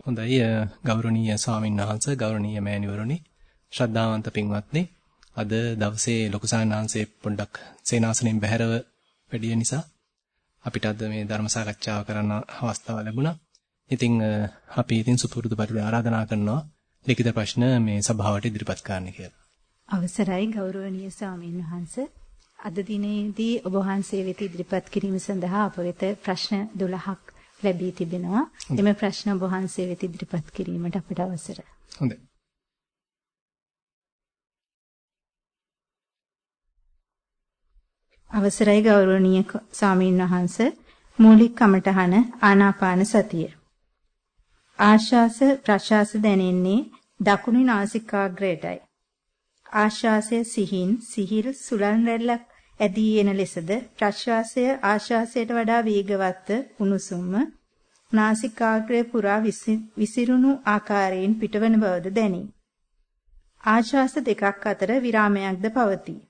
හොඳයි ගෞරවනීය ස්වාමීන් වහන්සේ ගෞරවනීය මෑණිවරුනි ශ්‍රද්ධාවන්ත පින්වත්නි අද දවසේ ලොකු සාන්නාංශේ පොඩ්ඩක් සේනාසනෙන් බැහැරව වැඩිය නිසා අපිට අද මේ ධර්ම සාකච්ඡාව කරන්න අවස්ථාව ලැබුණා. ඉතින් අපි ඉතින් සුපුරුදු පරිදි ආරාධනා කරනවා ලිඛිත ප්‍රශ්න මේ සභාවට ඉදිරිපත් කරන්න කියලා. අවසරයි ගෞරවනීය ස්වාමීන් වහන්සේ අද දිනේදී ඔබ වහන්සේ වෙත ඉදිරිපත් කිරීම සඳහා අප වෙත ප්‍රශ්න 12ක් ලැබී තිබෙනවා. එම ප්‍රශ්න ඔබ වහන්සේ වෙත ඉදිරිපත් කිරීමට අපට අවසරයි. හොඳයි. අවසරයි ගෞරවනීය ස්වාමීන් වහන්ස මූලික කමඨහන ආනාපාන සතිය ආශ්වාස ප්‍රශ්වාස දැනෙන්නේ දකුණු නාසිකාග්‍රයටයි ආශ්වාසය සිහින් සිහිල් සුලන් රැල්ලක් ඇදී එන ලෙසද ප්‍රශ්වාසය ආශ්වාසයට වඩා වේගවත්ව උණුසුම්ම නාසිකාග්‍රය පුරා විසිරුණු ආකාරයෙන් පිටවන බවද දැනේ ආශ්වාස දෙකක් අතර විරාමයක්ද පවතී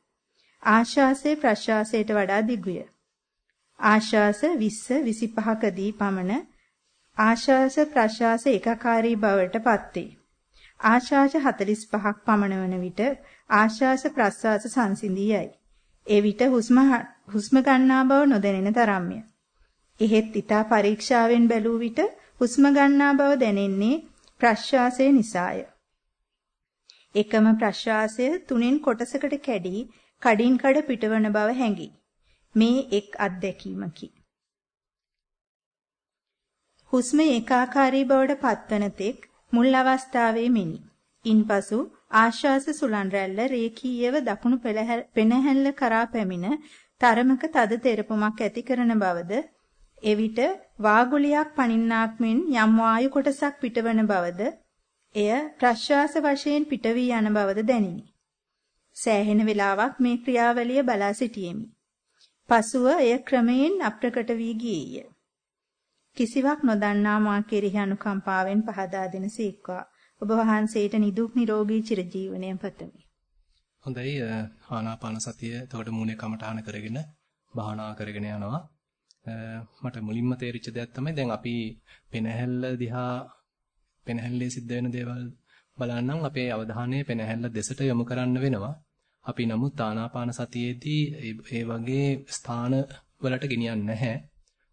ආශ්වාසයේ ප්‍රශ්වාසයට වඩා දිගුය. ආශ්වාස 20 25කදී පමණ ආශ්වාස ප්‍රශ්වාස ඒකාකාරී බවට පත්වේ. ආශ්වාස 45ක් පමණ වන විට ආශ්වාස ප්‍රශ්වාස සංසිඳියයි. ඒ විට හුස්ම හුස්ම ගන්නා බව නොදැනෙන තරම්ය. එහෙත් ඊතා පරීක්ෂාවෙන් බැලූ විට හුස්ම ගන්නා බව දැනෙන්නේ ප්‍රශ්වාසය නිසාය. එකම ප්‍රශ්වාසය තුනෙන් කොටසකට කැඩී කඩින් කඩ පිටවන බව හැඟේ. මේ එක් අත්දැකීමකි. හුස්ම ඒකාකාරී බවට පත්වන තෙක් මුල් අවස්ථාවේ මෙනි. ඉන්පසු ආශ්වාස සුලන් රැල්ල රේඛීයව දකුණු පෙනහැල්ල කරා පැමිණ තරමක තද තෙරපමක් ඇති කරන බවද එවිට වාගුලියක් පනින්නාක් මෙන් යම් වායු කොටසක් පිටවන බවද එය ප්‍රශ්වාස වශයෙන් පිට වී යන බවද දැනිනි. සෑහෙන වේලාවක් මේ ක්‍රියාවලිය බලා සිටියෙමි. පසුව එය ක්‍රමයෙන් අප්‍රකට වී ගියේය. කිසිවක් නොදන්නා මා කෙරෙහි අනුකම්පාවෙන් පහදා දෙන සීක්වා. ඔබ වහන්සේට නිදුක් නිරෝගී චිරජීවනය පතමි. හොඳයි ආනාපාන සතිය එතකොට මූණේ කමටහන කරගෙන භාවනා කරගෙන යනවා. මට මුලින්ම තේරිච්ච දෙයක් තමයි දැන් අපි පෙනහැල්ල දිහා පෙනහැල්ලේ සිද්ධ වෙන දේවල් බලන්නම් අපේ අවධානය පෙනහැල්ල දෙසට යොමු කරන්න වෙනවා. අපි නමුත් ආනාපාන සතියේදී ඒ වගේ ස්ථාන වලට ගෙනියන්නේ නැහැ.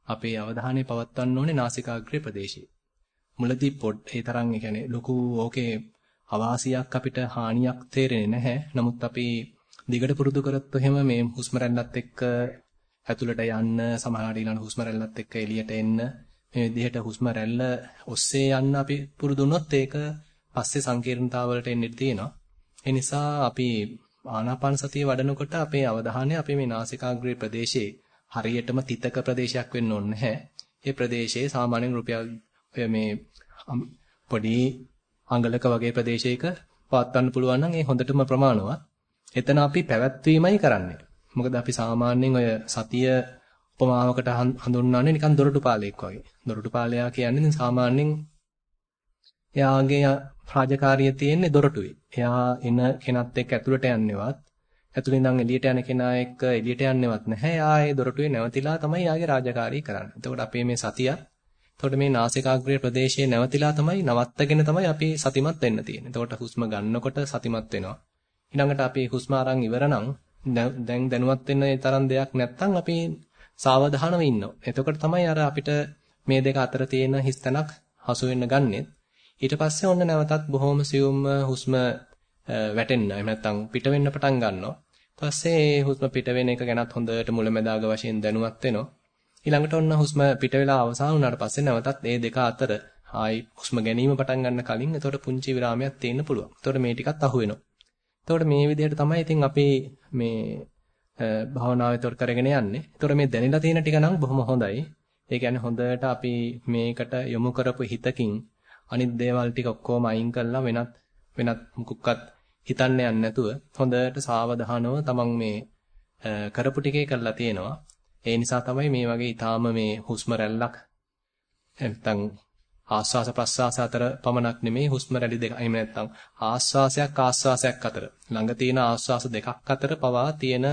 අපේ අවධානය පවත්වන්න ඕනේ නාසිකාග්‍රේ ප්‍රදේශයේ. මුලදී පොඩ් ඒ තරම් ඒ කියන්නේ ලොකු ඕකේ අවාසියක් අපිට හානියක් තේරෙන්නේ නැහැ. නමුත් අපි දිගට පුරුදු කරත් එහෙම මේ හුස්ම රැල්ලත් එක්ක ඇතුළට යන්න සමහරවිට ඊළඟ හුස්ම රැල්ලත් එක්ක එළියට එන්න මේ විදිහට හුස්ම රැල්ල ඔස්සේ යන්න අපි පුරුදු වුණොත් ඒක පස්සේ සංකීර්ණතාවලට එන්න තියෙනවා. ඒ නිසා අපි ආනාපාන සතිය වඩනකොට අපේ අවධානය අපේ මේ නාසිකාග්‍රේ ප්‍රදේශයේ හරියටම තිතක ප්‍රදේශයක් වෙන්න ඕනේ නැහැ. ඒ ප්‍රදේශයේ සාමාන්‍යයෙන් රුපියල් ඔය මේ පොඩි අඟලක වගේ ප්‍රදේශයක පවත්වන්න පුළුවන් නම් ඒ හොඳටම ප්‍රමාණවත්. එතන අපි පැවැත්වීමයි කරන්නේ. මොකද අපි සාමාන්‍යයෙන් ඔය සතිය උපමාවකට හඳුන්වන්නේ නිකන් දොරටු පාලයක් වගේ. දොරටු පාලයා කියන්නේ සාමාන්‍යයෙන් එයාගේ රාජකාරිය තියෙන්නේ දොරටුවේ. එයා එන කෙනත් එක්ක ඇතුළට යන්නේවත් ඇතුළේ ඉඳන් එළියට යන කෙනා එක්ක එළියට යන්නේවත් නැහැ. එයා ඒ දොරටුවේ නැවතිලා තමයි එයාගේ රාජකාරිය කරන්නේ. එතකොට අපේ මේ සතිය එතකොට මේ නාසිකාග්‍රේ ප්‍රදේශයේ නැවතිලා තමයි නවත්තගෙන තමයි අපි සතිමත් වෙන්න තියෙන්නේ. එතකොට හුස්ම ගන්නකොට සතිමත් වෙනවා. ඊළඟට අපි හුස්ම අරන් ඉවර නම් දැන් දැනුවත් වෙන්න ඒ තරම් දෙයක් නැත්නම් අපි සාවධානව ඉන්නවා. එතකොට තමයි අර අපිට මේ දෙක අතර තියෙන හිස්තැනක් හසු වෙන්න ගන්නෙත්. ඊට පස්සේ ඔන්න නැවතත් බොහොම සියුම් හුස්ම වැටෙන්න එහෙම නැත්නම් පිට වෙන්න පටන් ගන්නවා. ඊපස්සේ මේ හුස්ම පිට වෙන එක ගැනත් හොඳට මුලැමැදාග වශයෙන් දැනුවත් වෙනවා. ඊළඟට ඔන්න හුස්ම පිට වෙලා අවසන් වුණාට පස්සේ නැවතත් මේ දෙක අතර ආයි හුස්ම ගැනීම පටන් ගන්න කලින් එතකොට පුංචි විරාමයක් තියෙන්න පුළුවන්. එතකොට මේ ටිකත් අහු වෙනවා. එතකොට මේ විදිහට තමයි ඉතින් අපි මේ භාවනාව එතකොට කරගෙන යන්නේ. එතකොට මේ දැනෙලා තියෙන ටික නම් බොහොම හොඳයි. ඒ කියන්නේ හොඳට අපි මේකට යොමු කරපු හිතකින් අනිත් දේවල් ටික ඔක්කොම අයින් කරලා වෙනත් වෙනත් මුකුක්වත් හිතන්න යන්නේ නැතුව හොඳට සාවධානව තමන් මේ කරපු ටිකේ කරලා තියෙනවා. ඒ නිසා තමයි මේ වගේ ඊටාම මේ හුස්ම රැල්ලක් නැත්නම් ආස්වාස ප්‍රස්වාස අතර පමණක් නෙමෙයි හුස්ම රැලි දෙක. එහෙම නැත්නම් ආස්වාසයක් ආස්වාසයක් අතර ළඟ තියෙන ආස්වාස දෙකක් අතර පවා තියෙන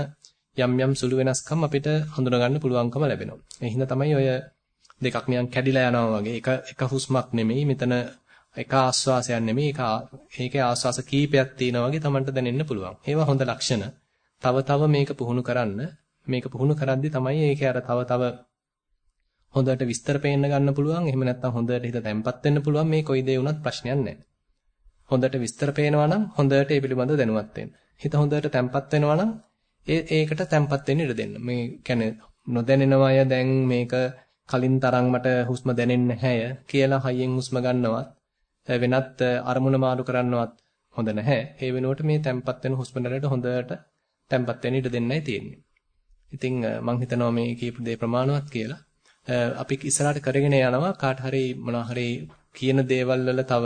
යම් යම් සුළු වෙනස්කම් අපිට හඳුනා ගන්න පුළුවන්කම ලැබෙනවා. ඒ හින්දා තමයි ඔය දෙකක් නිකන් කැඩිලා යනවා වගේ එක එක හුස්මක් නෙමෙයි මෙතන එක ආස්වාසයක් නෙමෙයි ඒක ඒකේ ආස්වාස කීපයක් තියෙනවා වගේ Tamanට දැනෙන්න පුළුවන්. ඒවා හොඳ ලක්ෂණ. තව තව මේක පුහුණු කරන්න මේක පුහුණු කරද්දි තමයි ඒකේ අර තව තව හොඳට විස්තර පේන්න ගන්න පුළුවන්. එහෙම නැත්නම් හොඳට හිත තැම්පත් වෙන්න පුළුවන්. මේ කොයි දේ වුණත් ප්‍රශ්නයක් නැහැ. හොඳට විස්තර පේනවා නම් හොඳට ඒ පිළිබඳව දැනුවත් වෙන්න. හිත හොඳට තැම්පත් වෙනවා නම් ඒ ඒකට තැම්පත් වෙන්න ඉඩ දෙන්න. මේ කියන්නේ නොදැනෙනවය දැන් මේක කලින් තරම් මට හුස්ම දැනෙන්නේ නැහැය කියලා හයියෙන් හුස්ම ගන්නවත් වෙනත් අරමුණ මාරු කරන්නවත් හොඳ නැහැ. ඒ වෙනුවට මේ තැම්පත් වෙන හුස්ම රටට හොඳට තැම්පත් වෙන්න ඉඩ දෙන්නයි තියෙන්නේ. ඉතින් මම හිතනවා මේ කියපු දේ ප්‍රමාණවත් කියලා. අපි ඉස්සරහට කරගෙන යනවා කාට හරි මොනවා හරි කියන දේවල් වල තව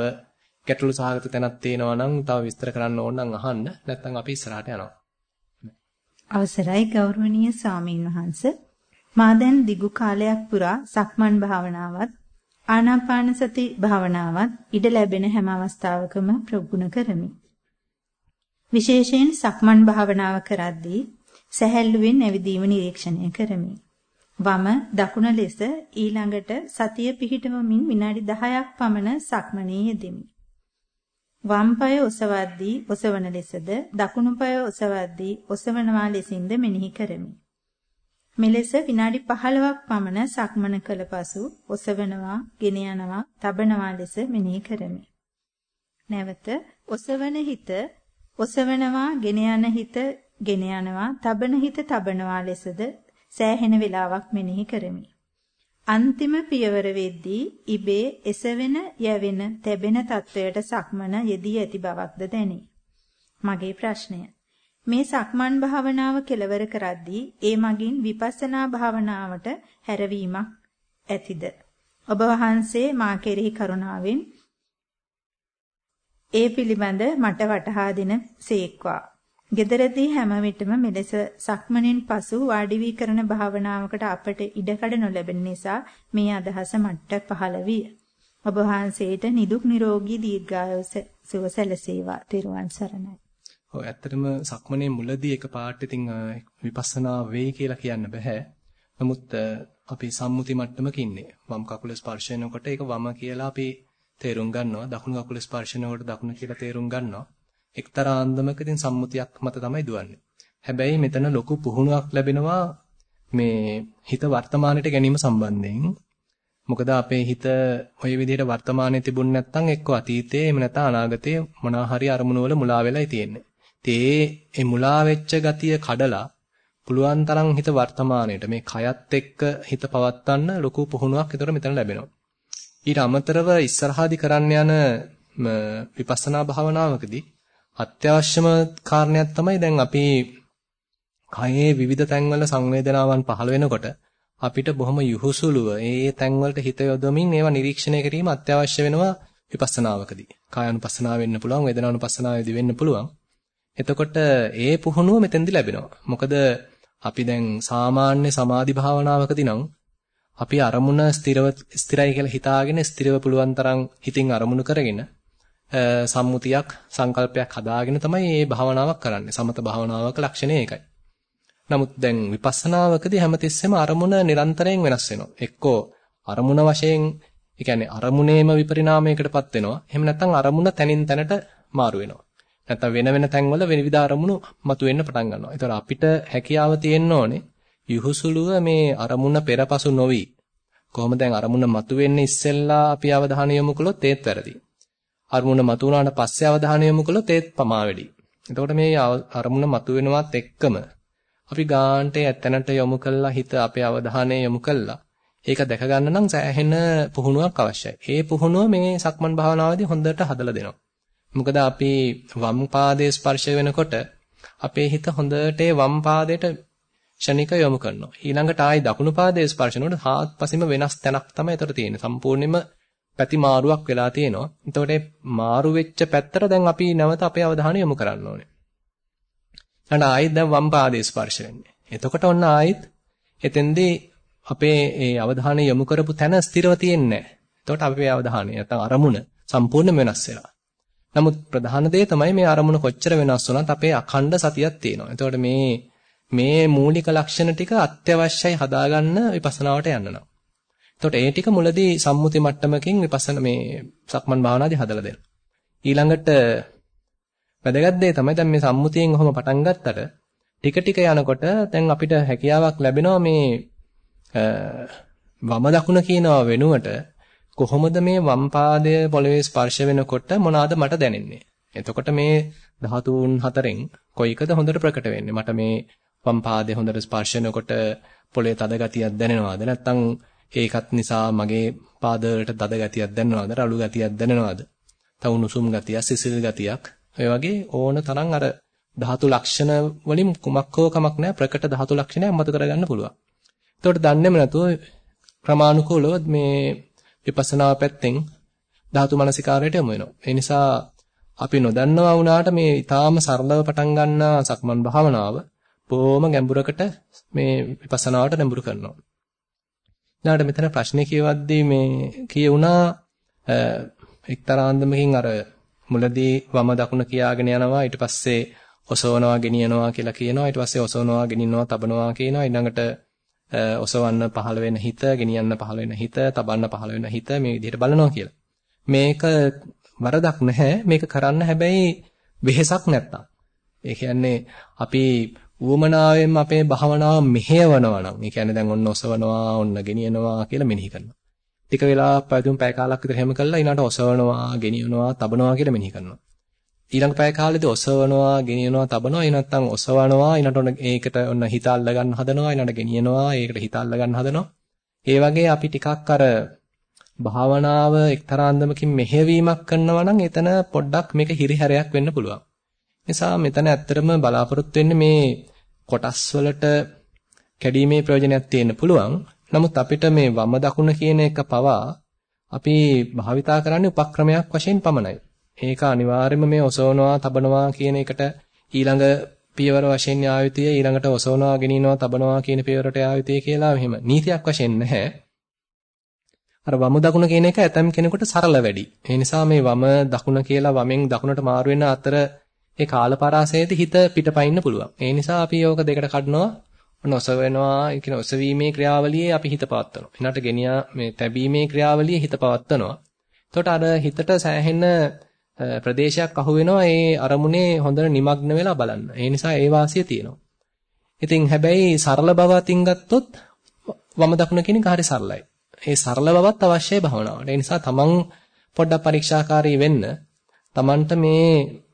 ගැටලු සහගත තැනක් තියෙනවා නම් තව විස්තර කරන්න ඕන නම් අහන්න. නැත්නම් අපි ඉස්සරහට යනවා. අවසරයි ගෞරවනීය සාමීන් වහන්ස මා දැන් දිගු කාලයක් පුරා සක්මන් භාවනාවත් ආනාපාන සති භාවනාවත් ඉඩ ලැබෙන හැම අවස්ථාවකම ප්‍රගුණ කරමි. විශේෂයෙන් සක්මන් භාවනාව කරද්දී සැහැල්ලුවෙන් ඇවිදීම නිරීක්ෂණය කරමි. වම දකුණ ලෙස ඊළඟට සතිය පිහිටවමින් විනාඩි 10ක් පමණ සක්මනේ යෙදෙමි. වම් පාය ඔසවද්දී ඔසවන ලෙසද දකුණු පාය ඔසවද්දී ඔසවනවා ලෙසින්ද මෙනෙහි කරමි. මෙලෙස විනාඩි 15ක් පමණ සක්මන කළ පසු ඔසවනවා, ගෙන යනවා, තබනවා ලෙස මෙනෙහි කරමි. නැවත ඔසවන හිත ඔසවනවා, ගෙන යන හිත ගෙන යනවා, තබන හිත තබනවා ලෙසද සෑහෙන වේලාවක් මෙනෙහි කරමි. අන්තිම පියවර වෙද්දී ඉබේ එසවෙන යැවෙන තැබෙන තත්වයට සක්මන යෙදී ඇති බවක්ද දැනේ. මගේ ප්‍රශ්නය. මේ සක්මන් භාවනාව කෙලවර කරද්දී ඒ මගින් විපස්සනා භාවනාවට හැරවීමක් ඇතිද? ඔබ වහන්සේ මා කෙරෙහි කරුණාවෙන් ඒ පිළිබඳ මට වටහා දෙන සේක්වා. Gederදී හැම විටම මෙලෙස සක්මණෙන් පසු වාඩි වී කරන භාවනාවකට අපට ඉඩකඩ නොලැබෙන නිසා මේ අදහස මට පහළ විය. ඔබ වහන්සේට නිදුක් නිරෝගී දීර්ඝායුෂ සුව සැලසේවා. තෙරුවන් සරණයි. ඔව් ඇත්තටම සක්මනේ මුලදී එක පාට ඉතින් විපස්සනා වෙයි කියලා කියන්න බෑ. නමුත් අපි සම්මුති මට්ටමක ඉන්නේ. වම් කකුල ස්පර්ශ වෙනකොට ඒක වම කියලා අපි තේරුම් ගන්නවා. දකුණු කකුල ස්පර්ශ වෙනකොට දකුණ කියලා තේරුම් ගන්නවා. එක්තරා අන්දමක ඉතින් සම්මුතියක් මත තමයි දුවන්නේ. හැබැයි මෙතන ලොකු පුහුණුවක් ලැබෙනවා මේ හිත වර්තමානයට ගැනීම සම්බන්ධයෙන්. මොකද අපේ හිත ওই විදිහට වර්තමානයේ තිබුණ නැත්නම් එක්ක අතීතයේ එහෙම නැත්නම් අනාගතයේ මොනවා හරි අරමුණු වල මුලා වෙලායි තියෙන්නේ. ඉතින් ඒ මුලා වෙච්ච ගතිය කඩලා පුළුවන් තරම් හිත වර්තමානයට මේ කයත් එක්ක හිත පවත්වන්න ලොකු පුහුණුවක් ඒතර මෙතන ලැබෙනවා. ඊට අමතරව ඉස්සරහාදී කරන්න යන විපස්සනා භාවනාවකදී අත්‍යවශ්‍යම කාරණයක් තමයි දැන් අපි කයේ විවිධ තැන්වල සංවේදනාවන් පහළ වෙනකොට අපිට බොහොම යහුසුලුව ඒ තැන්වලට හිත යොදමින් ඒවා නිරීක්ෂණය කිරීම අත්‍යවශ්‍ය වෙනවා විපස්සනාවකදී. කායानुපස්සනාව වෙන්න පුළුවන්, වේදනානුපස්සනාවේදී වෙන්න පුළුවන්. එතකොට ඒ පුහුණුව මෙතෙන්දී ලැබෙනවා. මොකද අපි දැන් සාමාන්‍ය සමාධි භාවනාවකදී නම් අපි අරමුණ ස්ථිරව ස්ථිරයි කියලා හිතාගෙන ස්ථිරව පුළුවන් තරම් හිතින් අරමුණු කරගෙන සම්මුතියක් සංකල්පයක් හදාගෙන තමයි මේ භාවනාවක් කරන්නේ. සමත භාවනාවක ලක්ෂණය ඒකයි. නමුත් දැන් විපස්සනාවකදී හැමතිස්සෙම අරමුණ නිරන්තරයෙන් වෙනස් වෙනවා. එක්කෝ අරමුණ වශයෙන්, ඒ කියන්නේ අරමුණේම විපරිණාමයකටපත් වෙනවා. එහෙම නැත්නම් අරමුණ තනින් තැනට මාරු වෙනවා. නැත්නම් වෙන වෙන තැන්වල වෙන විවිධ අරමුණු මතුවෙන්න පටන් ගන්නවා. ඒතර අපිට හැකියාව තියෙන්න ඕනේ යහුසුලුව මේ අරමුණ පෙරපසු නොවි කොහොමද දැන් අරමුණ මතුවෙන්නේ ඉස්සෙල්ලා අපි අවධානය යොමු කළොත් ඒත් වැරදි. අරමුණ මතුවනාට පස්සේ අවධානය යොමු කළොත් ඒත් පමා වැඩි. එතකොට මේ අරමුණ මතුවෙනවත් එක්කම අපි ගාන්ට ඇත්තනට යොමු කළා හිත අපේ අවධානය යොමු කළා. ඒක දැක ගන්න නම් සෑහෙන පුහුණුවක් අවශ්‍යයි. ඒ පුහුණුව මේ සක්මන් භාවනාවේදී හොඳට හදලා දෙනවා. මොකද අපි වම් පාදයේ ස්පර්ශ වෙනකොට අපේ හිත හොඳට වම් පාදයට ෂණික යොමු කරනවා. ඊළඟට ආයි දකුණු පාදයේ ස්පර්ශනකොට හාත්පසින්ම වෙනස් තැනක් තමයි ඒතර තියෙන්නේ. සම්පූර්ණයෙන්ම පැති මාරුවක් වෙලා තියෙනවා. එතකොට මාරු වෙච්ච පැත්තට දැන් අපි නැවත අපේ අවධානය යොමු කරන්න ඕනේ. ඊට ආයෙත් දැන් වම් පාදයේ ස්පර්ශ වෙන්නේ. එතකොට ඔන්න ආයෙත් එතෙන්දී අපේ ඒ අවධානය යොමු කරපු තැන ස්ථිරව තියෙන්නේ නැහැ. එතකොට අපේ අවධානය නැත්නම් අරමුණ සම්පූර්ණ වෙනස් වෙනවා. නමුත් ප්‍රධාන දේ තමයි මේ අරමුණ කොච්චර වෙනස් වුණත් අපේ අඛණ්ඩ සතියක් තියෙනවා. එතකොට මේ මේ මූලික ලක්ෂණ ටික අත්‍යවශ්‍යයි හදාගන්න විපස්සනාවට යන්න නම්. එතකොට ඒ ටික මුලදී සම්මුති මට්ටමකින් විපස්සනා මේ සක්මන් භාවනාදී හදලා දෙනවා. ඊළඟට වැදගත් දේ තමයි දැන් මේ සම්මුතියෙන් ඔහොම පටන් ගත්තට ටික ටික යනකොට දැන් අපිට හැකියාවක් ලැබෙනවා මේ වම දකුණ කියනවා වෙනුවට කොහොමද මේ වම් පාදය පොළවේ ස්පර්ශ වෙනකොට මොනවාද මට දැනෙන්නේ? එතකොට මේ ධාතුන් හතරෙන් කොයි එකද හොඳට ප්‍රකට වෙන්නේ? මට මේ වම් පාදයේ හොඳට ස්පර්ශ වෙනකොට පොළවේ තද ගතියක් දැනෙනවද? නැත්නම් ඒකත් නිසා මගේ පාදවලට තද ගතියක් දැනෙනවද? රළු ගතියක් දැනෙනවද? තවුනුසුම් ගතියක්, සිසිල් ගතියක්. ඔය වගේ ඕන තරම් අර ධාතු ලක්ෂණ වලින් කුමක් හෝ කමක් නැහැ ප්‍රකට ධාතු ලක්ෂණයක් මත කරගන්න පුළුවන්. එතකොට දන්නේම නැතුව ක්‍රමානුකූලව මේ විපස්සනා පැත්තෙන් ධාතු මනසිකාරයට යමු වෙනවා. ඒ නිසා අපි නොදන්නවා වුණාට මේ ඊටාම සරලව පටන් ගන්නා සක්මන් භාවනාව බොහොම ගැඹුරකට මේ විපස්සනාවට නැඹුරු කරනවා. ඊළඟට මෙතන ප්‍රශ්නේ කියවද්දී මේ කියුණා එක්තරා අන්දමකින් අර මුලදී වම දකුණ කියාගෙන යනවා ඊට පස්සේ ඔසවනවා ගෙනියනවා කියලා කියනවා ඊට පස්සේ ඔසවනවා ගෙනියනවා තබනවා කියනවා. ඊළඟට ඔසවන්න පහළ වෙන හිත ගෙනියන්න පහළ වෙන හිත තබන්න පහළ වෙන හිත මේ විදිහට බලනවා කියලා. මේක වරදක් නැහැ. මේක කරන්න හැබැයි වෙහෙසක් නැත්තම්. ඒ කියන්නේ අපි ඌමනාවෙන් අපේ භාවනාව මෙහෙයවනවා නම් ඒ කියන්නේ දැන් ඔන්න ඔසවනවා ඔන්න ගෙනියනවා කියලා මෙනෙහි කරනවා ටික වෙලාවක් පැයතුම් පැය කාලක් විතර හැම කළා ඊළඟට ඔසවනවා ගෙනියනවා තබනවා කියලා මෙනෙහි කරනවා ඊළඟ පැය කාලෙදී ඔසවනවා, ගෙනියනවා, තබනවා. ඒ නැත්තම් ඔසවනවා, ඊළඟට ඔන්න ඒකට ඔන්න හිත අල්ල ගන්න හදනවා, ඊළඟට ගෙනියනවා, ඒකට හිත අල්ල ගන්න හදනවා. ඒ වගේ අපි ටිකක් අර භාවනාව එක්තරා අන්දමකින් මෙහෙයවීමක් කරනවා නම් එතන පොඩ්ඩක් මේක හිරිහැරයක් වෙන්න පුළුවන්. නිසා මෙතන ඇත්තටම බලාපොරොත්තු වෙන්නේ මේ කොටස් වලට කැඩීමේ ප්‍රයෝජනයක් තියෙන්න පුළුවන්. නමුත් අපිට මේ වම දකුණ කියන එක පවා අපි භාවිතා කරන්නේ උපක්‍රමයක් වශයෙන් පමණයි. ඒක අනිවාර්යයෙන්ම මේ ඔසවනවා තබනවා කියන එකට ඊළඟ පියවර වශයෙන් ආයුතිය ඊළඟට ඔසවනවා ගෙනිනවා තබනවා කියන පියවරට ආයුතිය කියලා මෙහෙම නීතියක් වශයෙන් නැහැ. අර වම දකුණ කියන එක ඇතම් කෙනෙකුට සරල වැඩි. ඒ නිසා මේ වම දකුණ කියලා වමෙන් දකුණට මාරු වෙන අතර ඒ කාලපරාසයේදී හිත පිටපයින්න පුළුවන්. ඒ නිසා අපි යෝග දෙකට කඩනවා. ඔන්න ඔසවනවා, ඒ කියන්නේ ඔසවීමේ ක්‍රියාවලියේ අපි හිත පවත්වනවා. ඊනට ගෙනියා මේ තැබීමේ ක්‍රියාවලියේ හිත පවත්වනවා. එතකොට අර හිතට සෑහෙන ප්‍රදේශයක් අහු වෙනවා ඒ අරමුණේ හොඳට নিমগ্ন වෙලා බලන්න. ඒ නිසා ඒ වාසිය තියෙනවා. ඉතින් හැබැයි සරල බව අතින් ගත්තොත් වම දකුණ කියන එක හරි සරලයි. ඒ සරල බවත් අවශ්‍යයි භවනාවට. ඒ නිසා තමන් පොඩ්ඩක් පරීක්ෂාකාරී වෙන්න. තමන්ට මේ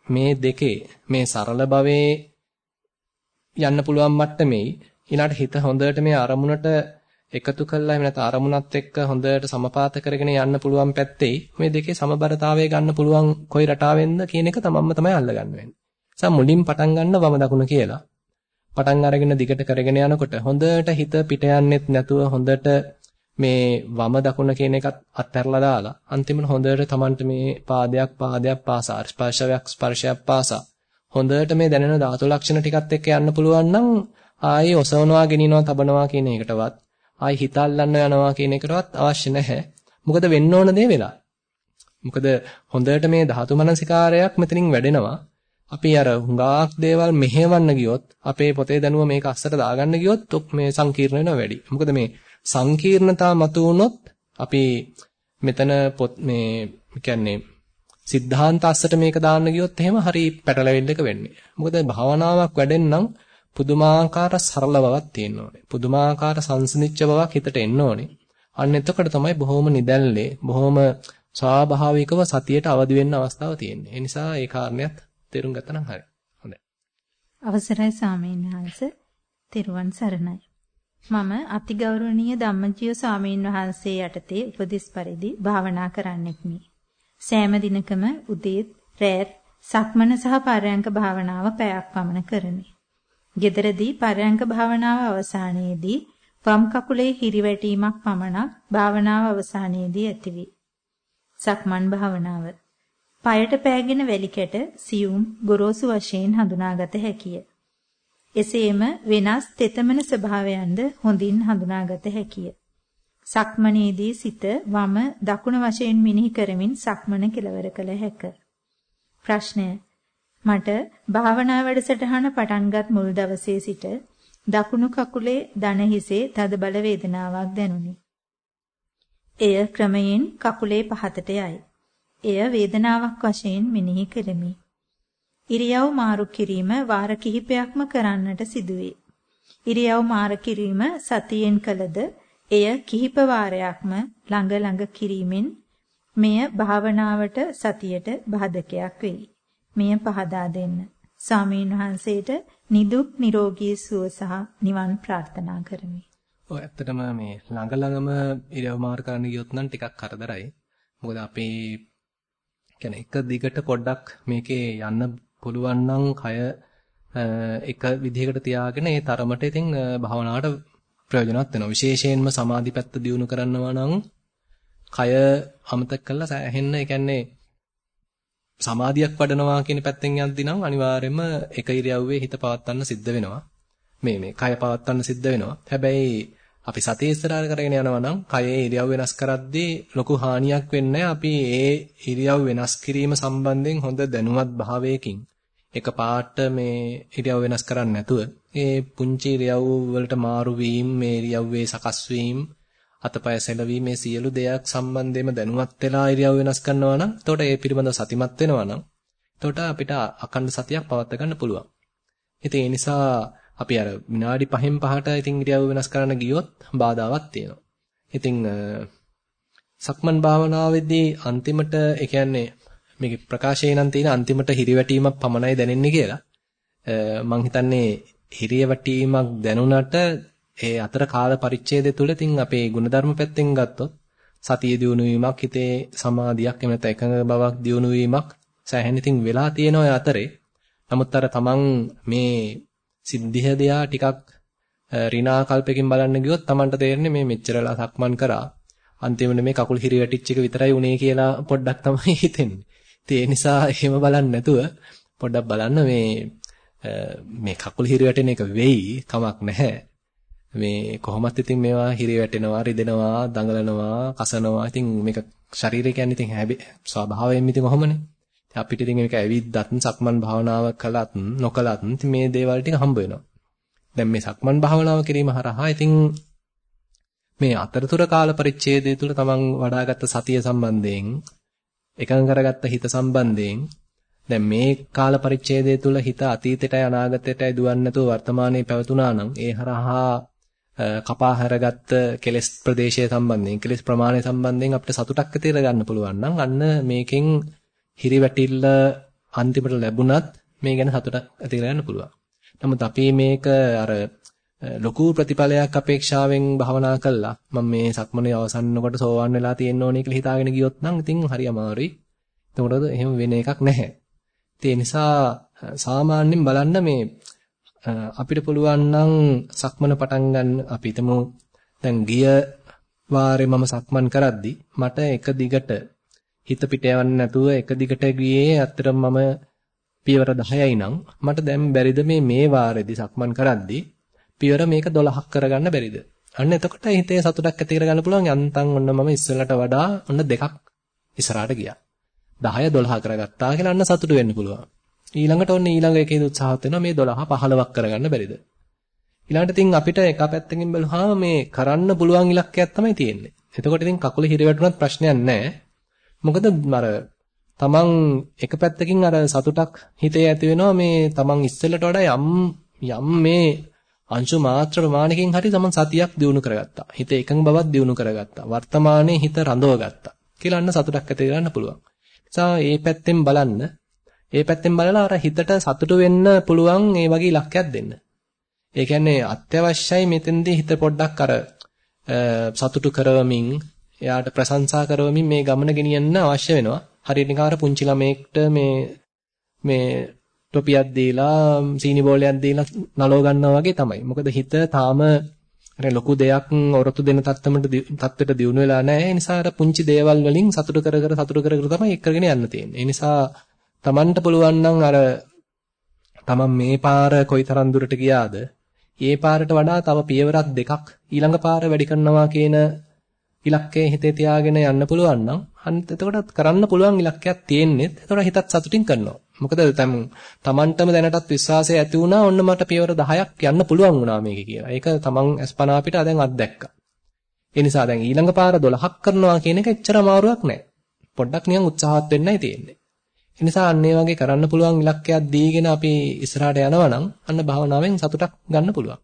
මේ දෙකේ මේ සරල භවයේ යන්න පුළුවන් මට්ටමේ ඊළාට හිත හොඳට මේ අරමුණට එකතු කළා එහෙම නැත්නම් අරමුණත් එක්ක හොඳට සමපාත කරගෙන යන්න පුළුවන් පැත්තේ මේ දෙකේ සමබරතාවය ගන්න පුළුවන් කොයි රටාවෙන්ද කියන එක තමන්ම තමයි අල්ලගන්න වෙන්නේ. නිසා මුලින් පටන් ගන්න වම දකුණ කියලා. පටන් අරගෙන දිගට කරගෙන යනකොට හොඳට හිත පිට යන්නෙත් නැතුව හොඳට මේ වම දකුණ කියන එකත් අත්හැරලා දාලා අන්තිමට හොඳට තමන්ට මේ පාදයක් පාදයක් පාසා ස්පර්ශයක් ස්පර්ශයක් පාසා හොඳට මේ දැනෙන ධාතු ලක්ෂණ ටිකත් එක්ක යන්න පුළුවන් නම් ආයේ ඔසවනවා ගෙනිනවා තබනවා කියන එකටවත් ආයි හිතල්ලන්න යනවා කියන එකටවත් අවශ්‍ය නැහැ. මොකද වෙන්න ඕන දේ වෙලා. මොකද හොඳට මේ ධාතු මනසිකාරයක් මෙතනින් වැඩෙනවා. අපි අර හුඟාක් දේවල් මෙහෙවන්න ගියොත් අපේ පොතේ දැනුව මේක අස්සට දාගන්න ගියොත් මේ සංකීර්ණ වෙනවා වැඩි. මොකද මේ සංකීර්ණතා මතු වුණොත් අපි මෙතන පොත් මේ කියන්නේ සිද්ධාන්ත අස්සට මේක දාන්න ගියොත් එහෙම හරි පැටලෙවිල්ල එක වෙන්නේ. මොකද භාවනාවක් වැඩෙන්නම් පුදුමාකාර සරල බවක් තියෙන්න ඕනේ. පුදුමාකාර සංසිඳිච්ච බවක් හිතට එන්න ඕනේ. අන්න එතකොට තමයි බොහොම නිදැල්ලේ, බොහොම ස්වාභාවිකව සතියට අවදි වෙන්න අවස්ථාව තියෙන්නේ. ඒ නිසා ඒ කාරණයක් තේරුම් ගත්තා නම් හරි. හොඳයි. අවසරයි සාමීන් වහන්ස. තෙරුවන් සරණයි. මම අතිගෞරවනීය ධම්මජීව සාමීන් වහන්සේ යටතේ උපදෙස් පරිදි භාවනා කරන්නෙක්මි. සෑම දිනකම උදේත් රැත් සක්මන සහ පරයන්ක භාවනාව පැයක් පමණ කරමි. gederදී පරයන්ක භාවනාව අවසානයේදී වම් කකුලේ හිරිවැටීමක් පමණක් භාවනාව අවසානයේදී ඇතිවේ. සක්මන් භාවනාව. পায়ට පෑගෙන වැලි කැට සියුම් ගොරෝසු වශයෙන් හඳුනාගත හැකිය. එසේම වෙනස් තෙතමන ස්වභාවයන්ද හොඳින් හඳුනාගත හැකිය. සක්මනේදී සිත වම දකුණ වශයෙන් මිනිහි කරමින් සක්මන කෙලවර කළ හැක. ප්‍රශ්නය මට භාවනා වැඩසටහන පටන්ගත් මුල් දවසේ සිට දකුණු කකුලේ දන හිසේ තද බල වේදනාවක් දැනුනි. එය ක්‍රමයෙන් කකුලේ පහතට යයි. එය වේදනාවක් වශයෙන් මෙනෙහි කෙරෙමි. ඉරියව් මාරු කිරීම වාර කිහිපයක්ම කරන්නට සිදුවේ. ඉරියව් මාරු කිරීම සතියෙන් කළද එය කිහිප වාරයක්ම ළඟ ළඟ කිරීමෙන් මෙය භාවනාවට සතියට බාධකයක් වෙයි. මෙය පහදා දෙන්න. ස්වාමීන් වහන්සේට නිදුක් නිරෝගී සුව සහ නිවන් ප්‍රාර්ථනා කරමි. ඔය ඇත්තටම මේ ළඟ ළඟම ඉරියව් මාරු කරන්න ගියොත් නම් ටිකක් කරදරයි. මොකද අපි කියන්නේ එක දිගට පොඩ්ඩක් මේකේ යන්න පුළුවන් නම් කය එක විදිහකට තියාගෙන ඒ තරමට ඉතින් භාවනාවට ප්‍රයෝජනවත් වෙනවා. විශේෂයෙන්ම සමාධි පැත්ත දියුණු කරනවා නම් කය අමතක කරලා සෑහෙන්න ඒ කියන්නේ සමාධියක් වඩනවා කියන පැත්තෙන් යද්දී නම් අනිවාර්යයෙන්ම එක ඉරියව්වේ හිත පවත්වන්න සිද්ධ වෙනවා. මේ මේ කය පවත්වන්න සිද්ධ වෙනවා. හැබැයි අපි සතිය ඉස්සරහට කරගෙන යනවා නම් කයේ ඉරියව් වෙනස් කරද්දී ලොකු හානියක් වෙන්නේ අපි ඒ ඉරියව් වෙනස් කිරීම සම්බන්ධයෙන් හොඳ දැනුවත් භාවයකින් එක පාට මේ ඉරියව් වෙනස් කරන්නේ නැතුව ඒ පුංචි ඉරියව් වලට මාරු වීම මේ ඉරියව්වේ සකස් වීම අතපය සැලවීම මේ සියලු දෙයක් සම්බන්ධයෙන්ම දැනුවත් වෙලා ඉරියව් වෙනස් කරනවා නම් එතකොට ඒ පිළිබඳව සතිමත් වෙනවා නම් එතකොට අපිට අකණ්ඩ සතියක් පවත්වා ගන්න පුළුවන්. ඉතින් ඒ නිසා අපි අර විනාඩි 5න් 5ට ඉතින් ඉරියව් වෙනස් කරන්න ගියොත් බාධාවක් තියෙනවා. ඉතින් සක්මන් භාවනාවේදී අන්තිමට ඒ කියන්නේ මේකේ ප්‍රකාශයේ නම් තියෙන අන්තිමට හිරිවැටීමක් පමණයි දැනෙන්නේ කියලා. මම හිතන්නේ හිරියවැටීමක් දැනුණට ඒ අතර කාල පරිච්ඡේදය තුල ඉතින් අපේ ಗುಣධර්ම පැත්තෙන් ගත්තොත් සතිය දියුණු වීමක් හිතේ සමාධියක් එහෙම නැත්නම් එකඟ බවක් දියුණු වීමක් සෑහෙන ඉතින් වෙලා තියෙන ඔය අතරේ නමුත් අර තමන් මේ සිද්ධිය දිහා ටිකක් ඍණා කල්පකින් බලන්න ගියොත් තමන්ට තේරෙන්නේ මේ මෙච්චරලා සක්මන් කරා අන්තිමට මේ කකුල් හිරි වැටිච්ච එක විතරයි උනේ කියලා පොඩ්ඩක් තමයි හිතෙන්නේ. ඉතින් ඒ නිසා එහෙම බලන්න නැතුව පොඩ්ඩක් බලන්න මේ මේ කකුල් හිරි වැටෙන එක වෙයි කමක් නැහැ. මේ කොහොමත් ඉතින් මේවා හිරි වැටෙනවා, රිදෙනවා, දඟලනවා, කසනවා. ඉතින් මේක ශරීරය කියන්නේ ඉතින් හැබැයි ස්වභාවයෙන්ම ඉතින් කොහොමනේ. අපිට ඉතින් මේක ඇවිද්දත් සක්මන් භාවනාව කළත් නොකළත් ඉතින් මේ දේවල් ටික හම්බ වෙනවා. දැන් මේ සක්මන් භාවනාව කිරීම හරහා ඉතින් මේ අතරතුර කාල පරිච්ඡේදය තුළ තමන් වඩාගත් සතිය සම්බන්ධයෙන් එකඟ කරගත්ත හිත සම්බන්ධයෙන් දැන් මේ කාල පරිච්ඡේදය තුළ හිත අතීතයටයි අනාගතයටයි දුවන්නේ නැතුව වර්තමානයේ පැවතුනා නම් ඒ හරහා කපා හැරගත්ත කෙලස් ප්‍රදේශය සම්බන්ධයෙන් කෙලස් ප්‍රමාණය සම්බන්ධයෙන් අපිට සතුටක් ඇති කරගන්න පුළුවන් නම් අන්න මේකෙන් හිරිවැටිල්ල අන්තිමට ලැබුණත් මේ ගැන සතුටක් ඇති කරගන්න පුළුවන්. නමුත් අපි මේක අර ලොකු ප්‍රතිඵලයක් අපේක්ෂාවෙන් භවනා කළා. මම මේ සක්මනේ අවසන්නකොට සෝවන් වෙලා තියෙන්න ඕනේ කියලා හිතාගෙන ගියොත් නම් ඉතින් හරි අමාරුයි. එතකොටද එහෙම වෙන එකක් නැහැ. ඒ නිසා සාමාන්‍යයෙන් බලන්න මේ අපිට පුළුවන් නම් සක්මන පටන් ගන්න අපි හිතමු දැන් ගිය වාරේ මම සක්මන් කරද්දි මට එක දිගට හිත පිට යවන්නේ නැතුව එක දිගට ගියේ අත්‍තරම මම පියවර 10යි නම් මට දැන් බැරිද මේ මේ වාරේදී සක්මන් කරද්දි පියවර මේක 12ක් කරගන්න බැරිද? අන්න එතකොට හිතේ සතුටක් ඇති කරගන්න පුළුවන්. යන්තම් ඔන්න මම ඉස්සෙල්ලට වඩා ඔන්න දෙකක් ඉස්සරහට ගියා. 10 12 කරගත්තා කියලා අන්න සතුටු වෙන්න පුළුවන්. ඊළඟට ඔන්න ඊළඟ එකේදී උත්සාහත් වෙනවා මේ 12 15ක් කරගන්න බැරිද? ඊළඟට ඉතින් අපිට එක පැත්තකින් බැලුවාම මේ කරන්න පුළුවන් ඉලක්කයක් තමයි තියෙන්නේ. එතකොට ඉතින් කකුල හිර වැටුණත් ප්‍රශ්නයක් නැහැ. මොකද අර තමන් එක පැත්තකින් අර සතුටක් හිතේ ඇති වෙනවා මේ තමන් ඉස්සෙල්ලට වඩා යම් යම් මේ අංශු මාත්‍ර ප්‍රමාණකින් හරි තමන් සතියක් දිනු කරගත්තා. හිත එකඟ බවක් දිනු කරගත්තා. වර්තමානයේ හිත රඳවගත්තා. කියලා අන්න සතුටක් ඇති කරගන්න පුළුවන්. නිසා මේ පැත්තෙන් බලන්න, මේ පැත්තෙන් බලලා අර හිතට සතුටු වෙන්න පුළුවන් මේ වගේ ඉලක්කයක් දෙන්න. ඒ කියන්නේ අත්‍යවශ්‍යයි මෙතෙන්දී හිත පොඩ්ඩක් අර සතුටු කරවමින් එයාට ප්‍රශංසා කරවමින් මේ ගමන ගෙනියන්න අවශ්‍ය වෙනවා. හරියට නිකන් අර පුංචි ළමයෙක්ට මේ මේ ටොපියක් දීලා සීනි බෝලයක් දීලා නලව ගන්නවා වගේ තමයි. මොකද හිත තාම අර ලොකු දෙයක් ඔරොත්තු දෙන තත්ත්වයට තත්ත්වයට දියුණු වෙලා නැහැ. ඒ නිසා අර පුංචි දේවල් වලින් සතුටු කර කර සතුටු කර කර තමයි එක්කගෙන යන්න තියෙන්නේ. ඒ නිසා Tamanට පුළුවන් නම් අර Taman මේ පාර කොයිතරම් දුරට ගියාද? ඒ පාරට වඩා තව පියවරක් දෙකක් ඊළඟ පාර වැඩි කරනවා කියන ඉලක්කය හිතේ තියාගෙන යන්න පුළුවන් නම් අන්න එතකොට කරන්න පුළුවන් ඉලක්කයක් තියෙන්නේ. එතකොට හිතත් සතුටින් කරනවා. මොකද දැන් Tamanටම දැනටත් විශ්වාසය ඇති වුණා ඔන්න මට පියවර 10ක් යන්න පුළුවන් වුණා මේක කියලා. ඒක Taman අස්පනා අපිට දැන් අත්දැක්කා. ඒ නිසා දැන් ඊළඟ පාර 12ක් කරනවා කියන එක එච්චර අමාරුවක් නෑ. පොඩ්ඩක් නිකන් උත්සාහවත් වෙන්නයි තියෙන්නේ. ඒ නිසා අන්න ඒ වගේ කරන්න පුළුවන් ඉලක්කයක් දීගෙන අපි ඉස්සරහට යනවා නම් අන්න භාවනාවෙන් සතුටක් ගන්න පුළුවන්.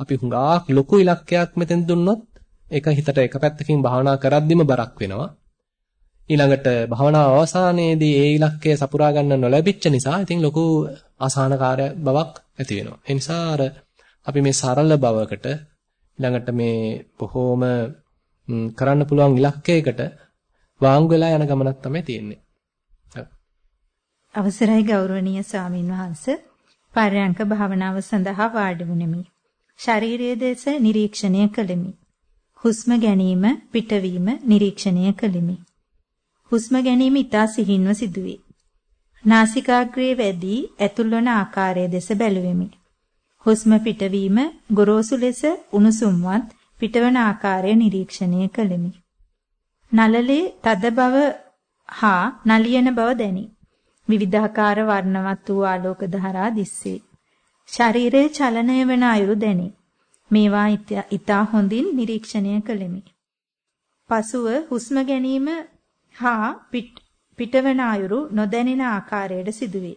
අපි හුඟක් ලොකු ඉලක්කයක් මෙතෙන් දුන්නොත් ඒක හිතට එක පැත්තකින් භාවනා කරද්දිම බරක් වෙනවා. ඊළඟට භාවනාව අවසානයේදී ඒ ඉලක්කය සපුරා ගන්න නොලැබිච්ච නිසා ඉතින් ලොකු අසහනකාරය බවක් ඇති වෙනවා. ඒ නිසා අර අපි මේ සරල බවකට ඊළඟට මේ බොහෝම කරන්න පුළුවන් ඉලක්කයකට වාංගු වෙලා යන ගමනක් තමයි තියෙන්නේ. අවසරයි ගෞරවනීය ස්වාමින් වහන්සේ පරයන්ක භාවනාව සඳහා වාඩි වුනිමි. ශරීරයේ දේශ නිරීක්ෂණය කළෙමි. හුස්ම ගැනීම පිටවීම නිරීක්ෂණය කළෙමි. හුස්ම ගැනීම ඉතා සිහින්ව සිදුවේ. නාසිකාග්‍රයේ වැඩි ඇතුල්වන ආකාරය දෙස බැලුවෙමි. හුස්ම පිටවීම ගොරෝසු ලෙස උණුසුම්වත් පිටවන ආකාරය නිරීක්ෂණය කළෙමි. නලලේ තද බව හා නලියන බව දැනේ. විවිධාකාර වර්ණවත් වූ ආලෝක ධාරා දිස්සේ. ශරීරයේ චලනය වන අයුරු දැනේ. මේවා ඊතා හොඳින් නිරීක්ෂණය කළෙමි. පසුව හුස්ම ගැනීම හා පිටවන අයුරු නොදැනෙන ආකාරයට සිදුවේ.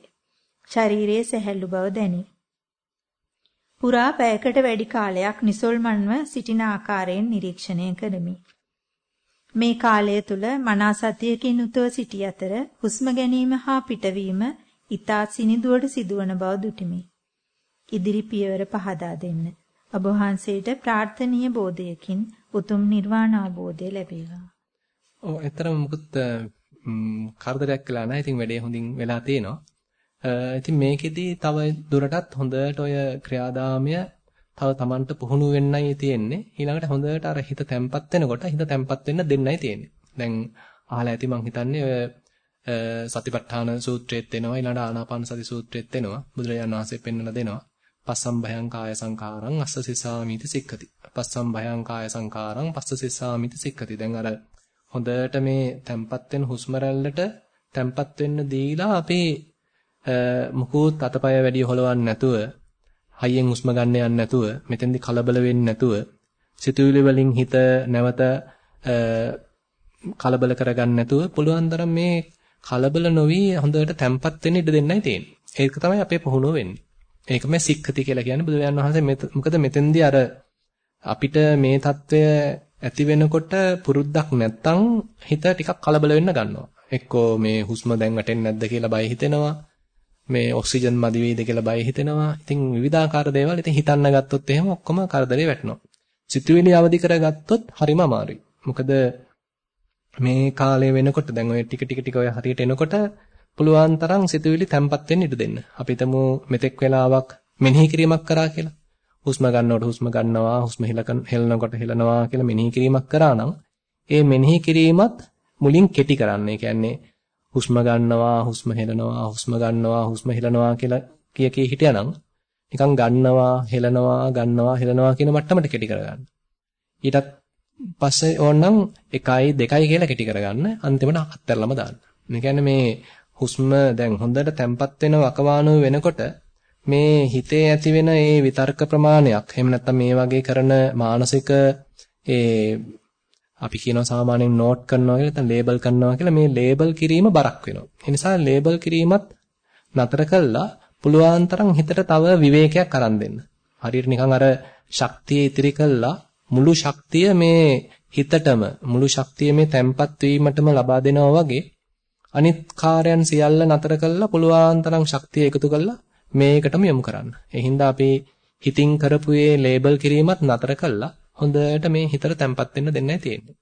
ශරීරයේ සැහැල්ලු බව දැනේ. පුරා පැයකට වැඩි කාලයක් නිසල්මන්ව සිටින ආකාරයෙන් නිරීක්ෂණය කරමි. මේ කාලය තුල මනා සතියකින් උතව සිටි අතර හුස්ම ගැනීම හා පිටවීම ඊතා සිනිදුවට සිදුවන බව දුටිමි. ඉදිරි පියවර පහදා දෙන්න. ඔබ වහන්සේට ප්‍රාර්ථනීය බෝධයකින් උතුම් නිර්වාණ අවබෝධය ලැබේවා. ඔව් එතරම් මුකුත් කරදරයක් වෙලා නැහැ. ඉතින් වැඩේ හොඳින් වෙලා තියෙනවා. ඉතින් මේකෙදි තව දුරටත් හොඳට ඔය ක්‍රියාදාමය තව Tamanට පුහුණු වෙන්නයි තියෙන්නේ. ඊළඟට හොඳට අර හිත තැම්පත් වෙනකොට හිත තැම්පත් වෙන්න දෙන්නයි තියෙන්නේ. දැන් අහලා ඇති මං හිතන්නේ ඔය සතිපට්ඨාන සූත්‍රයේත් එනවා ඊළඟ ආනාපාන සති සූත්‍රයේත් එනවා. බුදුරජාණන් වහන්සේ පෙන්වලා දෙනවා. පස්සම් භයං කාය සංකාරං අස්ස සිසාමිති සික්ඛති. පස්සම් භයං කාය සංකාරං පස්ස සිසාමිති සික්ඛති. දැන් අර හොඳට මේ තැම්පත් වෙන හුස්ම රැල්ලට තැම්පත් වෙන්න දීලා අපි මුකුත් අතපය වැඩි හොලවන්නේ නැතුව හයියෙන් හුස්ම ගන්න යන්නේ නැතුව මෙතෙන්දි කලබල වෙන්නේ නැතුව සිතුවිලි වලින් හිත නැවත කලබල කරගන්න නැතුව පුළුවන් තරම් මේ කලබල නොවි හොඳට තැම්පත් වෙන්න ඉඩ දෙන්නයි තියෙන්නේ. ඒක තමයි අපේ පුහුණුව වෙන්නේ. ඒක මේ සික්කති කියලා කියන්නේ බුදුරජාණන් වහන්සේ මොකද මෙතෙන්දී අර අපිට මේ తত্ত্বය ඇති වෙනකොට පුරුද්දක් නැත්තම් හිත ටිකක් කලබල වෙන්න ගන්නවා. එක්කෝ මේ හුස්ම දැන් වැටෙන්නේ නැද්ද කියලා බය හිතෙනවා. මේ ඔක්සිජන් මදි වේද කියලා බය හිතෙනවා. ඉතින් විවිධාකාර දේවල් ඉතින් හිතන්න ගත්තොත් එහෙම ඔක්කොම කරදරේ වැටෙනවා. සිතුවිලි අවදි කරගත්තොත් හරිම අමාරුයි. මොකද මේ කාලය වෙනකොට දැන් ඔය ටික ටික ටික ඔය හරියට එනකොට පුළුවන් තරම් සිතුවිලි තැම්පත් වෙන්න ඉඩ දෙන්න. අපි හිතමු මෙතෙක් වෙලාවක් මෙනෙහි කිරීමක් කරා කියලා. හුස්ම ගන්නකොට හුස්ම ගන්නවා, හුස්ම හෙලනකොට හෙලනවා කියලා මෙනෙහි කිරීමක් කරා නම් ඒ මෙනෙහි කිරීමත් මුලින් කෙටි කරන්න. ඒ කියන්නේ හුස්ම ගන්නවා හුස්ම හෙලනවා හුස්ම ගන්නවා හුස්ම හෙලනවා කියලා කිය කී හිටියානම් නිකන් ගන්නවා හෙලනවා ගන්නවා හෙලනවා කියන මට්ටමට කෙටි කරගන්න. ඊටත් පස්සේ ඕනනම් 1යි 2යි කියලා කෙටි කරගන්න අන්තිමට අත්හැරලම දාන්න. මේ කියන්නේ මේ හුස්ම දැන් හොඳට තැම්පත් වෙන වකවානුව වෙනකොට මේ හිතේ ඇති වෙන ඒ විතර්ක ප්‍රමාණයක් එහෙම නැත්නම් මේ වගේ කරන මානසික ඒ අපි කියනවා සාමාන්‍යයෙන් නෝට් කරනවා කියලා නැත්නම් ලේබල් කරනවා කියලා මේ ලේබල් කිරීම බරක් වෙනවා. ඒ නිසා ලේබල් කිරීමත් නතර කළා පුළුවන් තරම් හිතට තව විවේකයක් අරන් දෙන්න. හරියට නිකන් අර ශක්තිය ඉතිරි කළා මුළු ශක්තිය මේ හිතටම මුළු ශක්තිය මේ තැම්පත් වීමටම ලබා දෙනවා වගේ අනිත් කාර්යයන් සියල්ල නතර කළා පුළුවන් තරම් ශක්තිය එකතු කළා මේකටම යොමු කරන්න. ඒ හින්දා අපි හිතින් කරපු මේ ලේබල් කිරීමත් නතර කළා හොඳට මේ හිතට තැම්පත් වෙන්න දෙන්නයි තියෙන්නේ.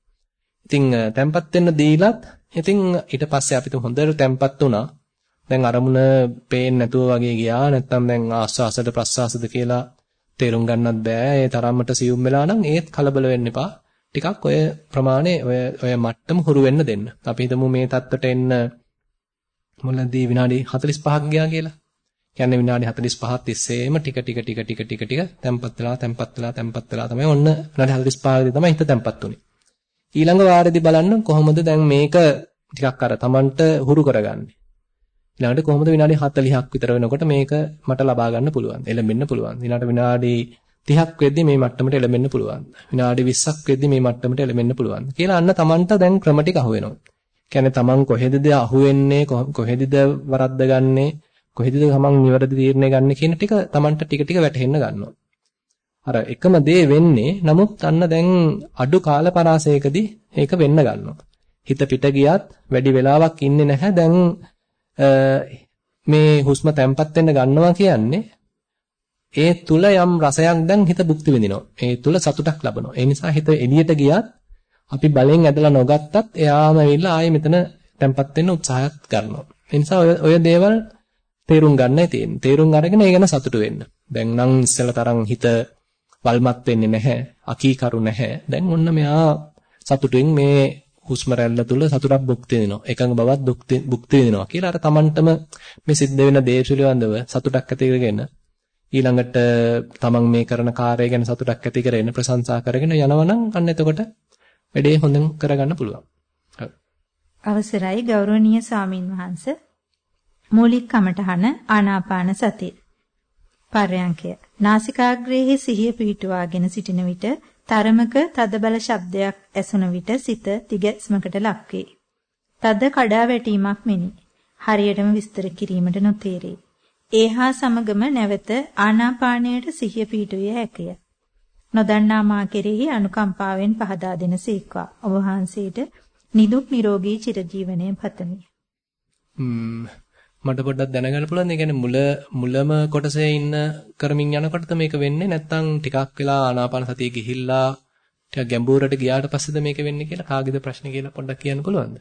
ඉතින් තැම්පත් වෙන්න දීලත් ඉතින් ඊට පස්සේ අපිට හොඳට තැම්පත් වුණා. දැන් අරමුණ පේන්නේ නැතුව වගේ ගියා. නැත්තම් දැන් ආස්වාසද ප්‍රස්වාසද කියලා තේරුම් ගන්නත් බෑ. ඒ තරම්මට සියුම් වෙලා නම් ඒත් කලබල වෙන්න එපා. ටිකක් ඔය ප්‍රමාණය ඔය ඔය මට්ටම හුරු වෙන්න දෙන්න. අපි හිතමු මේ தත්තට එන්න මුලදී විනාඩි 45ක් ගියා කියලා. කියන්නේ විනාඩි 45ක් තිස්සේම ටික ටික ටික ටික ටික ටික තැම්පත් වෙලා තැම්පත් වෙලා තැම්පත් වෙලා තමයි ඔන්න විනාඩි 45කදී තමයි හිත තැම්පත් උනේ. ඊළඟ වාරෙදි බලන්න කොහොමද දැන් මේක ටිකක් අර Tamanට හුරු කරගන්නේ. ඊළඟට කොහොමද විනාඩි 40ක් විතර වෙනකොට මේක මට ලබා ගන්න පුළුවන්. එළඹෙන්න පුළුවන්. ඊළඟට විනාඩි 30ක් වෙද්දි මේ මට්ටමට එළඹෙන්න පුළුවන්. විනාඩි 20ක් වෙද්දි මේ මට්ටමට එළඹෙන්න පුළුවන්. කියලා අන්න Tamanට දැන් ක්‍රම ටික අහුවෙනවා. කියන්නේ Taman කොහෙදද අහුවෙන්නේ කොහෙදද වරද්දගන්නේ කොහෙදද තමන් නිවැරදි තීරණය ගන්න කියන ටික Tamanට ටික ටික වැටහෙන්න ගන්නවා. අර එකම දේ වෙන්නේ නමුත් අන්න දැන් අඩු කාල පරාසයකදී ඒක වෙන්න ගන්නවා. හිත පිට ගියත් වැඩි වෙලාවක් ඉන්නේ නැහැ. දැන් මේ හුස්ම තැම්පත් වෙන්න ගන්නවා කියන්නේ ඒ තුල යම් රසයක් දැන් හිත භුක්ති විඳිනවා. ඒ තුල සතුටක් ලබනවා. ඒ නිසා හිත එළියට ගියත් අපි බලෙන් ඇදලා නොගත්තත් එයාම ඇවිල්ලා ආයේ මෙතන තැම්පත් වෙන්න උත්සාහයක් කරනවා. ඒ නිසා ඔය දේවල් තේරුම් ගන්නයි තියෙන්නේ. තේරුම් අරගෙන ඒ ගැන සතුටු වෙන්න. දැන් නම් ඉස්සෙල්ලා තරම් හිත වල්මත් වෙන්නේ නැහැ. අකීකරු නැහැ. දැන් ඔන්න මෙයා සතුටෙන් මේ හුස්ම රැල්ල තුල සතුටක් භුක්ති විඳිනවා. එකඟ බවක් භුක්ති විඳිනවා කියලා අර Tamanටම මේ සිද්ධ වෙන දේ පිළිබඳව සතුටක් ඇති කරගෙන ඊළඟට තමන් මේ කරන කාර්යය ගැන සතුටක් ඇති කරගෙන ප්‍රශංසා කරගෙන යනවනම් අන්න එතකොට වැඩේ හොඳින් කරගන්න පුළුවන්. අවසරයි ගෞරවනීය සාමින් වහන්ස මූලික කමඨහන ආනාපාන සතිය. පර්යංකය. නාසිකාග්‍රයේ සිහිය පිහිටුවාගෙන සිටින විට තරමක තදබල ශබ්දයක් ඇසුන විට සිත තිගැස්මකට ලක්වේ. තද කඩා වැටීමක් මෙනි. හරියටම විස්තර කිරීමට නොතේරේ. ඒහා සමගම නැවත ආනාපානයට සිහිය පිහිටුවිය හැකිය. නොදන්නා මා කෙරෙහි අනුකම්පාවෙන් පහදා දෙන සීක්වා. ඔබ වහන්සේට නිදුක් නිරෝගී චිරජීවනයේ පතමි. මට පොඩ්ඩක් දැනගන්න පුළුවන්. ඒ කියන්නේ මුල මුලම කොටසේ ඉන්න කරමින් යනකොටද මේක වෙන්නේ නැත්නම් ටිකක් වෙලා ආනාපාන සතිය ගිහිල්ලා ටිකක් ගැඹුරට ගියාට පස්සේද මේක වෙන්නේ කියලා කාගේද ප්‍රශ්නේ කියලා පොඩ්ඩක් කියන්න පුළුවන්ද?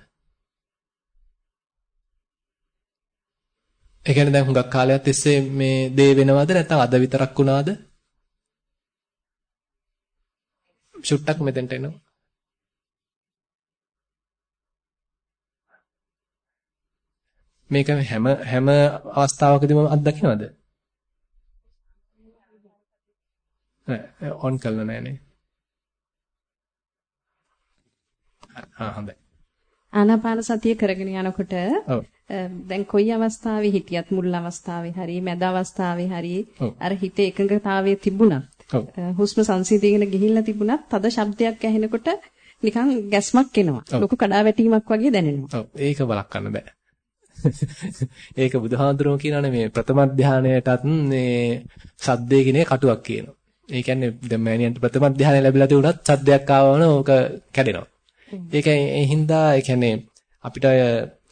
ඒ කියන්නේ දැන් හුඟක් කාලයක් තිස්සේ මේ දේ වෙනවද නැත්නම් අද විතරක් වුණාද? ෂුට්ටක් මෙතෙන්ට එනවා. මේක හැම හැම අවස්ථාවකදීම අත්දකින්නවද? ඔන් කළා නෑනේ. ආ හොඳයි. ආනාපාන සතිය කරගෙන යනකොට දැන් කොයි අවස්ථාවේ හිටියත් මුල් අවස්ථාවේ හරි මැද අවස්ථාවේ හරි අර හිතේ එකඟතාවයේ තිබුණත් හුස්ම සංසිඳීගෙන ගිහිල්ලා තිබුණත් තද ශබ්දයක් ඇහෙනකොට නිකන් ගැස්මක් එනවා. ලොකු කඩාවැටීමක් වගේ දැනෙනවා. ඔව් ඒක බලක්වන්න බෑ. ඒක බුදුහාඳුරෝ කියනනේ මේ ප්‍රථම ධානයටත් මේ සද්දේ කිනේ කටුවක් කියනවා. ඒ කියන්නේ දැන් මෑණියන්ට ප්‍රථම ධානය ලැබිලා තිබුණත් සද්දයක් ආවම ඕක කැඩෙනවා. ඒක ඒ හින්දා ඒ කියන්නේ අපිට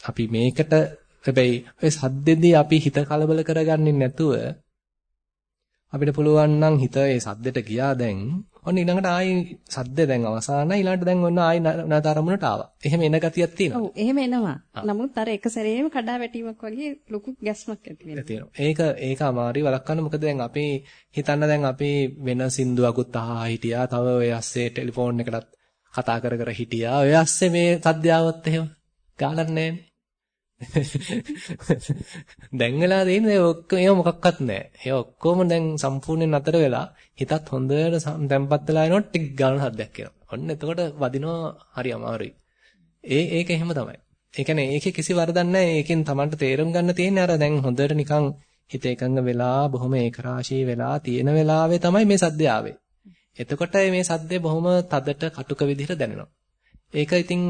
අපි මේකට හැබැයි ඔය සද්දෙදී අපි හිත කලබල කරගන්නේ නැතුව අපිට පුළුවන් නම් හිත ඒ සද්දෙට ගියා දැන් ඔන්න ඊළඟට ආයි සද්ද දැන් අවසానයි ඊළඟට දැන් ඔන්න ආයි නැත අරමුණට ආවා. එහෙම එන ගතියක් තියෙනවා. ඔව් එහෙම එනවා. නමුත් අර එක සැරේම කඩා වැටීමක් වගේ ලොකු ගැස්මක් ඇති වෙනවා. ඒක ඒක අමාරුයි වළක්වන්න මොකද දැන් අපි හිතන්න දැන් අපි වෙන සින්දුවකුත් අහා හිටියා. තව ඔය ඇස්සේ ටෙලිෆෝන් එකටත් කතා කර කර හිටියා. ඔය ඇස්සේ මේ සද්දාවත් එහෙම ගාලක් නැහැනේ. දැන් වෙලා තියෙන්නේ ඔක්කොම ඒව මොකක්වත් නැහැ. ඒ ඔක්කොම දැන් සම්පූර්ණයෙන් නතර වෙලා හිතත් හොඳට තැම්පත් වෙලා එනකොට ටික ගාන හදයක් එනවා. ඔන්න එතකොට වදිනවා හරි අමාරුයි. ඒ ඒක එහෙම තමයි. ඒ කියන්නේ ඒකේ කිසි වරදක් නැහැ. ඒකෙන් Tamanට තේරුම් ගන්න තියෙන්නේ අර දැන් හොඳට නිකන් හිත එකඟ වෙලා බොහොම ඒකරාශී වෙලා තියෙන වෙලාවේ තමයි මේ සද්දය ආවේ. එතකොට මේ සද්දේ බොහොම තදට කටුක විදිහට දැනෙනවා. ඒක ඉතින්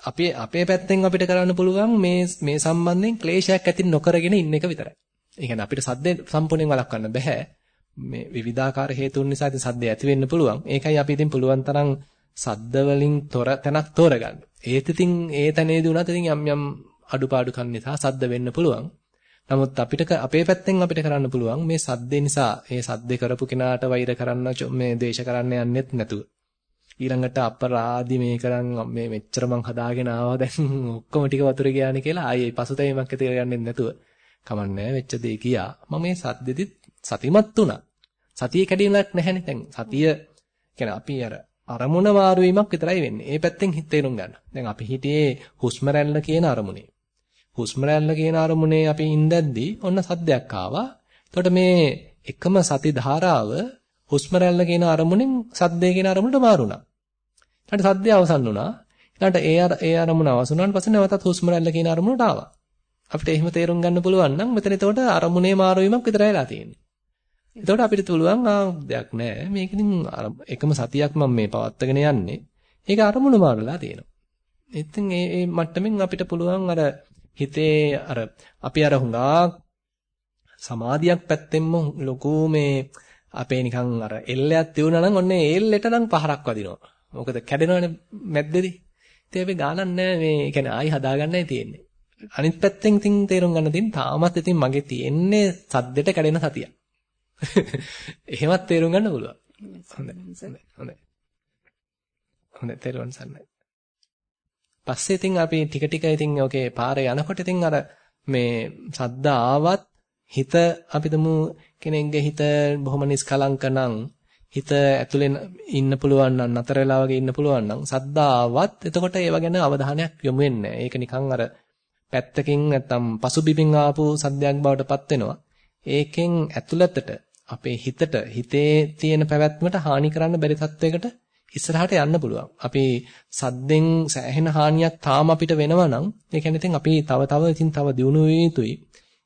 අපේ අපේ පැත්තෙන් අපිට කරන්න පුළුවන් මේ මේ සම්බන්ධයෙන් ක්ලේශයක් ඇති නොකරගෙන ඉන්න එක විතරයි. ඒ කියන්නේ අපිට සද්දේ සම්පූර්ණයෙන් වළක්වන්න බෑ. මේ විවිධාකාර හේතුන් නිසා ඉතින් සද්දේ ඇති වෙන්න පුළුවන්. ඒකයි අපි ඉතින් පුළුවන් තරම් සද්ද වලින් තොර තැනක් තෝරගන්න. ඒත් ඉතින් ඒ තැනේදී උනත් ඉතින් යම් යම් අඩුපාඩුකම් නිසා සද්ද වෙන්න පුළුවන්. නමුත් අපිට අපේ පැත්තෙන් අපිට කරන්න පුළුවන් මේ සද්දේ නිසා ඒ සද්දේ කරපු කෙනාට වෛර කරන්න මේ දේශ කරන්න යන්නෙත් නැතුව. ඊළඟට අපරාදි මේ කරන් මේ මෙච්චර මං හදාගෙන ආවා. දැන් ඔක්කොම ටික වතුර ගියානේ කියලා ආයේ පසුතැවීමක් ඇති කරගන්නෙත් නැතුව. කමන්නේ වෙච්ච දේ කියා. මම මේ සද්දෙදිත් සතිමත් වුණා. සතිය කැඩීමක් නැහැනේ. දැන් සතිය කියන්නේ අපි අර අරමුණ මාරු වීමක් විතරයි වෙන්නේ. ඒ පැත්තෙන් හිත තේරුම් ගන්න. දැන් අපි හිටියේ හුස්ම රැල්ල කියන අරමුණේ. හුස්ම රැල්ල කියන අරමුණේ අපි ඉඳද්දී ඔන්න සද්දයක් ආවා. එතකොට මේ එකම සති ධාරාව හුස්ම රැල්ල කියන අරමුණෙන් සද්දේ කියන අරමුණට මාරුණා ඊට සද්දය අවසන් වුණා. ඊළඟට ඒ අර ඒ අරමුණ අවසන් වුණාට පස්සේ නැවතත් හුස්ම රැල්ල කියන අරමුණට ආවා. අපිට එහෙම තේරුම් ගන්න පුළුවන් නම් මෙතන එතකොට අරමුණේ මාරු වීමක් විතරයි වෙලා තියෙන්නේ. එතකොට අපිට පුළුවන් ආ දෙයක් නැහැ. මේක ඉතින් එකම සතියක් මම මේ පවත්වාගෙන යන්නේ. ඒක අරමුණු මාරලා තියෙනවා. ඉතින් ඒ ඒ මට්ටමින් අපිට පුළුවන් අර හිතේ අර අපි අර හුඟා සමාධියක් පැත්තෙන්ම ලොකු මේ අපේ නිකන් අර එල්ලයක් තියුණා නම් ඔන්න එල්ලෙට නම් පහරක් වදිනවා. මොකද කැඩෙනවනේ මැද්දේදී. ඉතින් අපි ගානක් නැහැ මේ කියන්නේ ආයි හදාගන්නයි තියෙන්නේ. අනිත් පැත්තෙන් ඉතින් තේරුම් ගන්න තියෙන තාමත් ඉතින් මගේ තියෙන්නේ සද්දෙට කැඩෙන සතිය. එහෙමත් තේරුම් ගන්න පුළුවන්. හොඳයි. හොඳයි. හොඳයි තේරුම් ගන්න. පස්සේ ඉතින් අපි ටික ටික ඉතින් ඔකේ පාරේ යනකොට ඉතින් අර මේ සද්ද ආවත් හිත අපි තුමු කෙනෙක්ගේ හිත බොහොම නිස්කලංක නම් හිත ඇතුලෙන් ඉන්න පුළුවන් නම් නතර වෙලා වගේ ඉන්න පුළුවන් නම් සද්ද ආවත් එතකොට ඒව ගැන අවධානයක් යොමු වෙන්නේ ඒක නිකන් අර පැත්තකින් නැත්තම් පසුබිමින් ආපු සද්දයක් බවට පත් වෙනවා. ඒකෙන් ඇතුළතට අපේ හිතට හිතේ තියෙන පැවැත්මට හානි කරන්න බැරි තත්වයකට ඉස්සරහට යන්න පුළුවන්. අපි සද්දෙන් සෑහෙන හානියක් තාම අපිට වෙනවා නම් ඒ කියන්නේ ඉතින් අපි තව තව ඉතින් තව දියුණු වෙ යුතුයි.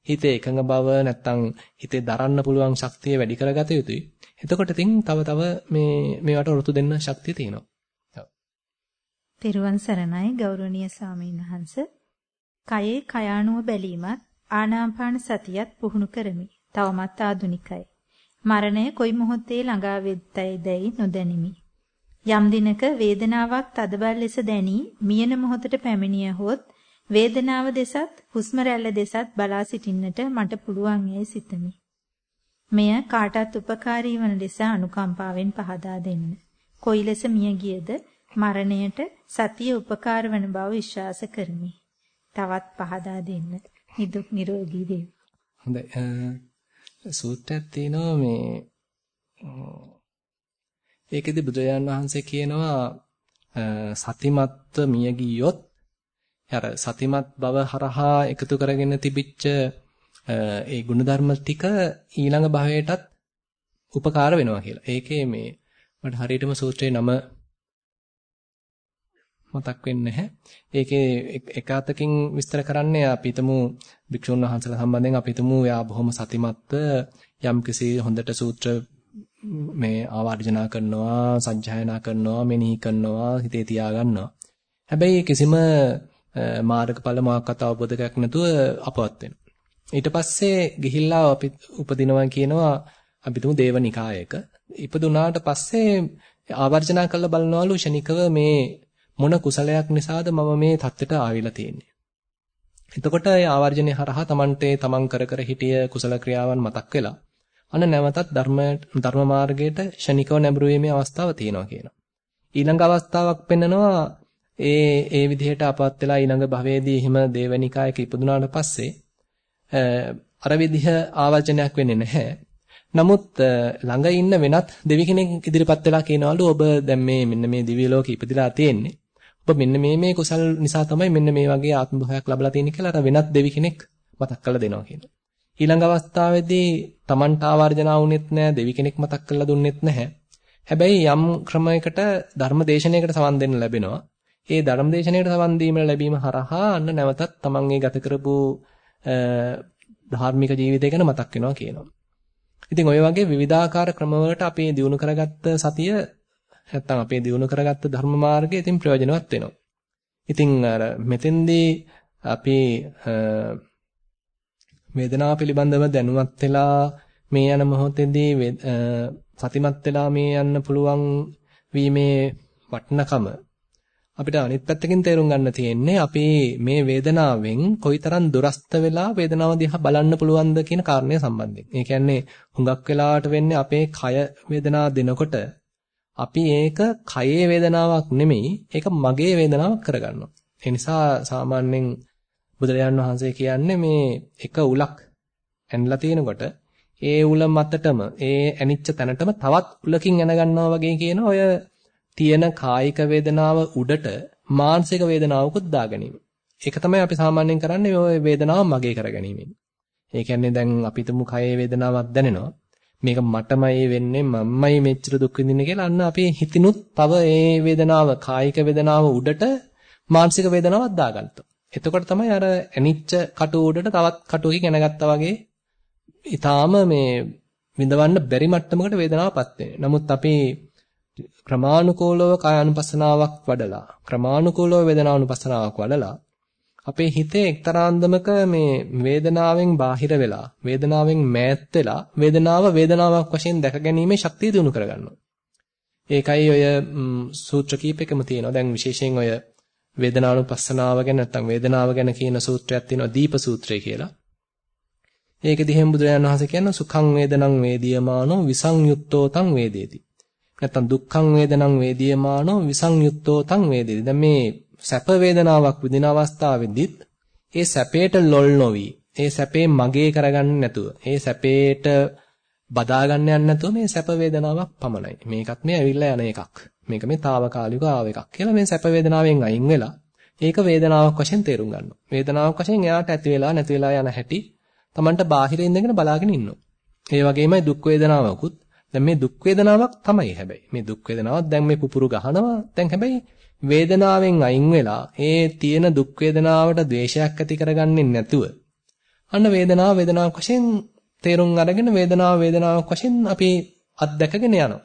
හිතේ එකඟ බව නැත්තම් හිතේ දරන්න පුළුවන් ශක්තිය වැඩි කරගත යුතුයි. එතකොට ඉතින් තව තව මේ මේවට වෘතු දෙන්න ශක්තිය තියෙනවා. ඔව්. පෙරුවන් සරණයි ගෞරවනීය සාමීන් වහන්ස. කයේ කයානුව බැලීමත් ආනාපාන සතියත් පුහුණු කරමි. තවමත් ආදුනිකයි. මරණය කොයි මොහොතේ ළඟා වෙද්දයිදයි නොදැනිමි. යම් දිනක වේදනාවක් තදබල ලෙස දැනි මියන මොහොතට පැමිණිය හොත් වේදනාව දෙසත් හුස්ම රැල්ල දෙසත් බලා සිටින්නට මට පුළුවන් යයි සිතමි. මෙය කාටත් උපකාරී වන ලෙස අනුකම්පාවෙන් පහදා දෙන්න. කොයි ලෙස මිය ගියද මරණයට සතිය උපකාර වන බව විශ්වාස කරමි. තවත් පහදා දෙන්න. නිදුක් නිරෝගී වේවා. හොඳයි. සූත්‍රයක් තියෙනවා මේ ඒකෙදි බුදුරජාන් වහන්සේ කියනවා සතිමත්ව මිය ගියොත් අර සතිමත් බව හරහා එකතු කරගෙන තිබිච්ච ඒ ಗುಣධර්ම ටික ඊළඟ භවයටත් උපකාර වෙනවා කියලා. ඒකේ මේ මට හරියටම සූත්‍රයේ නම මතක් වෙන්නේ නැහැ. ඒකේ එක අතකින් විස්තර කරන්නේ අපි හිතමු භික්ෂුන් වහන්සේලා සම්බන්ධයෙන් අපි හිතමු යා බොහොම සතිමත්ව යම්කිසි හොඳට සූත්‍ර මේ ආවර්ජනා කරනවා, සජ්ජායනා කරනවා, මෙනෙහි කරනවා, හිතේ තියා ගන්නවා. හැබැයි කිසිම මාර්ගඵල මොකක්වත් අවබෝධයක් නැතුව අපවත් වෙනවා. ඊට පස්සේ ගිහිල්ලා අපි උපදිනවා කියනවා අපි තුමු දේවනිකායක. ඉපදුනාට පස්සේ ආවර්ජනා කරලා බලනවලු ෂණිකව මේ මොන කුසලයක් නිසාද මම මේ தත්ත්වයට ආවිලා තියෙන්නේ. එතකොට ඒ ආවර්ජනයේ හරහා Tamante තමන් කර කර හිටිය කුසල ක්‍රියාවන් මතක් වෙලා අන්න නැවතත් ධර්ම ධර්ම මාර්ගයට ෂණිකව නැඹුරු වීමේ අවස්ථාව තියෙනවා කියනවා. ඊළඟ අවස්ථාවක් පෙන්නනවා ඒ ඒ විදිහට අපවත් වෙලා ඊළඟ භවයේදී එහෙම දේවනිකායක ඉපදුනාට පස්සේ අර විදිහ ආවර්ජනයක් වෙන්නේ නැහැ. නමුත් ළඟ ඉන්න වෙනත් දෙවි කෙනෙක් ඉදිරිපත් වෙලා කියනවලු ඔබ දැන් මේ මෙන්න මේ දිව්‍ය ලෝකෙ ඉපදිලා තියෙන්නේ. ඔබ මෙන්න මේ මේ කුසල් නිසා තමයි මෙන්න මේ වගේ ආත්ම භාවයක් ලැබලා තියෙන්නේ කියලා අර වෙනත් දෙවි කෙනෙක් මතක් කරලා දෙනවා කියනවා. ඊළඟ අවස්ථාවේදී Tamanට ආවර්ජනා වුනේත් නැහැ, දෙවි කෙනෙක් මතක් කරලා දුන්නෙත් නැහැ. හැබැයි යම් ක්‍රමයකට ධර්ම දේශනාවකට සවන් දෙන්න ලැබෙනවා. ඒ ධර්ම දේශනාවකට සවන් දීම ලැබීම හරහා අන්න නැවතත් Taman ගත කරපු ධාර්මික ජීවිතය ගැන මතක් වෙනවා කියනවා. ඉතින් ඔය වගේ විවිධාකාර ක්‍රමවලට අපි දිනු කරගත්ත සතිය නැත්තම් අපේ දිනු කරගත්ත ධර්ම මාර්ගය ඉතින් ප්‍රයෝජනවත් වෙනවා. ඉතින් අර මෙතෙන්දී අපි වේදනාව පිළිබඳව දැනුවත් වෙලා මේ යන මොහොතේදී සතිමත් වෙලා මේ යන්න පුළුවන් වීමේ වටිනකම අපිට අනිත් පැත්තකින් තේරුම් ගන්න තියෙන්නේ අපි මේ වේදනාවෙන් කොයිතරම් දුරස්ත වෙලා වේදනාව දිහා බලන්න පුළුවන්ද කියන කාරණය සම්බන්ධයෙන්. ඒ කියන්නේ හුඟක් වෙලාවට වෙන්නේ අපේ කය වේදනාව දෙනකොට අපි ඒක කයේ වේදනාවක් නෙමෙයි ඒක මගේ වේදනාවක් කරගන්නවා. ඒ නිසා සාමාන්‍යයෙන් බුදුරජාන් වහන්සේ කියන්නේ මේ එක උලක් ඇනලා තියෙනකොට ඒ උල මතටම ඒ ඇනිච්ච තැනටම තවත් උලකින් ඇන ගන්නවා වගේ කියන ඔය තියෙන කායික වේදනාව උඩට මානසික වේදනාවකුත් දාගැනීම. ඒක තමයි අපි සාමාන්‍යයෙන් කරන්නේ ඔය වේදනාව මගේ කරගැනීමෙන්. ඒ කියන්නේ දැන් අපි තුමු කයේ වේදනාවක් දැනෙනවා. මේක මටමයි වෙන්නේ මම්මයි මෙච්චර දුක් විඳින්නේ කියලා අන්න අපි හිතිනුත් තව ඒ වේදනාව කායික වේදනාව උඩට මානසික වේදනාවක් දාගන්නවා. එතකොට තමයි අර ඇනිච්ච කටු උඩට තවත් කටුවකින් එනගත්තා වගේ ඊටාම මේ විඳවන්න බැරි මට්ටමකට වේදනාවපත් වෙන්නේ. නමුත් අපි ක්‍රමානුකූලව කායानुපස්සනාවක් වඩලා ක්‍රමානුකූලව වේදනානුපස්සනාවක් වඩලා අපේ හිතේ එක්තරාන්දමක මේ වේදනාවෙන් බාහිර වෙලා වේදනාවෙන් මෑත් වෙලා වේදනාව වේදනාවක් වශයෙන් දැක ගැනීමේ ශක්තිය දිනු කරගන්නවා. ඒකයි ඔය සූත්‍ර කීපෙකම තියෙනවා. දැන් විශේෂයෙන් ඔය වේදනානුපස්සනාව ගැන නැත්නම් වේදනාව ගැන කියන සූත්‍රයක් තියෙනවා දීප සූත්‍රය කියලා. ඒකෙදි හැම බුදුරජාණන් වහන්සේ කියන සුඛං වේදනං වේදියමානෝ විසංයුත්තෝ තං වේදේති. නැත්නම් දුක්ඛං වේදනං වේදියමානෝ විසංයුත්තෝ තං වේදේති. දැන් මේ සැප වේදනාවක් විඳින අවස්ථාවෙදිත් ඒ සැපේට ලොල් නොවි ඒ සැපේ මගේ කරගන්න නැතුව ඒ සැපේට බදා ගන්න යන්න නැතුව මේ සැප වේදනාවක් පමණයි. මේකත් මේ ඇවිල්ලා යන එකක්. මේක මේ తాවකාලික ආව එකක් කියලා මේ සැප වේදනාවෙන් අයින් වෙලා ඒක වේදනාවක් වශයෙන් තේරුම් ගන්නවා. වේදනාවක් වශයෙන් එයාට ඇති වෙලා නැති වෙලා යන හැටි Tamanට බාහිරින් ඉඳගෙන බලාගෙන ඉන්නවා. ඒ වගේමයි දුක් වේදනාවකුත් දැන් මේ දුක් වේදනාවක් තමයි හැබැයි. මේ දුක් වේදනාවක් දැන් මේ පුපුරු ගහනවා. දැන් හැබැයි වේදනාවෙන් අයින් වෙලා ඒ තියෙන දුක් වේදනාවට ද්වේෂයක් ඇති කරගන්නේ නැතුව අන්න වේදනාව වේදනාවක් වශයෙන් තේරුම් අරගෙන වේදනාව වේදනාවක් වශයෙන් අපි අත්දැකගෙන යනවා.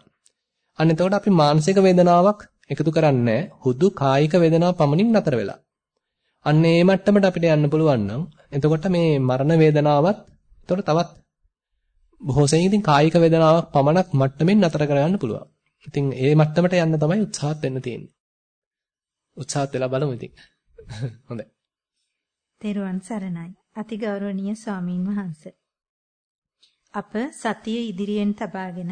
අන්න එතකොට අපි මානසික වේදනාවක් එකතු කරන්නේ හුදු කායික වේදනාව පමණින් නතර වෙලා. අන්න ඒ මට්ටමට අපිට යන්න පුළුවන් නම් එතකොට මේ මරණ වේදනාවත් එතකොට තවත් බොහෝ සෙයින් ඉතින් කායික වේදනාවක් පමණක් මට්ටමින් නතර කරගන්න පුළුවන්. ඉතින් ඒ මට්ටමට යන්න තමයි උත්සාහත් වෙන්න තියෙන්නේ. උත්සාහත් වෙලා බලමු ඉතින්. හොඳයි. තෙරුවන් සරණයි. අතිගෞරවනීය ස්වාමීන් වහන්සේ. අප සතිය ඉදිරියෙන් තබාගෙන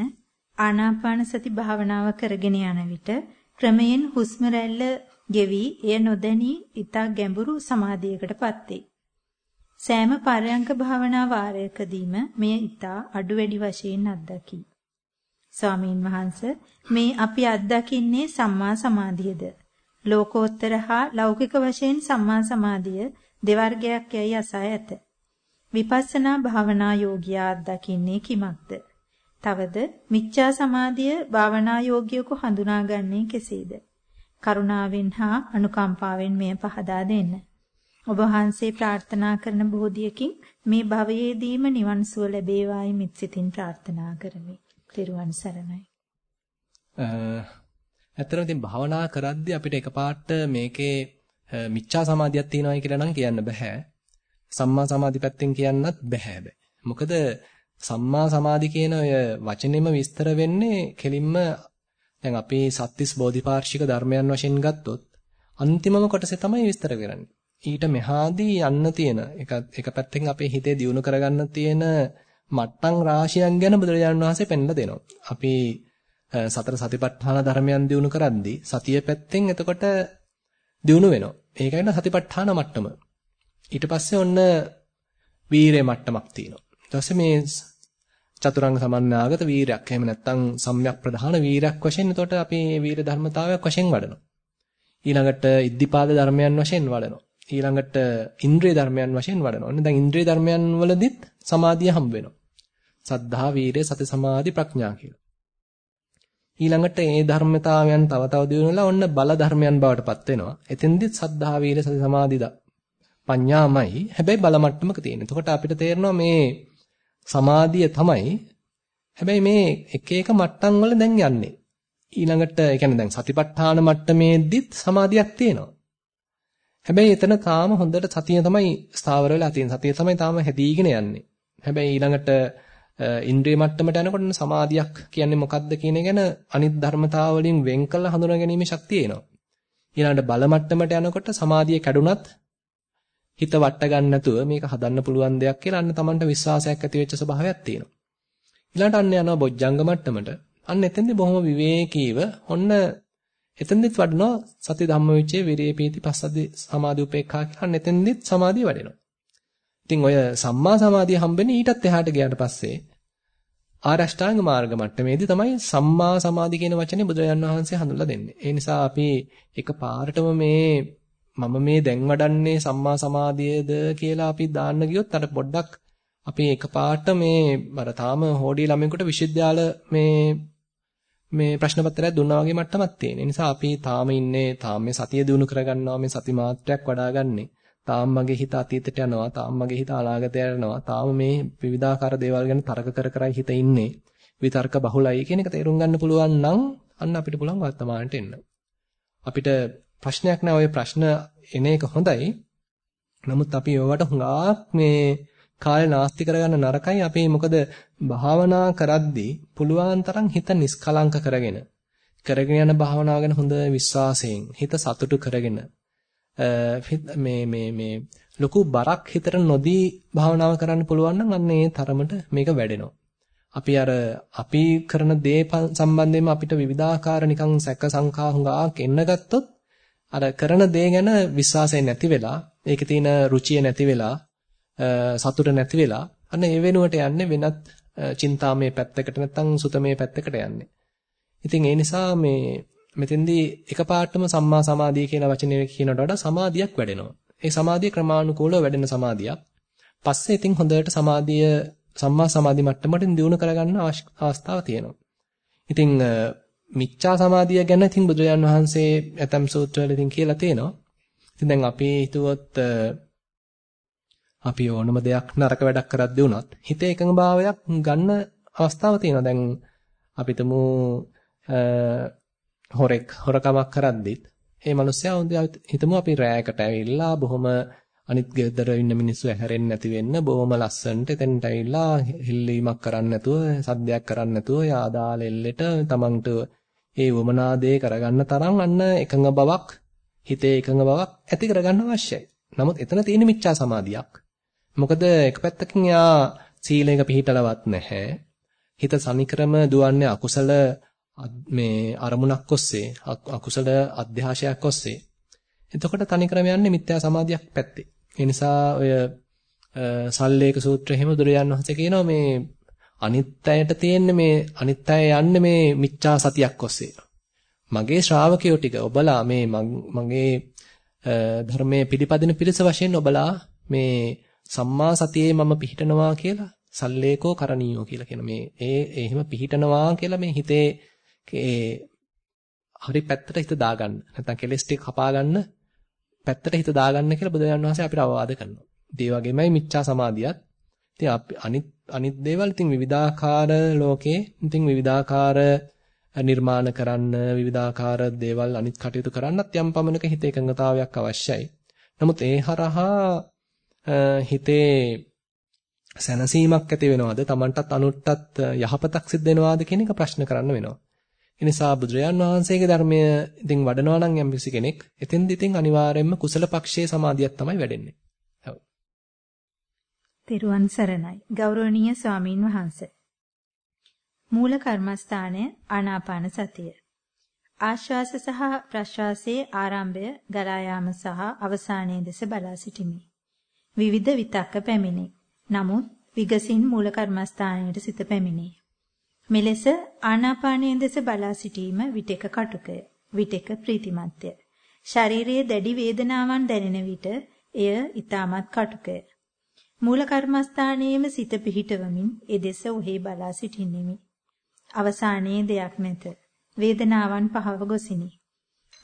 ආනාපාන සති භාවනාව කරගෙන යන විට ක්‍රමයෙන් හුස්ම රැල්ල ගෙවි එය නොදැනී ඊතා ගැඹුරු සමාධියකටපත් වේ. සෑම පරයන්ක භාවනා වාරයකදීම මෙය ඊතා අඩු වැඩි වශයෙන් අත්දකි. ස්වාමීන් වහන්ස මේ අපි අත්දකින්නේ සම්මා සමාධියද ලෝකෝත්තර හා ලෞකික වශයෙන් සම්මා සමාධිය දෙවර්ගයක් යයි අසා ඇත. විපස්සනා භාවනා යෝගියා අත්දකින්නේ කිමක්ද? තවද මිච්ඡා සමාධිය භාවනා යෝගියෙකු හඳුනාගන්නේ කෙසේද? කරුණාවෙන් හා අනුකම්පාවෙන් මෙය පහදා දෙන්න. ඔබ වහන්සේ ප්‍රාර්ථනා කරන බෝධියකින් මේ භවයේදීම නිවන් සුව ලැබේවායි මිත් සිතින් ප්‍රාර්ථනා කරමි. ත්‍රිවන් සරණයි. ඇත්තටම ඉතින් භාවනා කරද්දී අපිට එකපාරට මේකේ මිච්ඡා සමාධියක් තියෙනවායි කියලා නම් කියන්න බෑ. සම්මා සමාධි පැත්තෙන් කියන්නත් බෑ බෑ. මොකද සම්මා සමාධි කියන ඔය වචනේම විස්තර වෙන්නේ කෙලින්ම දැන් අපි සත්‍තිස් බෝධිපාර්ශික ධර්මයන් වශයෙන් ගත්තොත් අන්තිමම කොටසේ තමයි විස්තර කරන්නේ. ඊට මෙහාදී යන්න තියෙන එක එක පැත්තකින් අපේ හිතේ දියුණු කරගන්න තියෙන මට්ටම් රාශියක් ගැන බුදුරජාණන් වහන්සේ පෙන්ලා දෙනවා. අපි සතර සතිපට්ඨාන ධර්මයන් දියුණු කරද්දී සතිය පැත්තෙන් එතකොට දියුණු වෙනවා. ඒකයි න සතිපට්ඨාන මට්ටම. ඊට පස්සේ ඔන්න වීරය මට්ටමක් තියෙනවා. ඊට පස්සේ මේ චතුරංග සමන්නාගත වීරයක්. එහෙම නැත්නම් සම්‍යක් ප්‍රධාන වීරයක් වශයෙන් එතකොට අපි මේ වීර ධර්මතාවයක් වශයෙන් වඩනවා. ඊළඟට ඉද්ධිපාද ධර්මයන් වශයෙන් වඩනවා. ඊළඟට ඉන්ද්‍රිය ධර්මයන් වශයෙන් වඩනවා. ඔන්න දැන් ඉන්ද්‍රිය ධර්මයන් වලදීත් සමාධිය හම්බ වෙනවා. සද්ධා, වීරය, සති, සමාධි, ප්‍රඥා කියලා. ඊළඟට ඒ ධර්මතාවයන් තව තව දියුණුවලා ඔන්න බල ධර්මයන් බවට පත් වෙනවා. එතෙන්දිත් සද්ධා, වීරය, සති, සමාධි, පඤ්ඤාමයි. හැබැයි බල මට්ටමක තියෙන. එතකොට අපිට තේරෙනවා මේ සමාධිය තමයි හැබැයි මේ එක එක මට්ටම් වල දැන් යන්නේ. ඊළඟට ඒ කියන්නේ දැන් සතිපට්ඨාන මට්ටමේදීත් සමාධියක් තියෙනවා. හැබැයි එතන තාම හොඳට සතිය තමයි ස්ථාවර වෙලා තියෙන. සතිය තමයි තාම හැදීගෙන යන්නේ. හැබැයි ඊළඟට ඉන්ද්‍රිය මට්ටමට යනකොට සමාධියක් කියන්නේ මොකක්ද කියන ගැන අනිත් ධර්මතාව වලින් වෙන් කළ හඳුනා ගැනීමේ ශක්තිය එනවා. ඊළඟට බල මට්ටමට යනකොට සමාධිය කැඩුනත් හිත වට ගන්න නැතුව මේක හදන්න පුළුවන් දෙයක් කියලා අන්න Tamanට විශ්වාසයක් ඇති වෙච්ච ස්වභාවයක් තියෙනවා. ඊළඟට අන්න යනවා බොජ්ජංග මට්ටමට. අන්න එතෙන්දී බොහොම විවේකීව ඔන්න එතෙන්දිත් වඩනවා සති ධම්මවිචේ විරේ පීති පස්සද්දි සමාධි උපේක්ඛා කියලා. අන්න එතෙන්දිත් සමාධිය වඩෙනවා. ඉතින් ඔය සම්මා සමාධිය හම්බෙන්නේ ඊටත් එහාට ගියාට පස්සේ ආරෂ්ඨාංග මාර්ග මට්ටමේදී තමයි සම්මා සමාධි කියන වචනේ බුදුරජාණන් වහන්සේ හඳුන්ලා දෙන්නේ. ඒ නිසා අපි එක පාරටම මේ මම මේ දැන් වඩන්නේ සම්මා සමාධියද කියලා අපි දාන්න ගියොත් අර පොඩ්ඩක් අපි එකපාරට මේ අර තාම හොඩි ළමයෙකුට විශ්වවිද්‍යාල මේ මේ ප්‍රශ්න පත්‍රයක් දුන්නා වගේ මට්ටමක් තියෙන. ඒ නිසා අපි තාම ඉන්නේ තාම මේ සතිය දිනු කරගන්නවා මේ සති මාත්‍රයක් වඩාගන්නේ. තාම මගේ හිත අතීතයට යනවා. තාම මගේ හිත අනාගතයට යනවා. තාම මේ විවිධාකාර දේවල් ගැන තර්ක කර කර හිත ඉන්නේ. විතර්ක බහුලයි කියන එක තේරුම් ගන්න පුළුවන් නම් අන්න අපිට පුළුවන් වර්තමානට එන්න. අපිට ප්‍රශ්නයක් නෑ ওই ප්‍රශ්න එන එක හොඳයි. නමුත් අපි ඒවට හුඟක් මේ කාලේ නාස්ති කරගන්න නරකයි. අපි මොකද භාවනා කරද්දී පුළුවන් තරම් හිත නිස්කලංක කරගෙන කරගෙන යන භාවනාව ගැන හොඳ විශ්වාසයෙන් හිත සතුටු කරගෙන මේ මේ මේ ලොකු බරක් හිතට නොදී භාවනාව කරන්න පුළුවන් නම් අන්න ඒ තරමට මේක වැඩෙනවා. අපි අර අපි කරන දේ සම්බන්ධයෙන්ම අපිට විවිධාකාර නිකන් සැක සංකා හුඟක් එන්න ගත්තොත් අර කරන දේ ගැන විශ්වාසය නැති වෙලා ඒකේ තියෙන රුචිය නැති වෙලා සතුට නැති වෙලා අන්න ඒ වෙනුවට යන්නේ වෙනත් චින්තාමේ පැත්තකට නැත්නම් සුතමේ පැත්තකට යන්නේ. ඉතින් ඒ නිසා මේ මෙතෙන්දී එකපාරටම සම්මා සමාධිය කියන වචනේ කියනට වඩා සමාධියක් වැඩෙනවා. ඒ සමාධිය ක්‍රමානුකූලව වැඩෙන සමාධියක්. පස්සේ ඉතින් හොඳට සමාධිය සම්මා සමාධි මට්ටමට දියුණු කරගන්න අවස්ථාව තියෙනවා. ඉතින් මිච්ඡා සමාධිය ගැන ඉතින් බුදුරජාන් වහන්සේ ඇතම් සූත්‍රවල ඉතින් කියලා තියෙනවා. ඉතින් දැන් අපි හිතුවොත් අපි ඕනම දෙයක් නරක වැඩක් කරද්දී වුණත් හිතේ එකඟභාවයක් ගන්න අවස්ථාවක් තියෙනවා. දැන් අපිටම හොරෙක් හොරකමක් කරද්දිත් මේ මිනිස්සයා හිතමු අපි රෑයකට ඇවිල්ලා බොහොම අනිත් ගෙදර ඉන්න මිනිස්සු ඇහැරෙන්නේ නැති වෙන්න බොහොම ලස්සනට එතනට ඇවිල්ලා හිල්ලීමක් කරන්න නැතුව සද්දයක් කරන්න නැතුව යාදාල එල්ලෙට තමන්ට ඒ වමනා දේ කරගන්න තරම් අන්න එකඟ බවක් හිතේ එකඟ බවක් ඇති කරගන්න අවශ්‍යයි. නමුත් එතන තියෙන මිච්ඡා සමාධියක්. මොකද එක පැත්තකින් යා සීලයක පිළිහිටලවත් නැහැ. හිත සනිකරම දුවන්නේ අකුසල මේ අරමුණක් ඔස්සේ අකුසල අධ්‍යාශයක් ඔස්සේ. එතකොට තනිකරම යන්නේ මිත්‍යා සමාධියක් පැත්තේ. ඒ නිසා ඔය සල්ලේක සූත්‍රය එහෙම දුරයන් වහන්සේ කියනවා මේ අනිත්‍යයට තියෙන මේ අනිත්‍යය යන්නේ මේ මිච්ඡා සතියක් ඔස්සේ. මගේ ශ්‍රාවකයෝ ටික ඔබලා මේ මගේ ධර්මයේ පිළිපදින පිරිස වශයෙන් ඔබලා මේ සම්මා සතියේ මම පිහිටනවා කියලා සල්ලේකෝ කරණීයෝ කියලා කියන මේ ඒ එහෙම පිහිටනවා කියලා මේ හිතේ හරි පැත්තට හිත දාගන්න. නැත්නම් කෙලස් ටික කපා ගන්න පැත්තට හිත දාගන්න කියලා බුදුරජාණන් වහන්සේ අපිට අවවාද කරනවා. ඒ වගේමයි මිච්ඡා සමාධියත්. ඉතින් අපි අනිත් අනිත් දේවල් ඉතින් විවිධාකාර ලෝකේ ඉතින් විවිධාකාර නිර්මාණ කරන්න විවිධාකාර දේවල් අනිත් කටයුතු කරන්නත් යම් පමණක හිත එකඟතාවයක් අවශ්‍යයි. නමුත් ඒ හරහා හිතේ සැනසීමක් ඇති වෙනවද? Tamanටත් අනුන්ටත් යහපතක් සිද්ධ වෙනවද කියන එක ප්‍රශ්න කරන්න වෙනවා. ඒ නිසා බුදුරජාන් වහන්සේගේ ධර්මය ඉතින් වඩනවා නම් යම් කෙනෙක් එතෙන්ද ඉතින් අනිවාර්යයෙන්ම කුසල පක්ෂයේ සමාධියක් තමයි වැඩෙන්නේ. ඔව්. තෙරුවන් සරණයි. ගෞරවනීය ස්වාමින් වහන්සේ. මූල කර්මස්ථානය ආනාපාන සතිය. ආශ්වාස සහ ප්‍රශ්වාසයේ ආරම්භය ගලා යාම සහ අවසානයේ දෙස බලා සිටිමි. විවිධ විතක්ක පැමිණේ. නමුත් විගසින් මූල කර්මස්ථානයට සිත පැමිණේ. මෙලෙස ආනාපානයේ දෙස බලා සිටීම විටක කටුකය විටක ප්‍රීතිමත්ය. ශරීරයේ දැඩි වේදනාවන් දැනෙන විට එය ඊටමත් කටුකය. මූල කර්මස්ථානයේම සිත පිහිටවමින් එදෙස ඔහි බලා සිටින්නෙමි. අවසානයේ දෙයක් නැත. වේදනාවන් පහව ගොසිනි.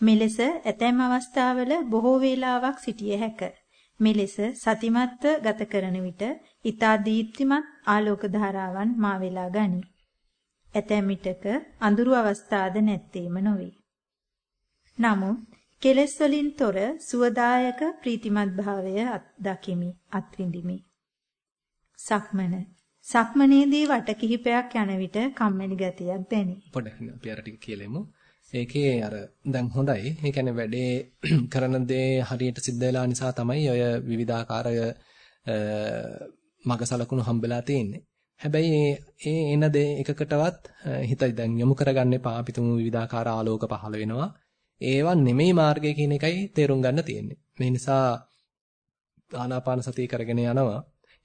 මෙලෙස ඇතැම් අවස්ථාවල බොහෝ වේලාවක් සිටිය හැක. මෙලෙස සතිමත්ව ගත කරන විට ඊතා දීප්තිමත් ආලෝක ධාරාවන් මා වෙලා ගනී ඇතැම් විටක අඳුරු අවස්ථාද නැත්තේම නොවේ. නමුත් කෙලෙස් වලින් තොර සුවදායක ප්‍රීතිමත් භාවය දකිමි අත්විඳිමි. සක්මන සක්මනේදී වට කිහිපයක් යන විට කම්මැලි ගතියක් දැනේ. පොඩ්ඩක් අපි අර ටික කියලෙමු. ඒකේ අර දැන් හොඳයි. ඒ කියන්නේ වැඩේ කරන දේ හරියට සිද්ධ වෙලා නිසා තමයි ඔය විවිධාකාරය මගසලකුණු හම්බෙලා තියෙන්නේ. හැබැයි ඒ එන දේ එකකටවත් හිත දැන් යොමු කරගන්න එපා. අපි තුමු විවිධාකාර ආලෝක පහළ වෙනවා. ඒවා නෙමෙයි මාර්ගය කියන එකයි තේරුම් ගන්න තියෙන්නේ. මේ නිසා ආනාපාන සතිය කරගෙන යනවා.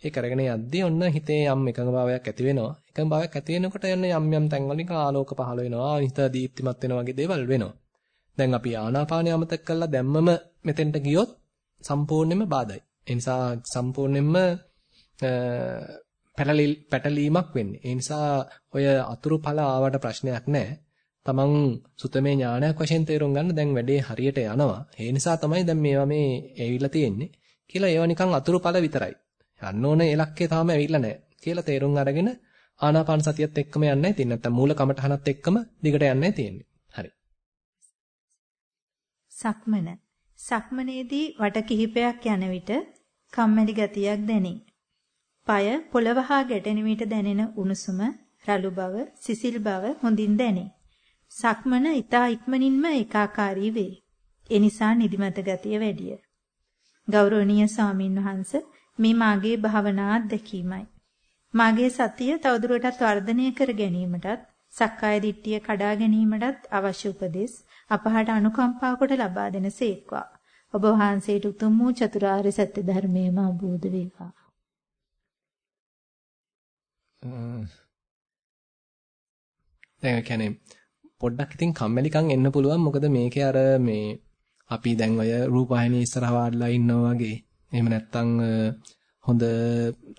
ඒ කරගෙන යද්දී ඔන්න හිතේ යම් එකඟ භාවයක් ඇති වෙනවා. එකඟ භාවයක් ඇති වෙනකොට යන යම් යම් තැන්වලින් ආලෝක පහළ වෙනවා. හිත දීප්තිමත් වෙනවා වගේ දේවල් වෙනවා. දැන් අපි ආනාපානය අමතක කරලා දැම්මම මෙතෙන්ට ගියොත් සම්පූර්ණයෙන්ම බාධායි. ඒ නිසා සම්පූර්ණයෙන්ම පැටලීමක් වෙන්නේ. ඒ නිසා ඔය අතුරු ඵල ආවට ප්‍රශ්නයක් නැහැ. තමන් සුතමේ ඥානයක් වශයෙන් තේරුම් ගන්න දැන් වැඩේ හරියට යනවා. ඒ නිසා තමයි දැන් මේවා මේ ඇවිල්ලා තියෙන්නේ. කියලා ඒවා නිකන් අතුරුඵල විතරයි. යන්න ඕනේ ඉලක්කය තාම ඇවිල්ලා නැහැ කියලා තේරුම් අරගෙන ආනාපාන සතියත් එක්කම යන්නයි තියෙන්නේ. නැත්තම් මූල කමඨහනත් එක්කම දිගට යන්නයි තියෙන්නේ. හරි. සක්මන. සක්මනේදී වට කිහිපයක් යන විට කම්මැලි ගතියක් දැනේ. পায় පොළව හා ගැටෙන විට දැනෙන උණුසුම, රළු බව, සිසිල් බව හොඳින් දැනේ. සක්මන ඊතා ඉක්මනින්ම ඒකාකාරී වේ. ඒ නිසා නිදිමත ගතිය වැඩිය. ගෞරවනීය ස්වාමින් වහන්සේ මේ මාගේ භාවනා අත්දැකීමයි. මාගේ සතිය තවදුරටත් වර්ධනය කර ගැනීමටත් සක්කාය දිට්ඨිය කඩා ගැනීමටත් අවශ්‍ය උපදෙස් අපහාට අනුකම්පා කොට ලබා දෙන සේක්වා. ඔබ වහන්සේට උතුම් වූ චතුරාර්ය සත්‍ය ධර්මයේම අවබෝධ වේවා. දැන් කියන්නේ පොඩ්ඩක් ඉතින් කම්මැලිකම් එන්න පුළුවන් මොකද මේකේ අර මේ අපි දැන් ඔය රූපවාහිනිය ඉස්සරහ වාඩිලා ඉන්නවා වගේ එහෙම නැත්නම් හොඳ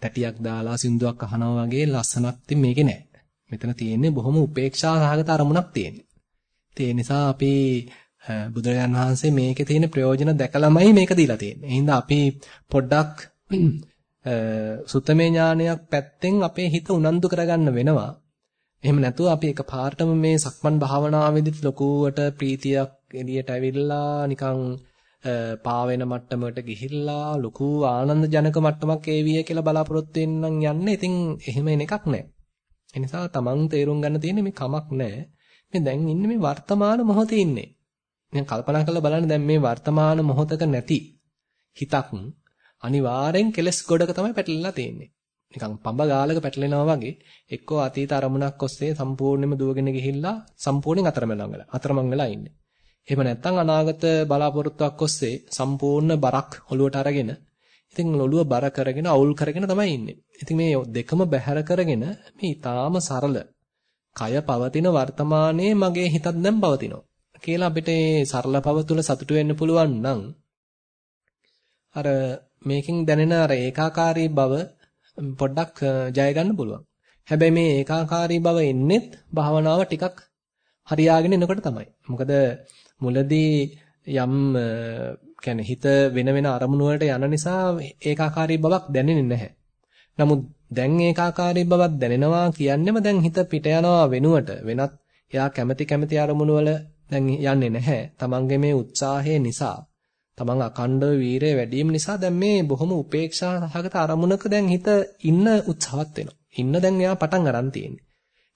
තැටියක් දාලා සින්දුවක් අහනවා වගේ ලස්සනක් ඉතින් මේකේ නැහැ. මෙතන තියෙන්නේ බොහොම උපේක්ෂා සහගත අරමුණක් තියෙන්නේ. ඒ නිසා අපි බුදුරජාන් වහන්සේ මේකේ තියෙන ප්‍රයෝජන දැකලාමයි මේක දීලා තියෙන්නේ. එහෙනම් අපි පොඩ්ඩක් සුත්තමේ ඥානයක් පැත්තෙන් අපේ හිත උනන්දු කරගන්න වෙනවා. එහෙම නැතුව අපි එකපාරටම මේ සක්මන් භාවනාවේදීත් ලොකුවට ප්‍රීතියක් එළියට ඇවිල්ලා නිකන් පාවෙන මට්ටමකට ගිහිල්ලා ලොකු ආනන්ද ජනක මට්ටමක් ඒවිය කියලා බලාපොරොත්තු වෙන්නම් යන්නේ. ඉතින් එහෙම එන එකක් නැහැ. ඒ නිසා තමන් තේරුම් ගන්න තියෙන්නේ මේ කමක් නැහැ. මේ දැන් ඉන්නේ මේ වර්තමාන මොහොතේ ඉන්නේ. දැන් කල්පනා කරලා බලන්න දැන් මේ වර්තමාන මොහොතක නැති හිතක් අනිවාර්යෙන් කෙලස් ගොඩක තමයි පැටලලා තියෙන්නේ. නිකන් පඹ ගාලක පැටලෙනවා වගේ එක්කෝ අතීත අරමුණක් ඔස්සේ සම්පූර්ණයෙන්ම දුවගෙන ගිහිල්ලා සම්පූර්ණයෙන් අතරමං වෙලා අතරමං වෙලා ඉන්නේ. එහෙම නැත්නම් අනාගත බලාපොරොත්තුවක් ඔස්සේ සම්පූර්ණ බරක් ඔලුවට අරගෙන ඉතින් ඔලුව බර කරගෙන අවුල් කරගෙන තමයි ඉන්නේ. ඉතින් මේ දෙකම බැහැර කරගෙන මේ ඊටාම සරල කය පවතින වර්තමානයේ මගේ හිතත් දැන් පවතිනවා. කියලා අපිට මේ සරල පව තුල සතුටු වෙන්න පුළුවන් නම් අර මේකෙන් දැනෙන අර ඒකාකාරී බව පොඩ්ඩක් ජය ගන්න පුළුවන්. හැබැයි මේ ඒකාකාරී බව එන්නේත් භාවනාව ටිකක් හරියාගෙන එනකොට තමයි. මොකද මුලදී යම් කියන්නේ හිත වෙන වෙන අරමුණු වලට යන නිසා ඒකාකාරී බවක් දැනෙන්නේ නැහැ. නමුත් දැන් ඒකාකාරී බවක් දැනෙනවා කියන්නේම දැන් හිත පිට යනවා වෙනුවට වෙනත් එයා කැමැති කැමැති අරමුණු වල දැන් යන්නේ නැහැ. තමන්ගේ මේ උත්සාහය නිසා තමන් අකණ්ඩව වීරය වැඩිම නිසා දැන් මේ බොහොම උපේක්ෂා සහගත අරමුණක දැන් හිත ඉන්න උත්සාහත් වෙනවා. ඉන්න දැන් එයා පටන් ගන්න තියෙන්නේ.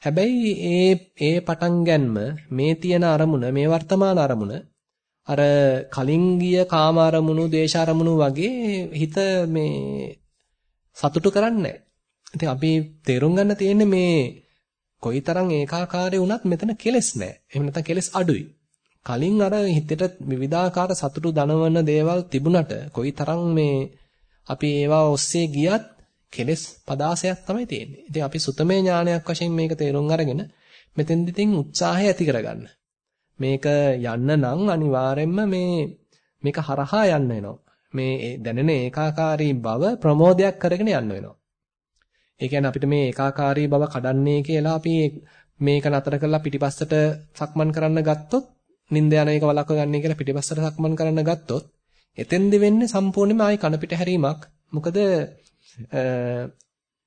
හැබැයි ඒ ඒ පටන් ගැනීම මේ තියෙන අරමුණ මේ වර්තමාන අරමුණ අර කලින් ගිය කාම අරමුණු දේශ අරමුණු වගේ හිත මේ සතුටු කරන්නේ ඉතින් අපි තේරුම් ගන්න තියෙන්නේ මේ කොයිතරම් ඒකාකාරී වුණත් මෙතන කෙලස් නැහැ. එහෙම නැත්නම් කෙලස් අඩුයි. කලින් අර හිතේට විවිධාකාර සතුටු දනවන දේවල් තිබුණට කොයිතරම් මේ අපි ඒවා ඔස්සේ ගියත් කෙලස් පදාසයක් තමයි තියෙන්නේ. ඉතින් අපි සුතමේ ඥානයක් වශයෙන් මේක තේරුම් අරගෙන මෙතෙන්දි තින් උත්සාහය ඇති කරගන්න. මේක යන්න නම් අනිවාර්යෙන්ම මේ මේක හරහා යන්න වෙනවා. මේ දැනෙන ඒකාකාරී බව ප්‍රමෝදයක් කරගෙන යන්න වෙනවා. ඒ කියන්නේ අපිට මේ ඒකාකාරී බව කඩන්නේ කියලා අපි මේක නතර කරලා පිටිපස්සට සක්මන් කරන්න ගත්තොත් නිින්ද යන එක වළක්ව ගන්න කියලා පිටිපස්සට සක්මන් කරන්න ගත්තොත් එතෙන්දි වෙන්නේ සම්පූර්ණයෙන්ම ආයි කන පිට හැරීමක්. මොකද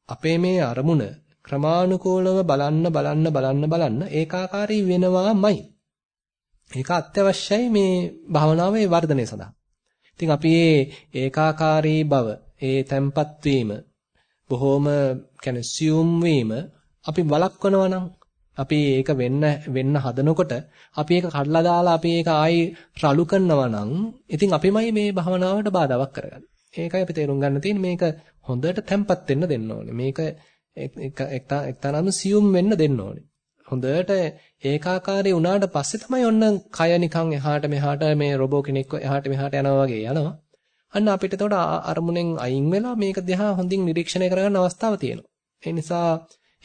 අපේ මේ අරමුණ ක්‍රමානුකූලව බලන්න බලන්න බලන්න බලන්න ඒකාකාරී වෙනවාමයි. ඒක අත්‍යවශ්‍යයි මේ භාවනාවේ වර්ධනය සඳහා. ඉතින් අපි මේ ඒකාකාරී බව, ඒ tempat වීම, බොහොම කියන්නේ සියුම් වීම අපි වළක්වනවා නම් අපි ඒක වෙන්න වෙන්න හදනකොට අපි ඒක කඩලා දාලා අපි ඒක ආයි රළු කරනවා නම් ඉතින් අපිමයි මේ භවනාවට බාධාවක් කරගන්නේ. ඒකයි අපි තේරුම් ගන්න තියෙන්නේ මේක හොඳට තැම්පත් වෙන්න දෙන්න ඕනේ. මේක එක්තරාම සියුම් වෙන්න දෙන්න ඕනේ. හොඳට ඒකාකාරී වුණාට පස්සේ තමයි ඔන්න කය නිකන් එහාට මෙහාට මේ රොබෝ කෙනෙක් එහාට මෙහාට යනවා වගේ යනවා. අන්න අපිට එතකොට අරමුණෙන් අයින් වෙලා මේක දිහා හොඳින් නිරීක්ෂණය කරගන්න අවස්ථාව තියෙනවා. ඒ නිසා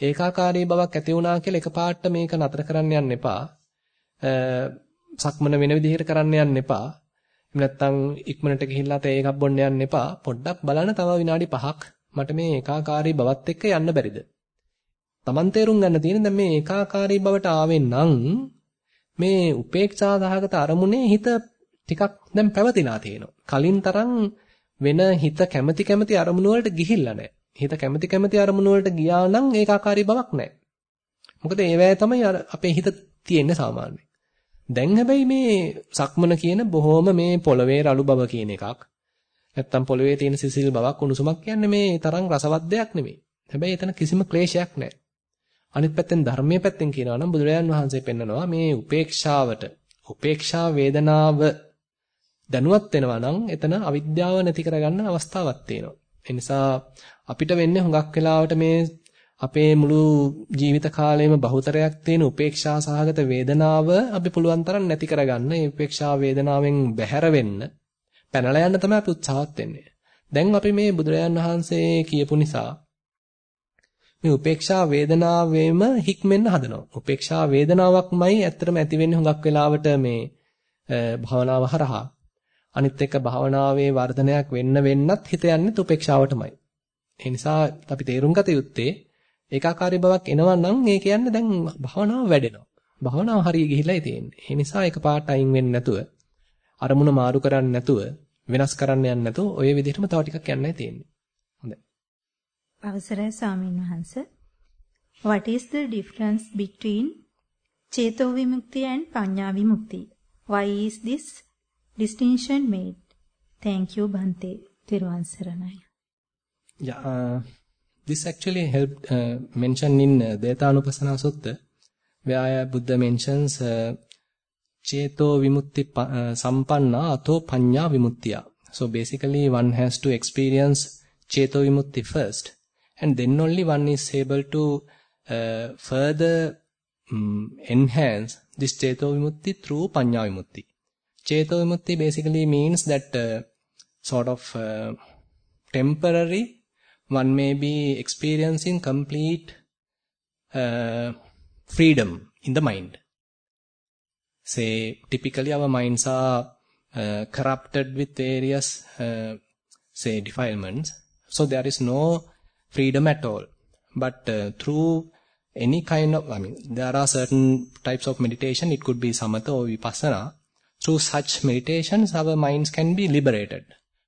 ඒකාකාරී බවක් ඇති වුණා කියලා එකපාරට මේක නතර කරන්න යන්න එපා. සක්මන වෙන විදිහට කරන්න යන්න එපා. එහෙම නැත්නම් ඉක්මනට ගිහිල්ලා තේ එකක් බොන්න යන්න එපා. පොඩ්ඩක් බලන්න තව විනාඩි 5ක් මට මේ ඒකාකාරී බවත් එක්ක යන්න බැරිද? Taman තේරුම් ගන්න තියෙන දැන් මේ ඒකාකාරී බවට ආවෙන් නම් මේ උපේක්ෂා දහගත අරමුණේ හිත ටිකක් දැන් පැවතිලා තියෙනවා. කලින් තරම් වෙන හිත කැමැති කැමැති අරමුණු වලට ගිහිල්ලා නැහැ. හිත කැමැති කැමැති අරමුණු වලට ගියා නම් ඒකාකාරී බවක් නැහැ. මොකද ඒවැය තමයි අපේ හිත තියෙන්නේ සාමාන්‍යයෙන්. දැන් හැබැයි මේ සක්මන කියන බොහොම මේ පොළවේ රළු බව කියන එකක් නැත්තම් පොළවේ තියෙන සිසිල් බවක් උණුසුමක් කියන්නේ මේ තරම් රසවත් දෙයක් නෙමෙයි. හැබැයි එතන කිසිම ක්ලේශයක් නැහැ. අනිත් පැත්තෙන් ධර්මයේ පැත්තෙන් කියනවා නම් බුදුරජාන් වහන්සේ පෙන්නනවා මේ උපේක්ෂාවට උපේක්ෂා වේදනාව දැනුවත් වෙනවා නම් එතන අවිද්‍යාව නැති කරගන්න අවස්ථාවක් තියෙනවා. ඒ නිසා අපිට වෙන්නේ හුඟක් වෙලාවට මේ අපේ මුළු ජීවිත කාලයේම බහුතරයක් තියෙන උපේක්ෂා සහගත වේදනාව අපි පුළුවන් තරම් නැති කරගන්න. මේ උපේක්ෂා වේදනාවෙන් බැහැර වෙන්න පැනලා යන්න තමයි අපි උත්සාහත් වෙන්නේ. දැන් අපි මේ බුදුරජාන් වහන්සේ කියපු නිසා මේ උපේක්ෂා වේදනාවෙම හික්මෙන්න හදනවා. උපේක්ෂා වේදනාවක්මයි ඇත්තටම ඇති වෙන්නේ හුඟක් වෙලාවට මේ භවනාව හරහා. අනිත් එක භවනාවේ වර්ධනයක් වෙන්න වෙන්නත් හිත යන්නේ උපේක්ෂාවටමයි. ඒ නිසා අපි තේරුම් ගත යුත්තේ ඒකාකාරී බවක් එනවා නම් ඒ කියන්නේ දැන් භවනාව වැඩෙනවා. භවනාව හරිය ගිහිලායි තියෙන්නේ. ඒ නිසා ඒක පාට අයින් වෙන්නේ නැතුව අරමුණ මාරු කරන්නේ නැතුව වෙනස් කරන්න යන්නේ නැතුව ඔය විදිහටම තව ටිකක් යන්නයි තියෙන්නේ. හොඳයි. අවසරයි ස්වාමීන් වහන්ස. What is the difference between චේතෝ විමුක්තිය and පඤ්ඤා විමුක්තිය? Why is this distinction made? Thank you Bhante. තිරුවන් සරණයි. Yeah, uh, this actually helped uh, mentioned in uh, Detanupassana Sutta where Buddha mentions uh, Cheto Vimutti uh, Sampanna Ato Panya Vimuttiya. So basically one has to experience Cheto Vimutti first and then only one is able to uh, further um, enhance this Cheto Vimutti through Panya Vimutti. Cheto Vimutti basically means that uh, sort of uh, temporary one may be experiencing complete uh, freedom in the mind. Say, typically our minds are uh, corrupted with various, uh, say, defilements. So there is no freedom at all. But uh, through any kind of, I mean, there are certain types of meditation, it could be samatha or vipassana. Through such meditations, our minds can be liberated,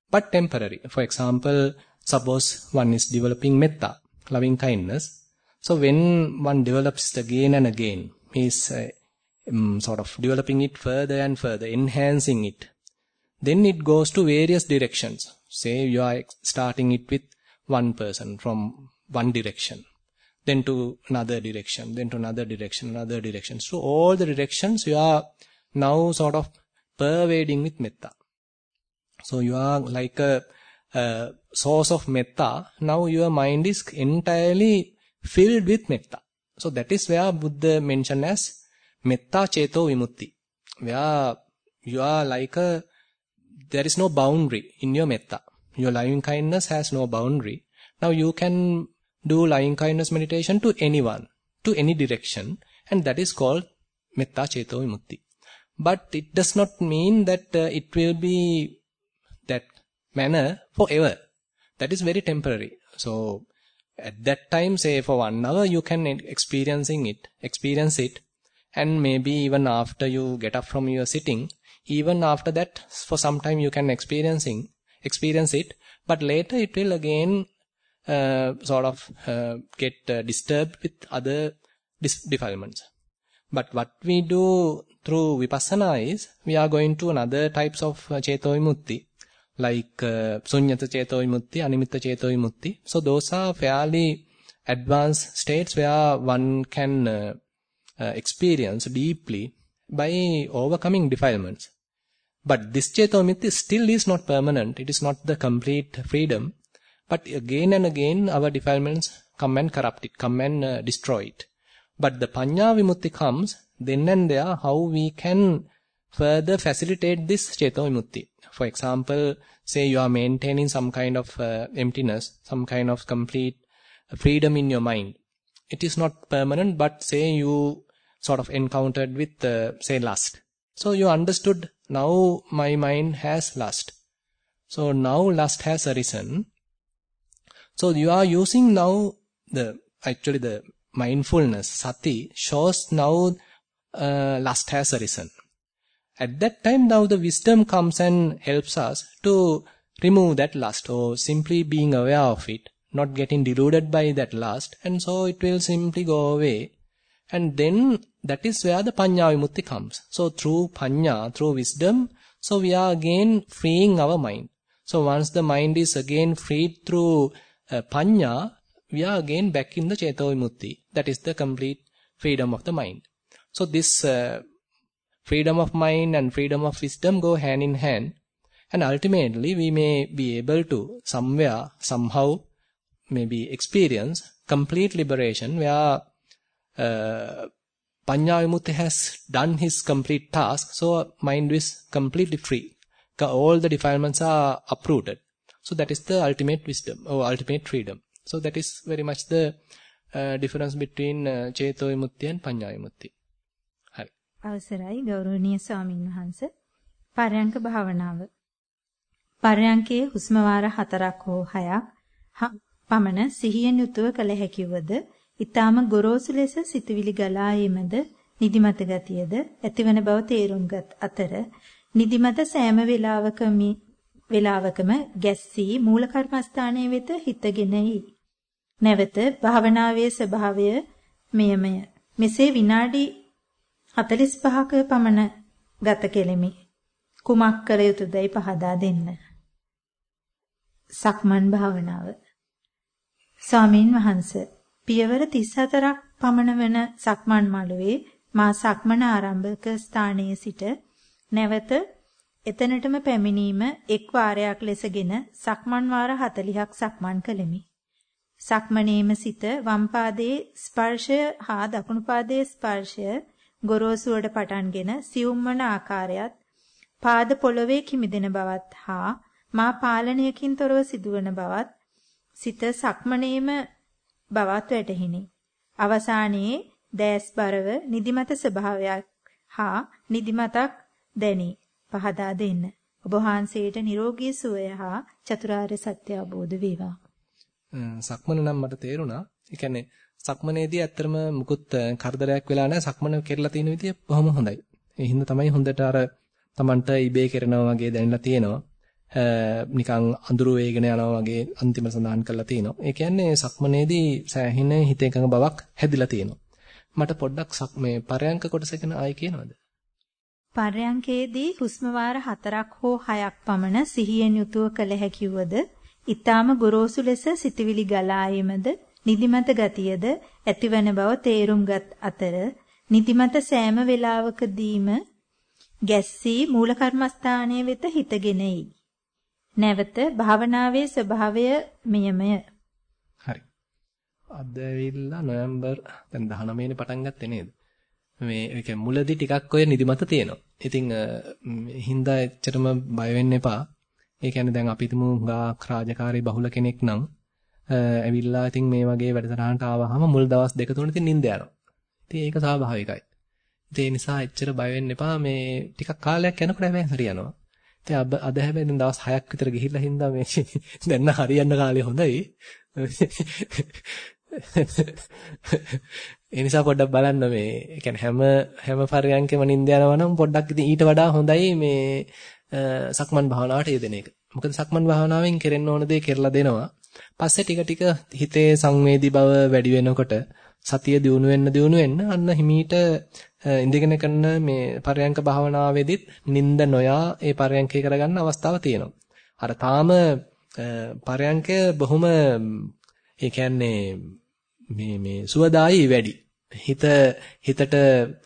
but temporary. For example, suppose one is developing metta, loving kindness. So when one develops it again and again, he is uh, um, sort of developing it further and further, enhancing it. Then it goes to various directions. Say you are starting it with one person from one direction, then to another direction, then to another direction, another direction. So all the directions you are now sort of pervading with metta. So you are like a, a source of metta. Now your mind is entirely filled with metta. So that is where Buddha mentioned as metta cheto vimutti. Where you are like a, there is no boundary in your metta. Your loving kindness has no boundary. Now you can do loving kindness meditation to anyone, to any direction, and that is called metta cheto vimutti. But it does not mean that uh, it will be manner forever. That is very temporary. So at that time, say for one hour, you can experiencing it, experience it, and maybe even after you get up from your sitting, even after that, for some time you can experiencing experience it, but later it will again uh, sort of uh, get uh, disturbed with other defilements. But what we do through vipassana is we are going to another types of uh, cheto vimutti, like uh, sunyata cheto vimutti, animitta cheto vimutti. So those are fairly advanced states where one can uh, uh, experience deeply by overcoming defilements. But this Chetomiti still is not permanent. It is not the complete freedom. But again and again our defilements come and corrupt it, come and uh, destroy it. But the Panya Vimutti comes then and there how we can further facilitate this Cheto Vimutti. For example, say you are maintaining some kind of uh, emptiness, some kind of complete freedom in your mind. It is not permanent, but say you sort of encountered with, uh, say, lust. So you understood now my mind has lust. So now lust has arisen. So you are using now the, actually the mindfulness, sati, shows now uh, lust has arisen. At that time now the wisdom comes and helps us to remove that lust or simply being aware of it, not getting deluded by that lust, and so it will simply go away. And then that is where the panya vimutti comes. So through panya, through wisdom, so we are again freeing our mind. So once the mind is again freed through uh, panya, we are again back in the Cheto Vimutti. That is the complete freedom of the mind. So this uh, freedom of mind and freedom of wisdom go hand in hand. And ultimately we may be able to somewhere, somehow, maybe experience complete liberation where uh, Panya Vimutti has done his complete task, so mind is completely free. All the defilements are uprooted. So that is the ultimate wisdom or ultimate freedom. So that is very much the uh, difference between uh, Cheto Vimutti and Panya Vimutti. හරි. අවසරයි ගෞරවනීය ස්වාමින් වහන්සේ. පරයන්ක භාවනාව. පරයන්කේ හුස්ම වාර 4ක් හෝ 6ක් පමණ සිහියෙන් යුතුව කළ හැකියවද, ඊටාම ගොරෝසු ලෙස සිතවිලි ගලා ීමද, නිදිමත ගතියද ඇතිවන බව තේරුම්ගත් අතර නිදිමත සෑම වේලාවකම වේලාවකම ගැස්සී මූල කර්මස්ථානයේ වෙත හිතගෙනයි. නැවත භාවනාවේ ස්වභාවය මෙයමය. මෙසේ විනාඩි 45ක පමණ ගත කෙලෙමි. කුමක් කළ යුතුදයි පහදා දෙන්න. සක්මන් භාවනාව. ස්වාමින් වහන්සේ පියවර 34ක් පමණ වන සක්මන් මළුවේ මා සක්මන ආරම්භක ස්ථානයේ සිට නැවත එතනටම පැමිණීම එක් වාරයක් ලෙසගෙන සක්මන් වාර 40ක් සක්මන් කළෙමි. සක්මනේම සිට වම් පාදයේ ස්පර්ශය හා දකුණු පාදයේ ස්පර්ශය ගොරෝසුවට පටන්ගෙන සියුම් වන ආකාරයත් පාද පොළවේ කිමිදෙන බවත් හා මා පාලනයකින් තොරව සිදුවන බවත් සිත සක්මනේම බවත් වැටහිනි. අවසානයේ දැස් බරව නිදිමත ස්වභාවයක් හා නිදිමතක් දැනි. පහදා දෙන්න. ඔබ වහන්සේට නිරෝගී සුවය හා චතුරාර්ය සත්‍ය අවබෝධ වේවා. සක්මන නම් මට තේරුණා. ඒ කියන්නේ සක්මනේදී ඇත්තටම මුකුත් කරදරයක් වෙලා නැහැ. සක්මන කෙරලා තියෙන විදිය බොහොම හොඳයි. ඒ හින්දා තමයි හොඳට අර Tamanට ඉබේ කරනවා වගේ දැනෙලා තියෙනවා. නිකන් අඳුරු වේගන යනවා වගේ අන්තිම සඳහන් කරලා තියෙනවා. ඒ කියන්නේ සක්මනේදී සෑහෙන හිත එකඟ බවක් හැදිලා තියෙනවා. මට පොඩ්ඩක් මේ පරයන්ක කොටස ගැන ආයි කියනවද? පරයන්කේදී හුස්ම වාර 4ක් හෝ 6ක් පමණ සිහියෙන් යුතුව කළ හැකියවද ඊටාම ගොරෝසු ලෙස සිතවිලි ගලා නිදිමත ගතියද ඇතිවන බව තේරුම්ගත් අතර නිදිමත සෑම වේලාවකදීම ගැස්සී මූල කර්මස්ථානයේ වෙත හිතගෙනයි. නැවත භාවනාවේ ස්වභාවය මෙයමය. හරි. අද ඇවිල්ලා නොවැම්බර් දැන් 19 වෙනි පටන් ගත්තේ නේද? මේ ඒ කියන්නේ මුලදී ටිකක් ඔය නිදිමත තියෙනවා. ඉතින් හින්දා එච්චරම බය වෙන්න එපා. ඒ කියන්නේ දැන් අපි තුමු ගාක් රාජකාරී බහුල කෙනෙක් නම් ඇවිල්ලා ඉතින් මේ වගේ වැඩසටහනට ආවහම මුල් දවස් දෙක තුන ඉතින් නිින්ද යනවා. ඉතින් ඒක ස්වාභාවිකයි. ඉතින් ඒ නිසා එච්චර බය වෙන්න එපා. මේ ටිකක් කාලයක් යනකොට හැබැයි හරියනවා. ඉතින් අද හැබැයි දැන් දවස් 6ක් විතර ගිහිල්ලා හින්දා මේ දැන් හරියන්න කාලේ හොඳයි. ඒ නිසා පොඩ්ඩක් බලන්න මේ يعني හැම හැම පරයන්කෙම නිින්ද යනවා නම් පොඩ්ඩක් ඉතින් ඊට වඩා හොඳයි මේ සක්මන් භාවනාවට යෙදෙන එක. මොකද සක්මන් භාවනාවෙන් කෙරෙන්න ඕන දේ කෙරලා දෙනවා. පස්සේ ටික ටික හිතේ සංවේදී බව වැඩි වෙනකොට සතිය දියුණු වෙන්න දියුණු වෙන්න අන්න හිමීට ඉඳගෙන කරන මේ පරයන්ක භාවනාවේදීත් නිින්ද නොයා ඒ පරයන්කේ කරගන්න අවස්ථාව තියෙනවා. අර තාම පරයන්කය බොහොම ඒ කියන්නේ මේ මේ සුවදායි වැඩි. හිත හිතට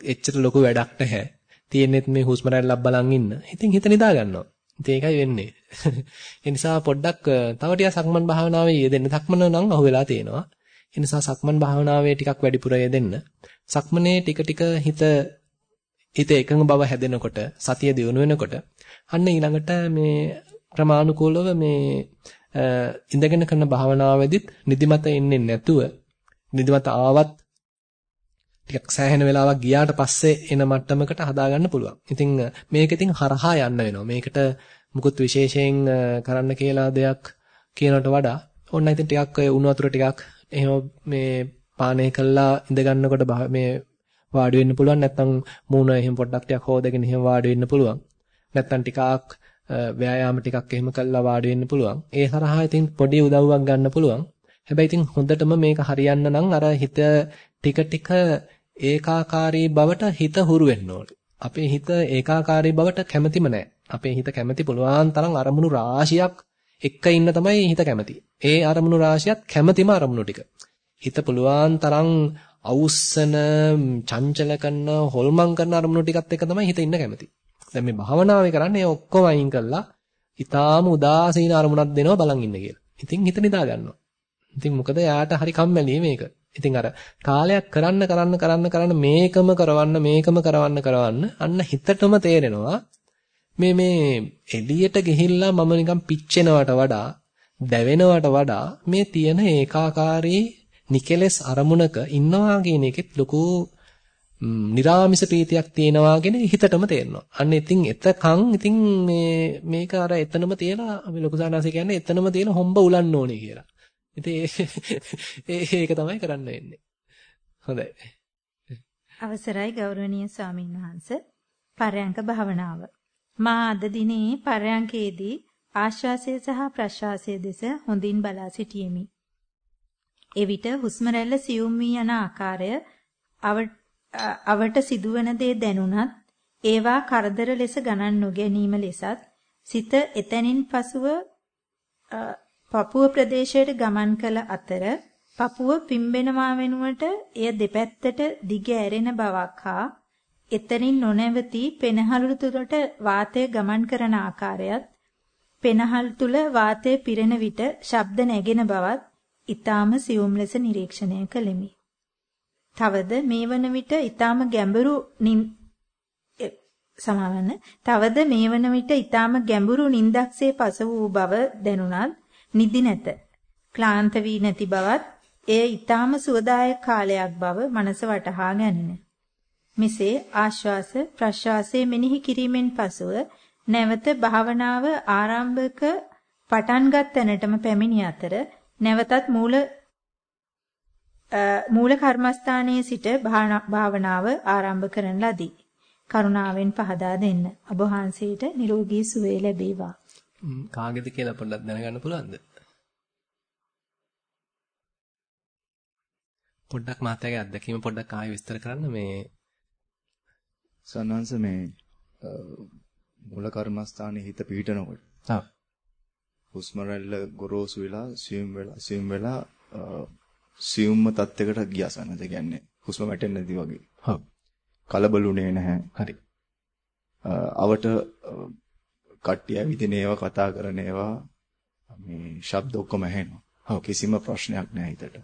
එච්චර ලොකු වැඩක් නැහැ. තියෙන්නෙත් මේ හුස්ම රැල්ලක් බලන් ඉන්න. ඉතින් හිත නිදා ගන්නවා. ඉතින් ඒකයි වෙන්නේ. ඒ නිසා පොඩ්ඩක් තව ටිකක් සක්මන් භාවනාවේ යෙදෙන්න. සක්මන නම් අහුවෙලා තියෙනවා. ඒ නිසා සක්මන් භාවනාවේ ටිකක් වැඩිපුර යෙදෙන්න. සක්මනේ ටික ටික හිත හිත එකඟ බව හැදෙනකොට සතිය දියුණු වෙනකොට අන්න ඊළඟට මේ ක්‍රමානුකූලව මේ ඉඳගෙන කරන භාවනාවෙදිත් නිදිමත එන්නේ නැතුව නිදිමත ආවත් ටිකක් සෑහෙන වෙලාවක් ගියාට පස්සේ එන මට්ටමකට හදාගන්න පුළුවන්. ඉතින් මේක ඉතින් හරහා යන්න වෙනවා. මේකට මුකුත් විශේෂයෙන් කරන්න කියලා දෙයක් කියනකට වඩා ඕන්න ඉතින් ටිකක් ඔය උණු වතුර ටිකක් එහෙම මේ පානය කළා ඉඳ ගන්නකොට මේ වාඩි වෙන්න පුළුවන්. නැත්නම් මූණ එහෙම පොඩ්ඩක් ටිකක් හොදගෙන එහෙම වාඩි වෙන්න පුළුවන්. නැත්නම් ටිකක් ව්‍යායාම ටිකක් එහෙම කළා වාඩි වෙන්න පුළුවන්. ඒ හරහා ඉතින් පොඩි උදව්වක් ගන්න පුළුවන්. හැබැයි ඉතින් හොඳටම මේක හරියන්න නම් අර හිත ටික ටික ඒකාකාරී බවට හිත හුරු වෙන්න ඕනේ. අපේ හිත ඒකාකාරී බවට කැමතිම නැහැ. අපේ හිත කැමති පුළුවන් තරම් අරමුණු රාශියක් එක්ක ඉන්න තමයි හිත කැමති. ඒ අරමුණු රාශියත් කැමතිම අරමුණු ටික. හිත පුළුවන් තරම් අවුස්සන, චංචල කරන, හොල්මන් කරන අරමුණු ටිකත් එක්ක තමයි හිත ඉන්න කැමති. දැන් මේ භාවනාවේ කරන්නේ ඔක්කොම අයින් කරලා ඊටාම උදාසීන අරමුණක් දෙනවා බලන් ඉන්න කියලා. ඉතින් හිත නිදා ගන්නවා. ඉතින් මොකද යාට හරි කම්මැලි මේක. ඉතින් අර කාලයක් කරන්න කරන්න කරන්න කරන්න මේකම කරවන්න මේකම කරවන්න කරවන්න අන්න හිතටම තේරෙනවා මේ මේ එළියට ගිහිල්ලා මම නිකන් පිච්චෙනවට වඩා දැවෙනවට වඩා මේ තියෙන ඒකාකාරී නිකලස් අරමුණක ඉන්නවා කියන එකෙත් ලොකු නිරාමිස ප්‍රීතියක් තියෙනවා කියන හිතටම තේරෙනවා. අන්න ඉතින් එතකන් ඉතින් මේ මේක අර එතනම තියලා අපි ලොකු සානාසි කියන්නේ එතනම තියෙන හොම්බ උලන්න ඕනේ කියලා. ඉතින් ඒක තමයි කරන්න වෙන්නේ. හොඳයි. අවසරයි ගෞරවනීය ස්වාමීන් වහන්ස. පරයන්ක භාවනාව. මා අද දිනේ පරයන්කේදී ආශ්වාසය සහ ප්‍රශ්වාසය දෙස හොඳින් බලා සිටියෙමි. එවිට හුස්ම රැල්ල සියුම් වී යන ආකාරය අවට සිදුවන දේ දැනුණත් ඒවා කරදර ලෙස ගණන් නොගැනීම ලෙසත් සිත එතනින් පසුව පපුව ප්‍රදේශයට ගමන් කළ අතර පපුව පිම්බෙනවා වෙනුවට එය දෙපැත්තට දිග ඇරෙන බවක් හා එතනින් නොනැවතී පෙනහළු තුලට වාතය ගමන් කරන ආකාරයත් පෙනහල් තුල වාතය පිරෙන විට ශබ්ද නැගෙන බවත් ඊටාම සියුම් ලෙස නිරීක්ෂණය කළෙමි. තවද මේ වන විට ඊටාම ගැඹුරු සමාවන්න තවද මේ වන විට ඊටාම ගැඹුරු නින්දක්සේ පස වූ බව දැනුණත් නිදි නැත. ක්ලාන්ත වී නැති බවත් එය ඊටාම සුවදායක කාලයක් බව මනස වටහා ගැනින. මෙසේ ආශ්වාස ප්‍රශ්වාසයේ මෙනෙහි කිරීමෙන් පසුව නැවත භාවනාව ආරම්භක පටන්ගත් තැනටම පැමිණි අතර නැවතත් මූල මූල කර්මස්ථානයේ සිට භාවනාව ආරම්භ කරන ලදී. කරුණාවෙන් පහදා දෙන්න. ඔබ වහන්සේට නිරෝගී සුවය ලැබේවා. කාගේද කියලා පොඩ්ඩක් දැනගන්න පුළුවන්ද? පොඩ්ඩක් මාතයාගේ අත්දැකීම පොඩ්ඩක් ආයෙ විස්තර කරන්න මේ සන්වංශ මේ මූල කර්මස්ථානයේ හිත පිහිටනකොට. ඔව්. හුස්ම රැල්ල ගොරෝසු වෙලා සියුම් වෙලා සියුම් වෙලා සියුම්ම තත්යකට ගියා සන්නද කියන්නේ හුස්ම වැටෙන්නේ නැති වගේ. ඔව්. කලබලුනේ නැහැ. හරි. අවට කට්ටිය ඇවිදින ඒවා කතා කරන ඒවා මේ ශබ්ද ඔක්කොම ඇහෙනවා. ඔව් කිසිම ප්‍රශ්නයක් නැහැ හිතට.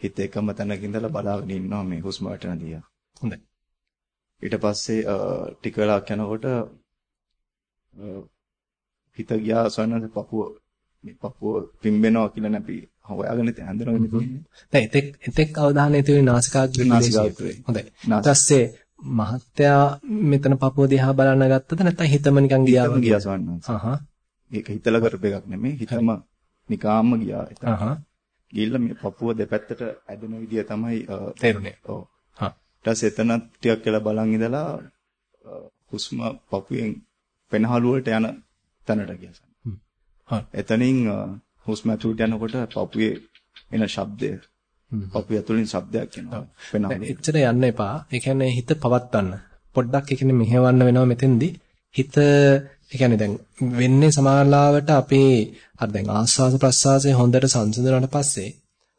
හිත එකම තැනක ඉඳලා බලාගෙන ඉන්නවා මේ හුස්ම වැටෙන දිහා. හොඳයි. ඊට පස්සේ ටික වෙලාවක් යනකොට හිත ගියා සොයනද පපුව මේ පපුව පිම්බෙනවා කියලා නැපි හොයාගෙන හඳුනගෙන ඉතින් දැන් එතෙක් එතෙක් අවධානය තියෙන්නේ නාසිකාග්‍රේ නාසිකාග්‍රේ හොඳයි ඊට පස්සේ මහත්තයා මෙතන පපුව දිහා බලන්න ගත්තද? නැත්නම් හිතම නිකන් ගියා වගේ? ගියා සොයනස අහහ. ඒක හිතලා කරපු එකක් නෙමෙයි. හිතම නිකාම්ම ගියා. අහහ. ගිහිල්ලා මේ පපුව දෙපැත්තට ඇදෙන විදිය තමයි තේරුනේ ඔව්. හා. ඊට පස්සේ එතන ටිකක් කියලා බලන් ඉඳලා හුස්ම පපුවෙන් පෙනහළු වලට යන තැනට ගියා. හා. එතනින් හුස්ම ඇතුළට යනකොට පපුවේ එන ශබ්දය පපුව ඇතුළින් ශබ්දයක් එනවා. පෙනහළු. එච්චර යන්න එපා. ඒ කියන්නේ හිත පවත්වන්න. පොඩ්ඩක් ඒ කියන්නේ මෙහෙවන්න වෙනවා මෙතෙන්දී. හිත ඒ කියන්නේ දැන් වෙන්නේ සමාලාවට අපේ අර දැන් ආස්වාද ප්‍රස්වාසයේ හොඳට සංසිඳුණාට පස්සේ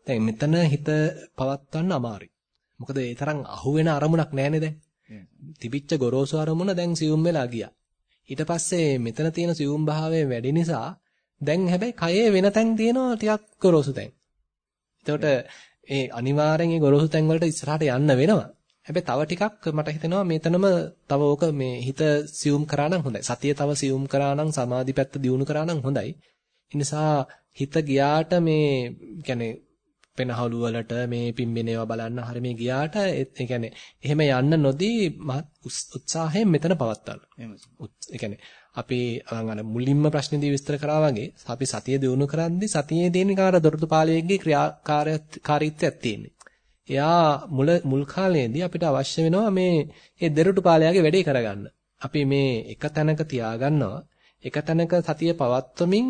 දැන් මෙතන හිත පවත්වන්න අමාරුයි. මොකද ඒ තරම් අහුවෙන අරමුණක් නැහැනේ දැන්. තිබිච්ච ගොරෝසු අරමුණ දැන් සියුම් වෙලා ගියා. ඊට පස්සේ මෙතන තියෙන සියුම් භාවය වැඩි නිසා දැන් හැබැයි කයේ වෙන තැන් තියෙනවා ටිකක් ගොරෝසු තැන්. එතකොට ඒ අනිවාර්යෙන් ඒ ගොරෝසු තැන් වලට ඉස්සරහට යන්න වෙනවා. හැබැයි තව ටිකක් මට හිතෙනවා මෙතනම තව ඕක මේ හිත සියුම් කරා නම් හොඳයි. සතිය තව සියුම් කරා නම් සමාධි පැත්ත දියුණු කරා නම් හොඳයි. ඒ නිසා හිත ගියාට මේ කියන්නේ පෙනහළු වලට මේ පිම්බෙන ඒවා බලන්න හරිය මේ ගියාට ඒ කියන්නේ එහෙම යන්න නොදී උත්සාහයෙන් මෙතන පවත්වන්න. ඒ කියන්නේ අපි අර මුලින්ම ප්‍රශ්නේදී විස්තර කරා වගේ අපි සතිය දිනු කරද්දී සතියේ දෙන කාර දොරටු පාලයේගේ ක්‍රියාකාරීත්වයක් තියෙන්නේ. එයා මුල මුල් කාලයේදී අපිට අවශ්‍ය වෙනවා මේ ඒ දොරටු පාලයාගේ වැඩේ කරගන්න. අපි මේ එක තැනක තියාගන්නවා. එක තැනක සතිය පවත්වමින්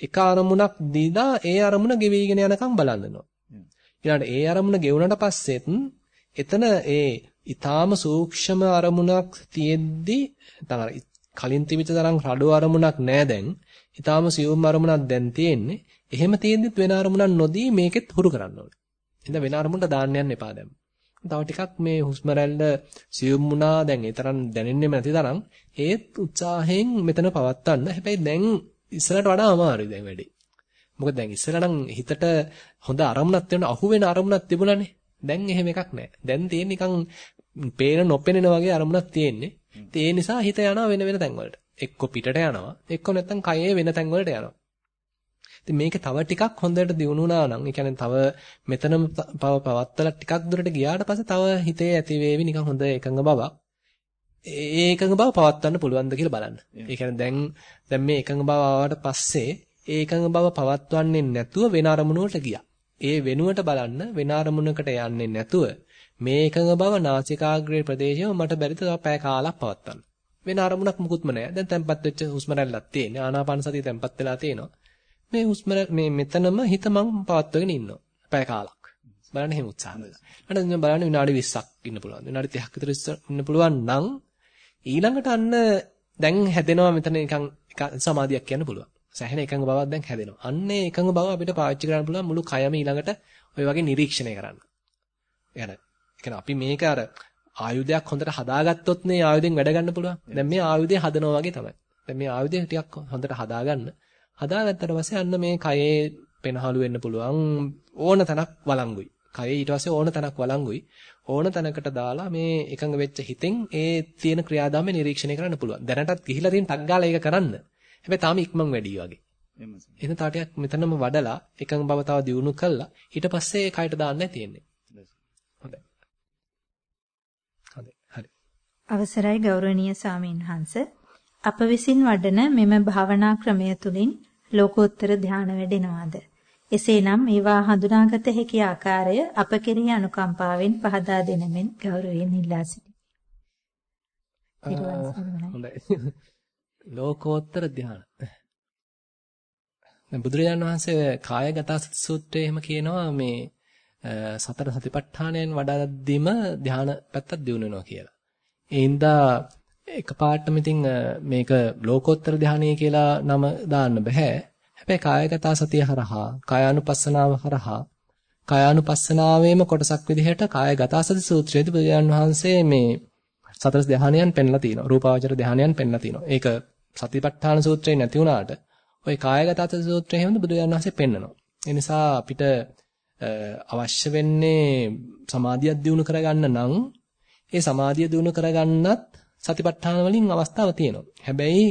එක අරමුණක් දීලා ඒ අරමුණ ගෙවිගෙන යනකම් බලනවා. ඊළඟට ඒ අරමුණ ගෙවුනට පස්සෙත් එතන ඒ ඊටාම සූක්ෂම අරමුණක් තියෙද්දි නැත්නම් කලින් තිබිච්ච තරම් රඩු අරමුණක් නෑ දැන්. ඊටාම සියුම් අරමුණක් දැන් තියෙන්නේ. එහෙම තියෙද්දිත් වෙන අරමුණක් නොදී මේකෙත් හුරු කරන්න ඕනේ. එහෙනම් වෙන අරමුණට දාන්න යන්න එපා දැන්. තව ටිකක් මේ හුස්ම රැල්ල සියුම් වුණා දැන් ඒ තරම් දැනෙන්නෙම නැති තරම් ඒත් උත්සාහයෙන් මෙතන පවත්තන්න. හැබැයි දැන් ඉස්සරට වඩා අමාරුයි දැන් වැඩි. මොකද දැන් ඉස්සර නම් හිතට හොඳ අරමුණක් තියෙන අහුවෙන අරමුණක් තිබුණානේ. දැන් එහෙම එකක් නැහැ. දැන් තියෙන නිකන් පේන නොපෙනෙන වගේ අරමුණක් තියෙන්නේ. ඒ නිසා හිත යනවා වෙන වෙන තැන් වලට. එක්ක පිටට යනවා. එක්ක නැත්තම් කයේ වෙන තැන් වලට යනවා. ඉතින් මේක තව ටිකක් හොඳට දියුණු වුණා නම්, ඒ කියන්නේ තව මෙතනම පව පවත්තලා ටිකක් දුරට ගියාට පස්සේ තව හිතේ ඇති වේවි නිකන් හොඳ එකඟ බවක්. ඒ එකඟ බව පවත්වන්න පුළුවන්ද කියලා බලන්න. ඒ කියන්නේ දැන් දැන් මේ එකඟ බව ආවට පස්සේ ඒ එකඟ බව පවත්වන්නේ නැතුව වෙන අරමුණු වලට ගියා. ඒ වෙනුවට බලන්න වෙන අරමුණකට යන්නේ නැතුව මේ එකඟ බව නාසිකාග්‍රේ ප්‍රදේශයම මට බැරිද තව පැය කාලක් පවත්වන්න. වෙන අරමුණක් මුකුත්ම නැහැ. දැන් තැම්පත් වෙච්ච හුස්ම රැල්ලක් තියෙන. ආනාපාන සතිය තැම්පත් වෙලා තියෙනවා. මේ හුස්ම මේ මෙතනම හිත මං පවත්වගෙන ඉන්නවා. පැය කාලක්. බලන්න එහෙම උත්සාහ කරලා. මට බලන්න විනාඩි 20ක් ඉන්න පුළුවන්. විනාඩි 30ක් විතර ඉන්න පුළුවන් නම් ඊළඟට අන්න දැන් හැදෙනවා මෙතන නිකන් සමාධියක් කියන්න පුළුවන්. සැහැණ එකඟ බවක් දැන් හැදෙනවා. අන්න ඒ එකඟ බව අපිට පාවිච්චි කරන්න පුළුවන් මුළු කයම ඊළඟට ඔය වගේ නිරීක්ෂණය කරන්න. එහෙනම් කියන්නේ අපි මේක අර ආයුධයක් හොඳට හදාගත්තොත් නේ ආයුධෙන් වැඩ ගන්න පුළුවන්. දැන් මේ ආයුධය හදනවා වගේ තමයි. දැන් මේ ආයුධය ටිකක් හොඳට හදාගන්න. හදාගත්තට පස්සේ අන්න මේ කයේ පෙනහළු වෙන්න පුළුවන් ඕන තැනක් වළංගුයි. කයේ ඊට පස්සේ ඕන තැනක් වළංගුයි. ඕන තැනකට දාලා මේ එකඟ වෙච්ච හිතෙන් ඒ තියෙන ක්‍රියාදාමය නිරීක්ෂණය කරන්න පුළුවන්. දැනටත් ගිහිලා තියෙන ටක් ගාලා ඒක කරන්න. හැබැයි තාම ඉක්මන් වැඩි වගේ. එහෙනම් තාටියක් මෙතනම වඩලා එකඟ බව තව දියුණු කළා. ඊට පස්සේ ඒ කයට දාන්නයි තියෙන්නේ. හොඳයි. හොඳයි. හරි. අවසරයි ගෞරවනීය සාමීන් වහන්ස අප විසින් වඩන මෙම භාවනා ක්‍රමය තුලින් ලෝකෝත්තර ධානය වැඩෙනවාද? එසේනම් ඒවා හඳුනාගත හැකි ආකාරය අප කෙරෙහි අනුකම්පාවෙන් පහදා දෙනමින් ගෞරවයෙන් ඉල්ලා සිටිමි. හොඳයි. ලෝකෝත්තර ධානය. දැන් බුදුරජාණන් වහන්සේ කායගත සූත්‍රයේ එහෙම කියනවා මේ සතර සතිපට්ඨානයෙන් වඩාද්දිම ධාන පැත්තක් දිනු වෙනවා කියලා. ඒ හින්දා එකපාරටම ඉතින් මේක ලෝකෝත්තර ධානය කියලා නම දාන්න බෑ. හැබැයි කායගත සතිය හරහා, කායානුපස්සනාව හරහා, කායානුපස්සනාවේම කොටසක් විදිහට කායගත සති සූත්‍රයේදී බුදුරජාණන් වහන්සේ මේ සතර ධානයන් පෙන්ලා තිනවා. රූපාවචර ධානයන් පෙන්ලා තිනවා. ඒක සතිපට්ඨාන සූත්‍රේ නැති වුණාට ওই කායගත සති සූත්‍රයේ හැමද බුදුරජාණන් වහන්සේ පෙන්නනවා. ඒ නිසා අපිට අවශ්‍ය වෙන්නේ සමාධියක් දිනු කරගන්න නම් ඒ සමාධිය දිනු කරගන්නත් සතිපට්ඨාන වලින් අවස්ථාව තියෙනවා. හැබැයි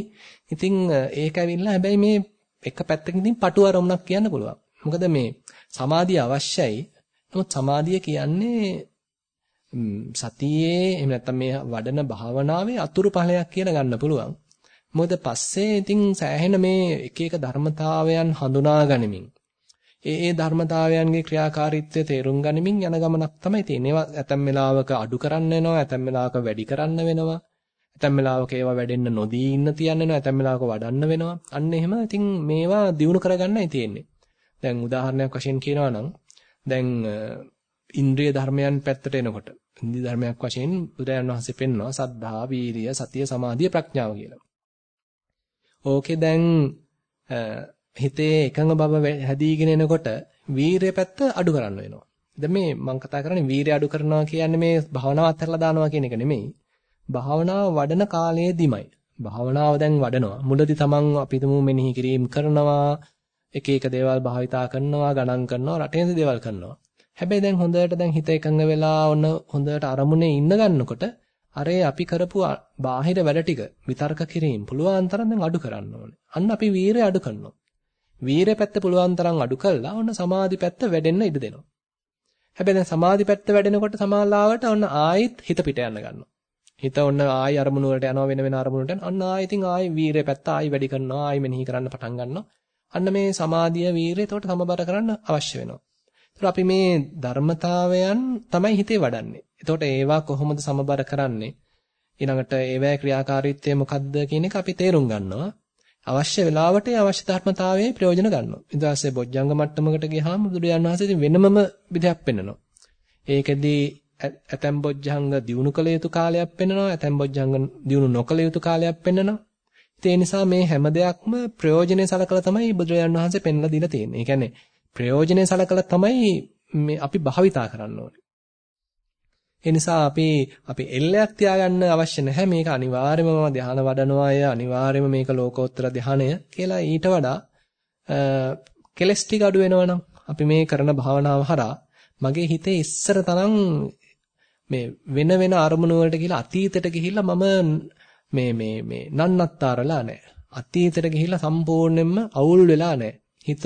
ඉතින් ඒක ඇවිල්ලා හැබැයි මේ එක පැත්තකින් ඉතින් පටු ආරමුණක් කියන්න පුළුවන්. මොකද මේ සමාධිය අවශ්‍යයි. නමුත් සමාධිය කියන්නේ සතියේ එහෙම නැත්නම් මේ වඩන භාවනාවේ අතුරු ඵලයක් කියලා ගන්න පුළුවන්. මොකද පස්සේ ඉතින් සෑහෙන මේ එක එක ධර්මතාවයන් හඳුනා ගනිමින් ඒ ඒ ධර්මතාවයන්ගේ ක්‍රියාකාරීත්වය තේරුම් ගනිමින් යන ගමනක් තමයි තියෙන්නේ. ඒවා ඇතැම් වෙලාවක අඩු කරන්න වෙනවා, ඇතැම් වෙලාවක වැඩි කරන්න වෙනවා. ඇතැම් වෙලාවක ඒවා වැඩෙන්න නොදී ඉන්න තියන්න වෙනවා, ඇතැම් වෙලාවක වඩන්න වෙනවා. අන්න එහෙම ඉතින් මේවා දියුණු කරගන්නයි තියෙන්නේ. දැන් උදාහරණයක් වශයෙන් කියනවා නම් දැන් ඉන්ද්‍රිය ධර්මයන් පැත්තට එනකොට ඉන්ද්‍රිය ධර්මයක් වශයෙන් බුදුරජාණන් වහන්සේ පෙන්වනවා සද්ධා, වීරිය, සතිය, සමාධිය, ප්‍රඥාව කියලා. ඕකේ දැන් හිතේ එකඟ බව හැදීගෙන එනකොට වීරිය පැත්ත අඩු කරන්න වෙනවා. දැන් මේ මම කතා කරන්නේ වීරිය අඩු කරනවා කියන්නේ මේ භාවනාව අත්හැරලා දානවා කියන එක නෙමෙයි. භාවනාව වඩන කාලයේදීමයි. භාවනාව දැන් වඩනවා. මුලදී තමන් අපිටම මෙනෙහි කිරීම කරනවා. එක එක දේවල් භාවිතා කරනවා, ගණන් කරනවා, රටේන දේවල් කරනවා. හැබැයි දැන් හොඳට දැන් හිත එකඟ වෙලා ඔන්න හොඳට අරමුණේ ඉන්න ගන්නකොට අරේ අපි කරපු බාහිර වැඩ ටික විතර්ක කිරීම පුළුවන් තරම් දැන් අඩු කරන්න ඕනේ. අන්න අපි වීරය අඩු කරනවා. වීරය පැත්ත පුළුවන් තරම් අඩු කළා ඔන්න සමාධි පැත්ත වැඩෙන්න ඉඩ දෙනවා. හැබැයි දැන් සමාධි පැත්ත වැඩෙනකොට සමාලාවට ඔන්න ආයෙත් හිත පිට යන්න ගන්නවා. හිත ඔන්න ආයි අරමුණු වලට යනවා වෙන වෙන අරමුණු වලට අන්න ආයි ඉතින් ආයි වීරය පැත්ත ආයි වැඩි කරනවා ආයි මෙනෙහි කරන්න පටන් ගන්නවා. අන්න මේ සමාධිය වීරය එතකොට සමබර කරන්න අවශ්‍ය වෙනවා. ඒතර අපි මේ ධර්මතාවයන් තමයි හිතේ වඩන්නේ. එතකොට ඒවා කොහොමද සමබර කරන්නේ? ඊළඟට ඒවැය ක්‍රියාකාරීත්වය මොකක්ද කියන එක අපි තේරුම් ගන්නවා. අවශ්‍ය වෙලාවට ඒ අවශ්‍ය ධර්මතාවයේ ප්‍රයෝජන ගන්නවා. ඊට පස්සේ බොජ්ජංග මට්ටමකට ගියාම බුදුරජාණන් වහන්සේ ඉතින් වෙනමම විදයක් පෙන්නනවා. ඒකෙදී ඇතැම් බොජ්ජංග දියුණු කළ යුතු කාලයක් පෙන්නනවා. ඇතැම් බොජ්ජංග දියුණු නොකළ යුතු කාලයක් පෙන්නනවා. ඒ නිසා මේ හැම දෙයක්ම ප්‍රයෝජනේ සලකලා තමයි බුදුරජාණන් වහන්සේ පෙන්ලා දීලා තියෙන්නේ. ඒ කියන්නේ ප්‍රයෝජනේ සලකලා තමයි මේ අපි භාවිතා කරන්න ඕනේ. ඒ නිසා අපි අපි එල්ලයක් තියාගන්න අවශ්‍ය නැහැ. මේක අනිවාර්යයෙන්ම මම ධ්‍යාන වඩනවා අය අනිවාර්යයෙන්ම මේක ලෝකෝත්තර ධ්‍යානය කියලා ඊට වඩා කෙලස් ටික අඩු වෙනවනම් අපි මේ කරන භාවනාව හරහා මගේ හිතේ ඉස්සර තරම් මේ වෙන වෙන අරමුණු වලට ගිහිලා අතීතයට ගිහිල්ලා මම මේ මේ මේ නන්නත්තරලා නැහැ. අතීතයට ගිහිල්ලා සම්පූර්ණයෙන්ම අවුල් වෙලා නැහැ. හිත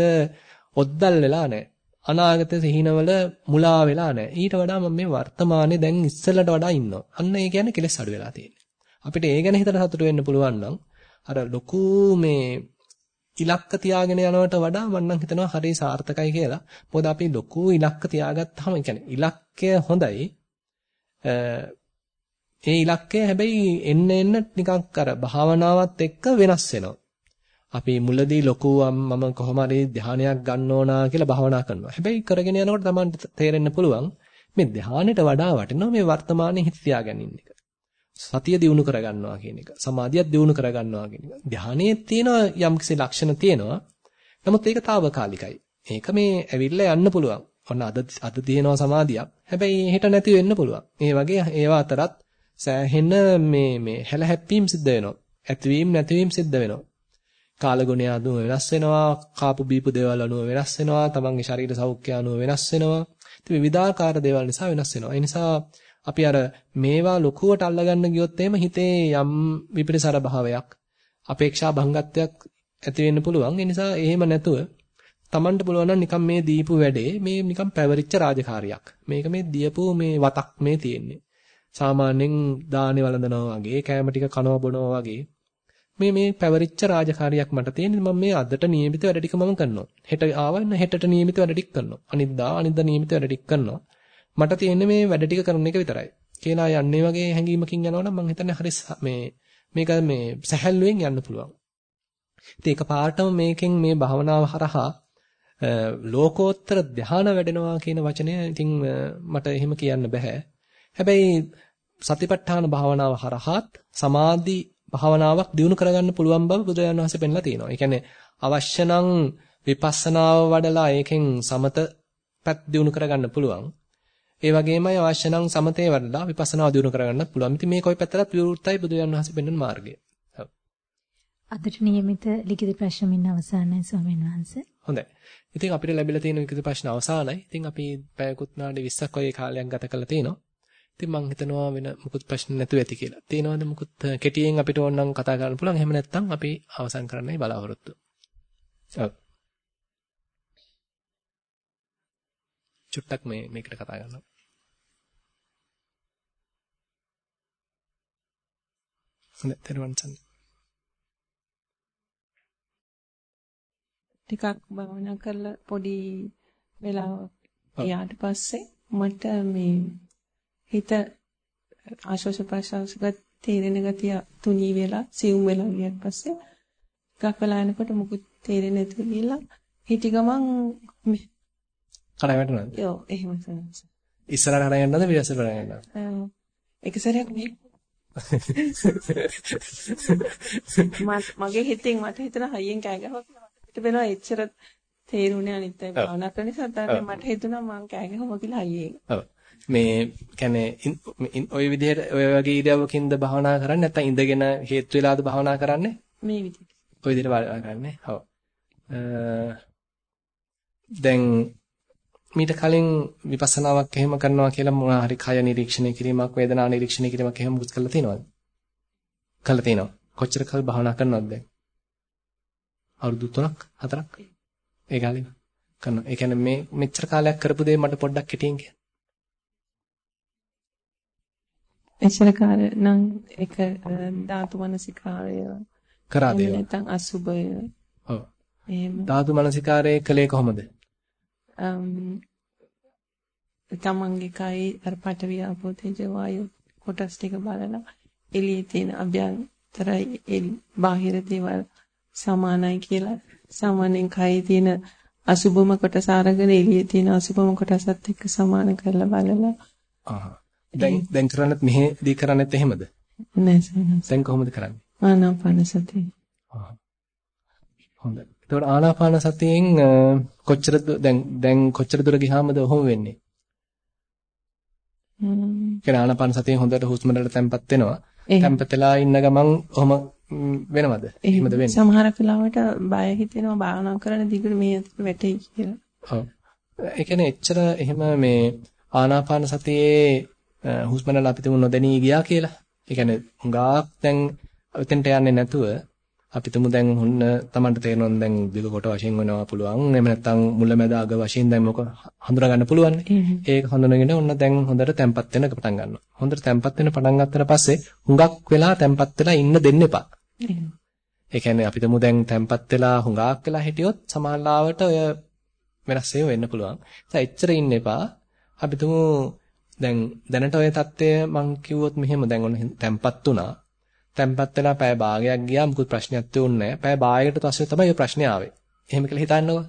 ඔද්දල් වෙලා නැහැ. අනාගත සිහිනවල මුලා වෙලා නැහැ. ඊට වඩා මම මේ වර්තමානයේ දැන් ඉස්සෙල්ලට වඩා ඉන්නවා. අන්න ඒ කියන්නේ කෙලස් අඩු වෙලා තියෙන්නේ. අපිට ඒ ගැන හිතලා සතුටු වෙන්න පුළුවන් නම් අර ලොකු මේ ඉලක්ක තියාගෙන යනවට වඩා මම නම් හිතනවා හරි සාර්ථකයි කියලා. මොකද අපි ලොකු ඉලක්ක තියාගත්තාම ඒ කියන්නේ ඉලක්කය හොඳයි. ඒ ඉලක්කය හැබැයි එන්න එන්න නිකන් අර භාවනාවත් එක්ක වෙනස් වෙනවා. අපි මුලදී ලොකු මම කොහොම හරි ධානයක් ගන්න ඕනා කියලා භාවනා කරනවා. හැබැයි කරගෙන යනකොට Tamanට තේරෙන්න පුළුවන් මේ ධානයට වඩා වටිනවා මේ වර්තමානයේ හිත තියාගන්න එක. සතිය දියුණු කරගන්නවා කියන එක. සමාධියක් දියුණු කරගන්නවා කියන එක. ධානයේ තියෙන යම්කිසි ලක්ෂණ තියෙනවා. නමුත් ඒක తాවකාලිකයි. ඒක මේ ඇවිල්ලා යන්න පුළුවන්. ඔන්න අද අද තියෙනවා සමාධියක්. හැබැයි හෙට නැති වෙන්න පුළුවන්. මේ වගේ ඒවා අතරත් සෑහෙන මේ මේ හැල හැප්පීම් සිද්ධ වෙනවා. ඇතිවීම නැතිවීම සිද්ධ වෙනවා. කාලගුණය අනුව වෙනස් වෙනවා, කාපු බීපු දේවල් අනුව වෙනස් වෙනවා, තමන්ගේ ශරීර සෞඛ්‍ය අනුව වෙනස් වෙනවා. ඉතින් විවිධාකාර දේවල් නිසා වෙනස් වෙනවා. ඒ නිසා අපි අර මේවා ලොකුවට අල්ලගන්න ගියොත් එහෙම හිතේ යම් විපරිසර භාවයක්, අපේක්ෂා භංගත්වයක් ඇති වෙන්න පුළුවන්. ඒ නිසා එහෙම නැතුව තමන්ට පුළුවන් නම් නිකන් මේ දීපු වැඩේ මේ නිකන් පැවරිච්ච රාජකාරියක්. මේක මේ දියපු මේ වතක් මේ තියෙන්නේ. සාමාන්‍යයෙන් දානේ වළඳනවා වගේ, කෑම ටික කනවා බොනවා වගේ මේ මේ පැවරිච්ච රාජකාරියක් මට තියෙන්නේ මම මේ අදට නියමිත වැඩ ටික මම කරනවා. හෙට ආවම හෙටට නියමිත වැඩ ටික කරනවා. අනිද්දා අනිද්දා නියමිත වැඩ ටික කරනවා. මට තියෙන්නේ මේ වැඩ ටික කරන එක විතරයි. කියලා යන්නේ වගේ හැඟීමකින් යනවා නම් මම හිතන්නේ හරි මේ මේක මේ සැහැල්ලුවෙන් යන්න පුළුවන්. ඉතින් ඒක පාටම මේකෙන් මේ භාවනාව හරහා ලෝකෝත්තර ධ්‍යාන වැඩෙනවා කියන වචනය ඉතින් මට එහෙම කියන්න බෑ. හැබැයි සතිපට්ඨාන භාවනාව හරහාත් සමාධි භාවනාවක් දියුණු කරගන්න පුළුවන් බව බුදුරජාණන් වහන්සේ පෙන්ලා තියෙනවා. ඒ කියන්නේ අවශ්‍ය නම් විපස්සනාව වඩලා ඒකෙන් සමත පැත් දියුණු කරගන්න පුළුවන්. ඒ වගේමයි අවශ්‍ය නම් සමතේ වඩලා විපස්සනාව දියුණු කරගන්නත් පුළුවන්. ඉතින් මේ කොයි පැත්තටත් විවෘතයි බුදුරජාණන් වහන්සේ පෙන්වන මාර්ගය. අදට නියමිත ලිඛිත ප්‍රශ්න මින් අවසానයි ස්වාමීන් වහන්සේ. හොඳයි. ඉතින් අපිට ලැබිලා තියෙන ලිඛිත ප්‍රශ්න අවසానයි. ඉතින් අපි පැයකුත් නාඩි 20ක් වගේ කාලයක් ගත කරලා තිනවා. ඉතින් මම හිතනවා වෙන මුකුත් ප්‍රශ්න නැතුව ඇති කියලා. තේනවද මුකුත් කෙටියෙන් අපිට ඕනනම් කතා කරන්න පුළුවන්. එහෙම නැත්නම් අපි අවසන් කරන්නයි බලාපොරොත්තු. ඔව්. චුට්ටක් මේ මේකට කතා කරනවා. හොඳයි, තේරුවන් සන්න. ටිකක් භවනා කරලා පොඩි වෙලාවක් ඊට පස්සේ මට මේ හිත ආශ්වාස ප්‍රශ්වාසක තේරෙන ගතිය තුනී වෙලා සියුම් වෙලා ගියත් පස්සේ ගක් වෙලා යනකොට මුකුත් තේරෙන්නේ නැතුව ගිහලා හිටි ගමන් කඩ වැටුණාද? ඔව් එහෙම සනස. ඉස්සරහට හරගෙන යනද පිටස්සට හරගෙන යනද? එක සැරයක් මේ මගේ හිතෙන් මට හිතන හයියෙන් කෑ ගහුවා පිට වෙනවා එච්චර තේරුණේ අනිත් අය භාවනා කරන නිසා මට හිතුණා මං කෑ ගහුවා කියලා හයියෙන්. ඔව්. මේ කියන්නේ ওই විදිහට ඔය වගේ ඉරියව්වකින්ද භාවනා කරන්නේ නැත්නම් ඉඳගෙන හේතු වෙලාද භාවනා කරන්නේ? මේ විදිහට. ඔය විදිහට භාවනා කරන්නේ. ඔව් දැන් මීට කලින් විපස්සනාවක් එහෙම කරනවා කියලා මොනවා හරි කය නිරීක්ෂණය කිරීමක් වේදනා නිරීක්ෂණය කිරීමක් එහෙම මුත් කරලා තියෙනවද? කරලා තියෙනවා. කොච්චර කල් භාවනා කරනවද දැන්? අවුරුදු 3ක් 4ක් ඒ කාලේ. කරනවා. ඒ කියන්නේ මේ මෙච්චර කාලයක් කරපු දේ මට පොඩ්ඩක් හිටින් කියලා. එච්චර කාල නම් එක ධාතු මනසිකාරය. කරාද ඒවා. නැත්නම් අසුබය. ඔව්. එහෙම. ධාතු මනසිකාරය කළේ කොහොමද? තමන්ගේ කයි අර පඨවි ආපෝ තේජෝ වායු කොටස් ටික බලලා එළියේ තියෙන අභ්‍යන්තරයි බාහිර දේවල් සමානයි කියලා. සාමාන්‍යයෙන් කයේ තියෙන අසුබම කොටස අරගෙන එළියේ තියෙන අසුබම කොටසත් එක්ක සමාන කරලා බලලා දැන් දැන් කරන්නත් මෙහෙදී කරන්නත් එහෙමද? නෑ සනස දැන් කොහොමද කරන්නේ? ආනාපාන සතිය. හොඳයි. එතකොට ආනාපාන සතියෙන් කොච්චර දැන් දැන් කොච්චර දුර ගියාමද ඔහොම වෙන්නේ? හ්ම්. ආනාපාන සතියෙන් හොඳට හුස්ම රටට තැම්පත් වෙනවා. තැම්පත් වෙලා ඉන්න ගමන් ඔහොම වෙනවද? එහෙමද වෙන්නේ? සමහර වෙලාවට බය හිතෙනවා භාවනා කරන දිගට මේ අතට වැටෙයි කියලා. ඔව්. ඒ කියන්නේ එච්චර එහෙම මේ ආනාපාන සතියේ හුස්මනල අපි තුමු නොදැනී ගියා කියලා. ඒ කියන්නේ හුඟක් දැන් එතෙන්ට යන්නේ නැතුව අපි තුමු දැන් හොන්න Tamanට තේරෙනවා දැන් දිග කොට වශයෙන් වෙනවා පුළුවන්. එහෙම නැත්නම් මුලැමැද අග වශයෙන් දැන් මොක හඳුනා ගන්න පුළුවන්. ඒක හඳුනගෙන ඔන්න දැන් හොඳට තැම්පත් වෙන පටන් ගන්නවා. හොඳට තැම්පත් වෙන පටන් ගත්තට පස්සේ හුඟක් වෙලා තැම්පත් වෙලා ඉන්න දෙන්න එපා. ඒ කියන්නේ අපි තුමු දැන් තැම්පත් වෙලා හුඟක් වෙලා හිටියොත් සමානලාවට ඔය වෙනස් වෙන්න පුළුවන්. ඒ එච්චර ඉන්න එපා. අපි තුමු දැන් දැනට ඔය தත්ත්වය මං කිව්වොත් මෙහෙම දැන් ඔන්න තැම්පත් වුණා. තැම්පත් වෙලා පැය භාගයක් ගියා මුකුත් ප්‍රශ්නයක් තියුන්නේ නැහැ. පැය භාගයකට පස්සේ තමයි ඔය ප්‍රශ්නේ ආවේ. එහෙම කියලා හිතන්නකෝ.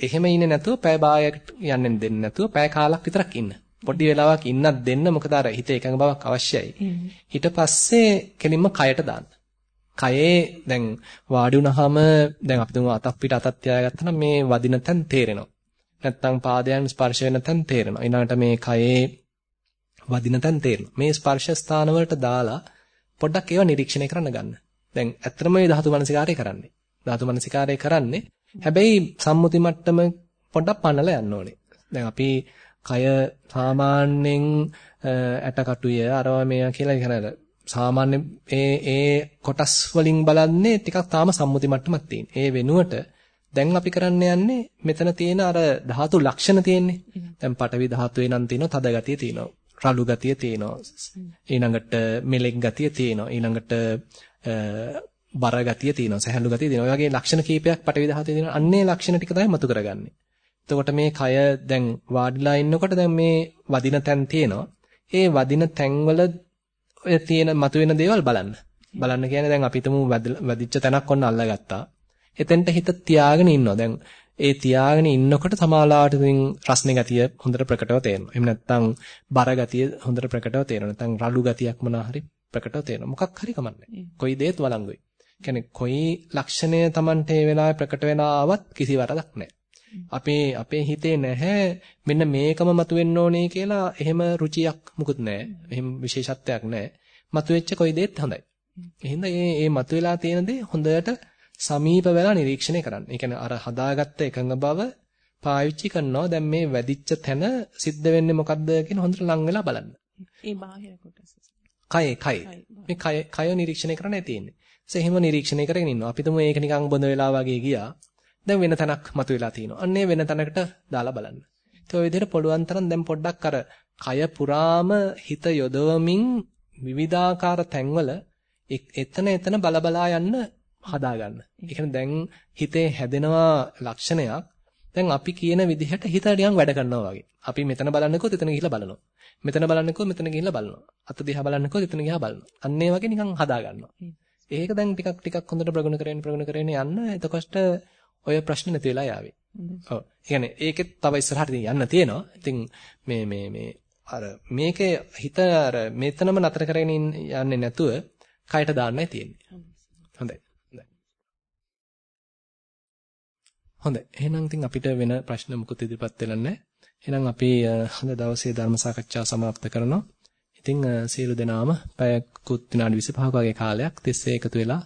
එහෙම ඉන්නේ නැතුව පැය භාගයකට යන්නේ දෙන්නේ නැතුව පැය කාලක් විතරක් ඉන්න. පොඩි වෙලාවක් ඉන්නත් දෙන්න මොකද අර හිත එකඟ බවක් අවශ්‍යයි. ඊට පස්සේ කෙලින්ම කයට දාන්න. කයේ දැන් වාඩි වුණාම දැන් අපි තුමු අතක් පිට අතක් තියාගත්තා මේ වදින තැන් තේරෙනවා. නැත්තම් පාදයන් ස්පර්ශ වෙන තැන් තේරෙනවා. ඊළඟට මේ කයේ වදින තැන් තේරෙනවා. මේ ස්පර්ශ ස්ථාන වලට දාලා පොඩ්ඩක් ඒවා නිරීක්ෂණය කරන්න ගන්න. දැන් ඇත්තම මේ ධාතු මනසිකාරය කරන්නේ. ධාතු මනසිකාරය කරන්නේ හැබැයි සම්මුති මට්ටම පොඩ්ඩක් පන්නලා යන්න ඕනේ. දැන් අපි කය සාමාන්‍යයෙන් ඇටකටුය අරවා මේවා කියලා කියන සාමාන්‍ය ඒ ඒ කොටස් වලින් බලන්නේ ටිකක් තාම සම්මුති මට්ටමක් තියෙන. ඒ වෙනුවට දැන් අපි කරන්න යන්නේ මෙතන තියෙන අර ධාතු ලක්ෂණ තියෙන්නේ. දැන් පටවි ධාතුවේ නම් තියෙනවා තද ගතිය තියෙනවා. රළු ගතිය තියෙනවා. ඊළඟට මෙලෙක් ගතිය තියෙනවා. ඊළඟට බර ගතිය තියෙනවා. සහැල්ලු ගතිය තියෙනවා. ඔය වගේ ලක්ෂණ කීපයක් පටවි ධාතුවේ තියෙනවා. අන්නේ ලක්ෂණ ටික තමයි මතු කරගන්නේ. එතකොට මේ කය දැන් වාඩිලා ඉන්නකොට දැන් මේ වදින තැන් තියෙනවා. ඒ වදින තැන්වල ඔය තියෙන මතුවෙන දේවල් බලන්න. බලන්න කියන්නේ දැන් අපි හිතමු වැදිච්ච තැනක් ඔන්න අල්ලගත්තා. එතෙන්ට හිත තියාගෙන ඉන්නවා. දැන් ඒ තියාගෙන ඉන්නකොට සමාලාවට ඉතින් රස්නේ ගතිය හොඳට ප්‍රකටව තේරෙනවා. එහෙම නැත්නම් බර ගතිය හොඳට ප්‍රකටව තේරෙනවා. නැත්නම් රළු ගතියක් මොනවා හරි ප්‍රකටව තේරෙනවා. මොකක් හරි කමන්නේ. කොයි දේත් වළංගුයි. කියන්නේ කොයි ලක්ෂණය Tamante ඒ වෙලාවේ ප්‍රකට වෙලා ආවත් කිසි වරදක් නැහැ. අපේ අපේ හිතේ නැහැ මෙන්න මේකම මතුවෙන්න ඕනේ කියලා එහෙම රුචියක් මුකුත් නැහැ. එහෙම විශේෂත්වයක් නැහැ. මතුවෙච්ච කොයි දෙයක් හොඳයි. එහෙනම් මේ මේ මතුවලා තියෙන දේ හොඳට සමීප වෙලා නිරීක්ෂණය කරන්න. ඒ කියන්නේ අර හදාගත්ත එකඟ බව පාවිච්චි කරනවා. දැන් මේ වැදිච්ච තැන සිද්ධ වෙන්නේ මොකද්ද කියන හොඳට ලං වෙලා බලන්න. ඒ බාහිර කොටස. කය කය. මේ කය කය නිරීක්ෂණය කරන්නයි තියෙන්නේ. එහෙම නිරීක්ෂණය කරගෙන ඉන්නවා. අපි තුමු ඒක නිකන් බොඳ වෙලා වගේ ගියා. දැන් වෙන තැනක් මතුවලා තිනවා. අන්නේ වෙන තැනකට දාලා බලන්න. ඒ ඔය විදිහට පුළුවන් තරම් දැන් පොඩ්ඩක් අර කය පුරාම හිත යොදවමින් විවිධාකාර තැන්වල එතන එතන බලබලා යන්න හදාගන්න. ඒ කියන්නේ දැන් හිතේ හැදෙනවා ලක්ෂණයක්. දැන් අපි කියන විදිහට හිත නිකන් වැඩ කරනවා වගේ. අපි මෙතන බලන්නකොත් එතන ගිහිල්ලා බලනවා. මෙතන බලන්නකොත් මෙතන ගිහිල්ලා බලනවා. අත දිහා බලන්නකොත් එතන ගිහා බලනවා. අන්න ඒ වගේ නිකන් හදාගන්නවා. ඒක දැන් ටිකක් ටිකක් හොඳට ප්‍රගුණ කරගෙන ප්‍රගුණ කරගෙන යන්න. එතකොට ඔය ප්‍රශ්න නැති වෙලා යාවි. ඔව්. ඒ කියන්නේ ඒකෙත් තව ඉස්සරහට යන්න තියෙනවා. ඉතින් මේ මේ මේ අර මේකේ හිත අර මෙතනම නතර කරගෙන යන්නේ නැතුව කයට දාන්නයි තියෙන්නේ. හොඳයි. හොඳයි. හොඳයි. එහෙනම් ඉතින් අපිට වෙන ප්‍රශ්න මුකුත් ඉදිරිපත් වෙලා නැහැ. එහෙනම් අපි අද දවසේ ධර්ම සාකච්ඡාව સમાપ્ત කරනවා. ඉතින් සියලු දෙනාම පැයකුත් විනාඩි 25ක වගේ කාලයක් තිස්සේ එකතු වෙලා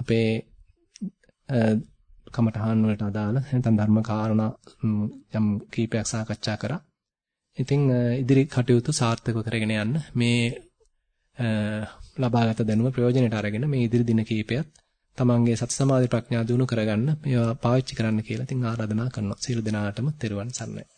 අපේ කමඨහන් වලට අදාළ නැත්නම් ධර්ම කාරණා යම් කීපයක් සාකච්ඡා කරා. ඉතින් ඉදිරි කටයුතු සාර්ථකව කරගෙන යන්න මේ ලබාගත දැනුම ප්‍රයෝජනයට අරගෙන මේ ඉදිරි දින කීපයත් තමන්ගේ සති සමාධි ප්‍රඥා දිනු කරගන්න මේවා පාවිච්චි කරන්න කියලා ඉතින් ආරාධනා කරනවා. සියලු දෙනාටම තෙරුවන් සරණයි.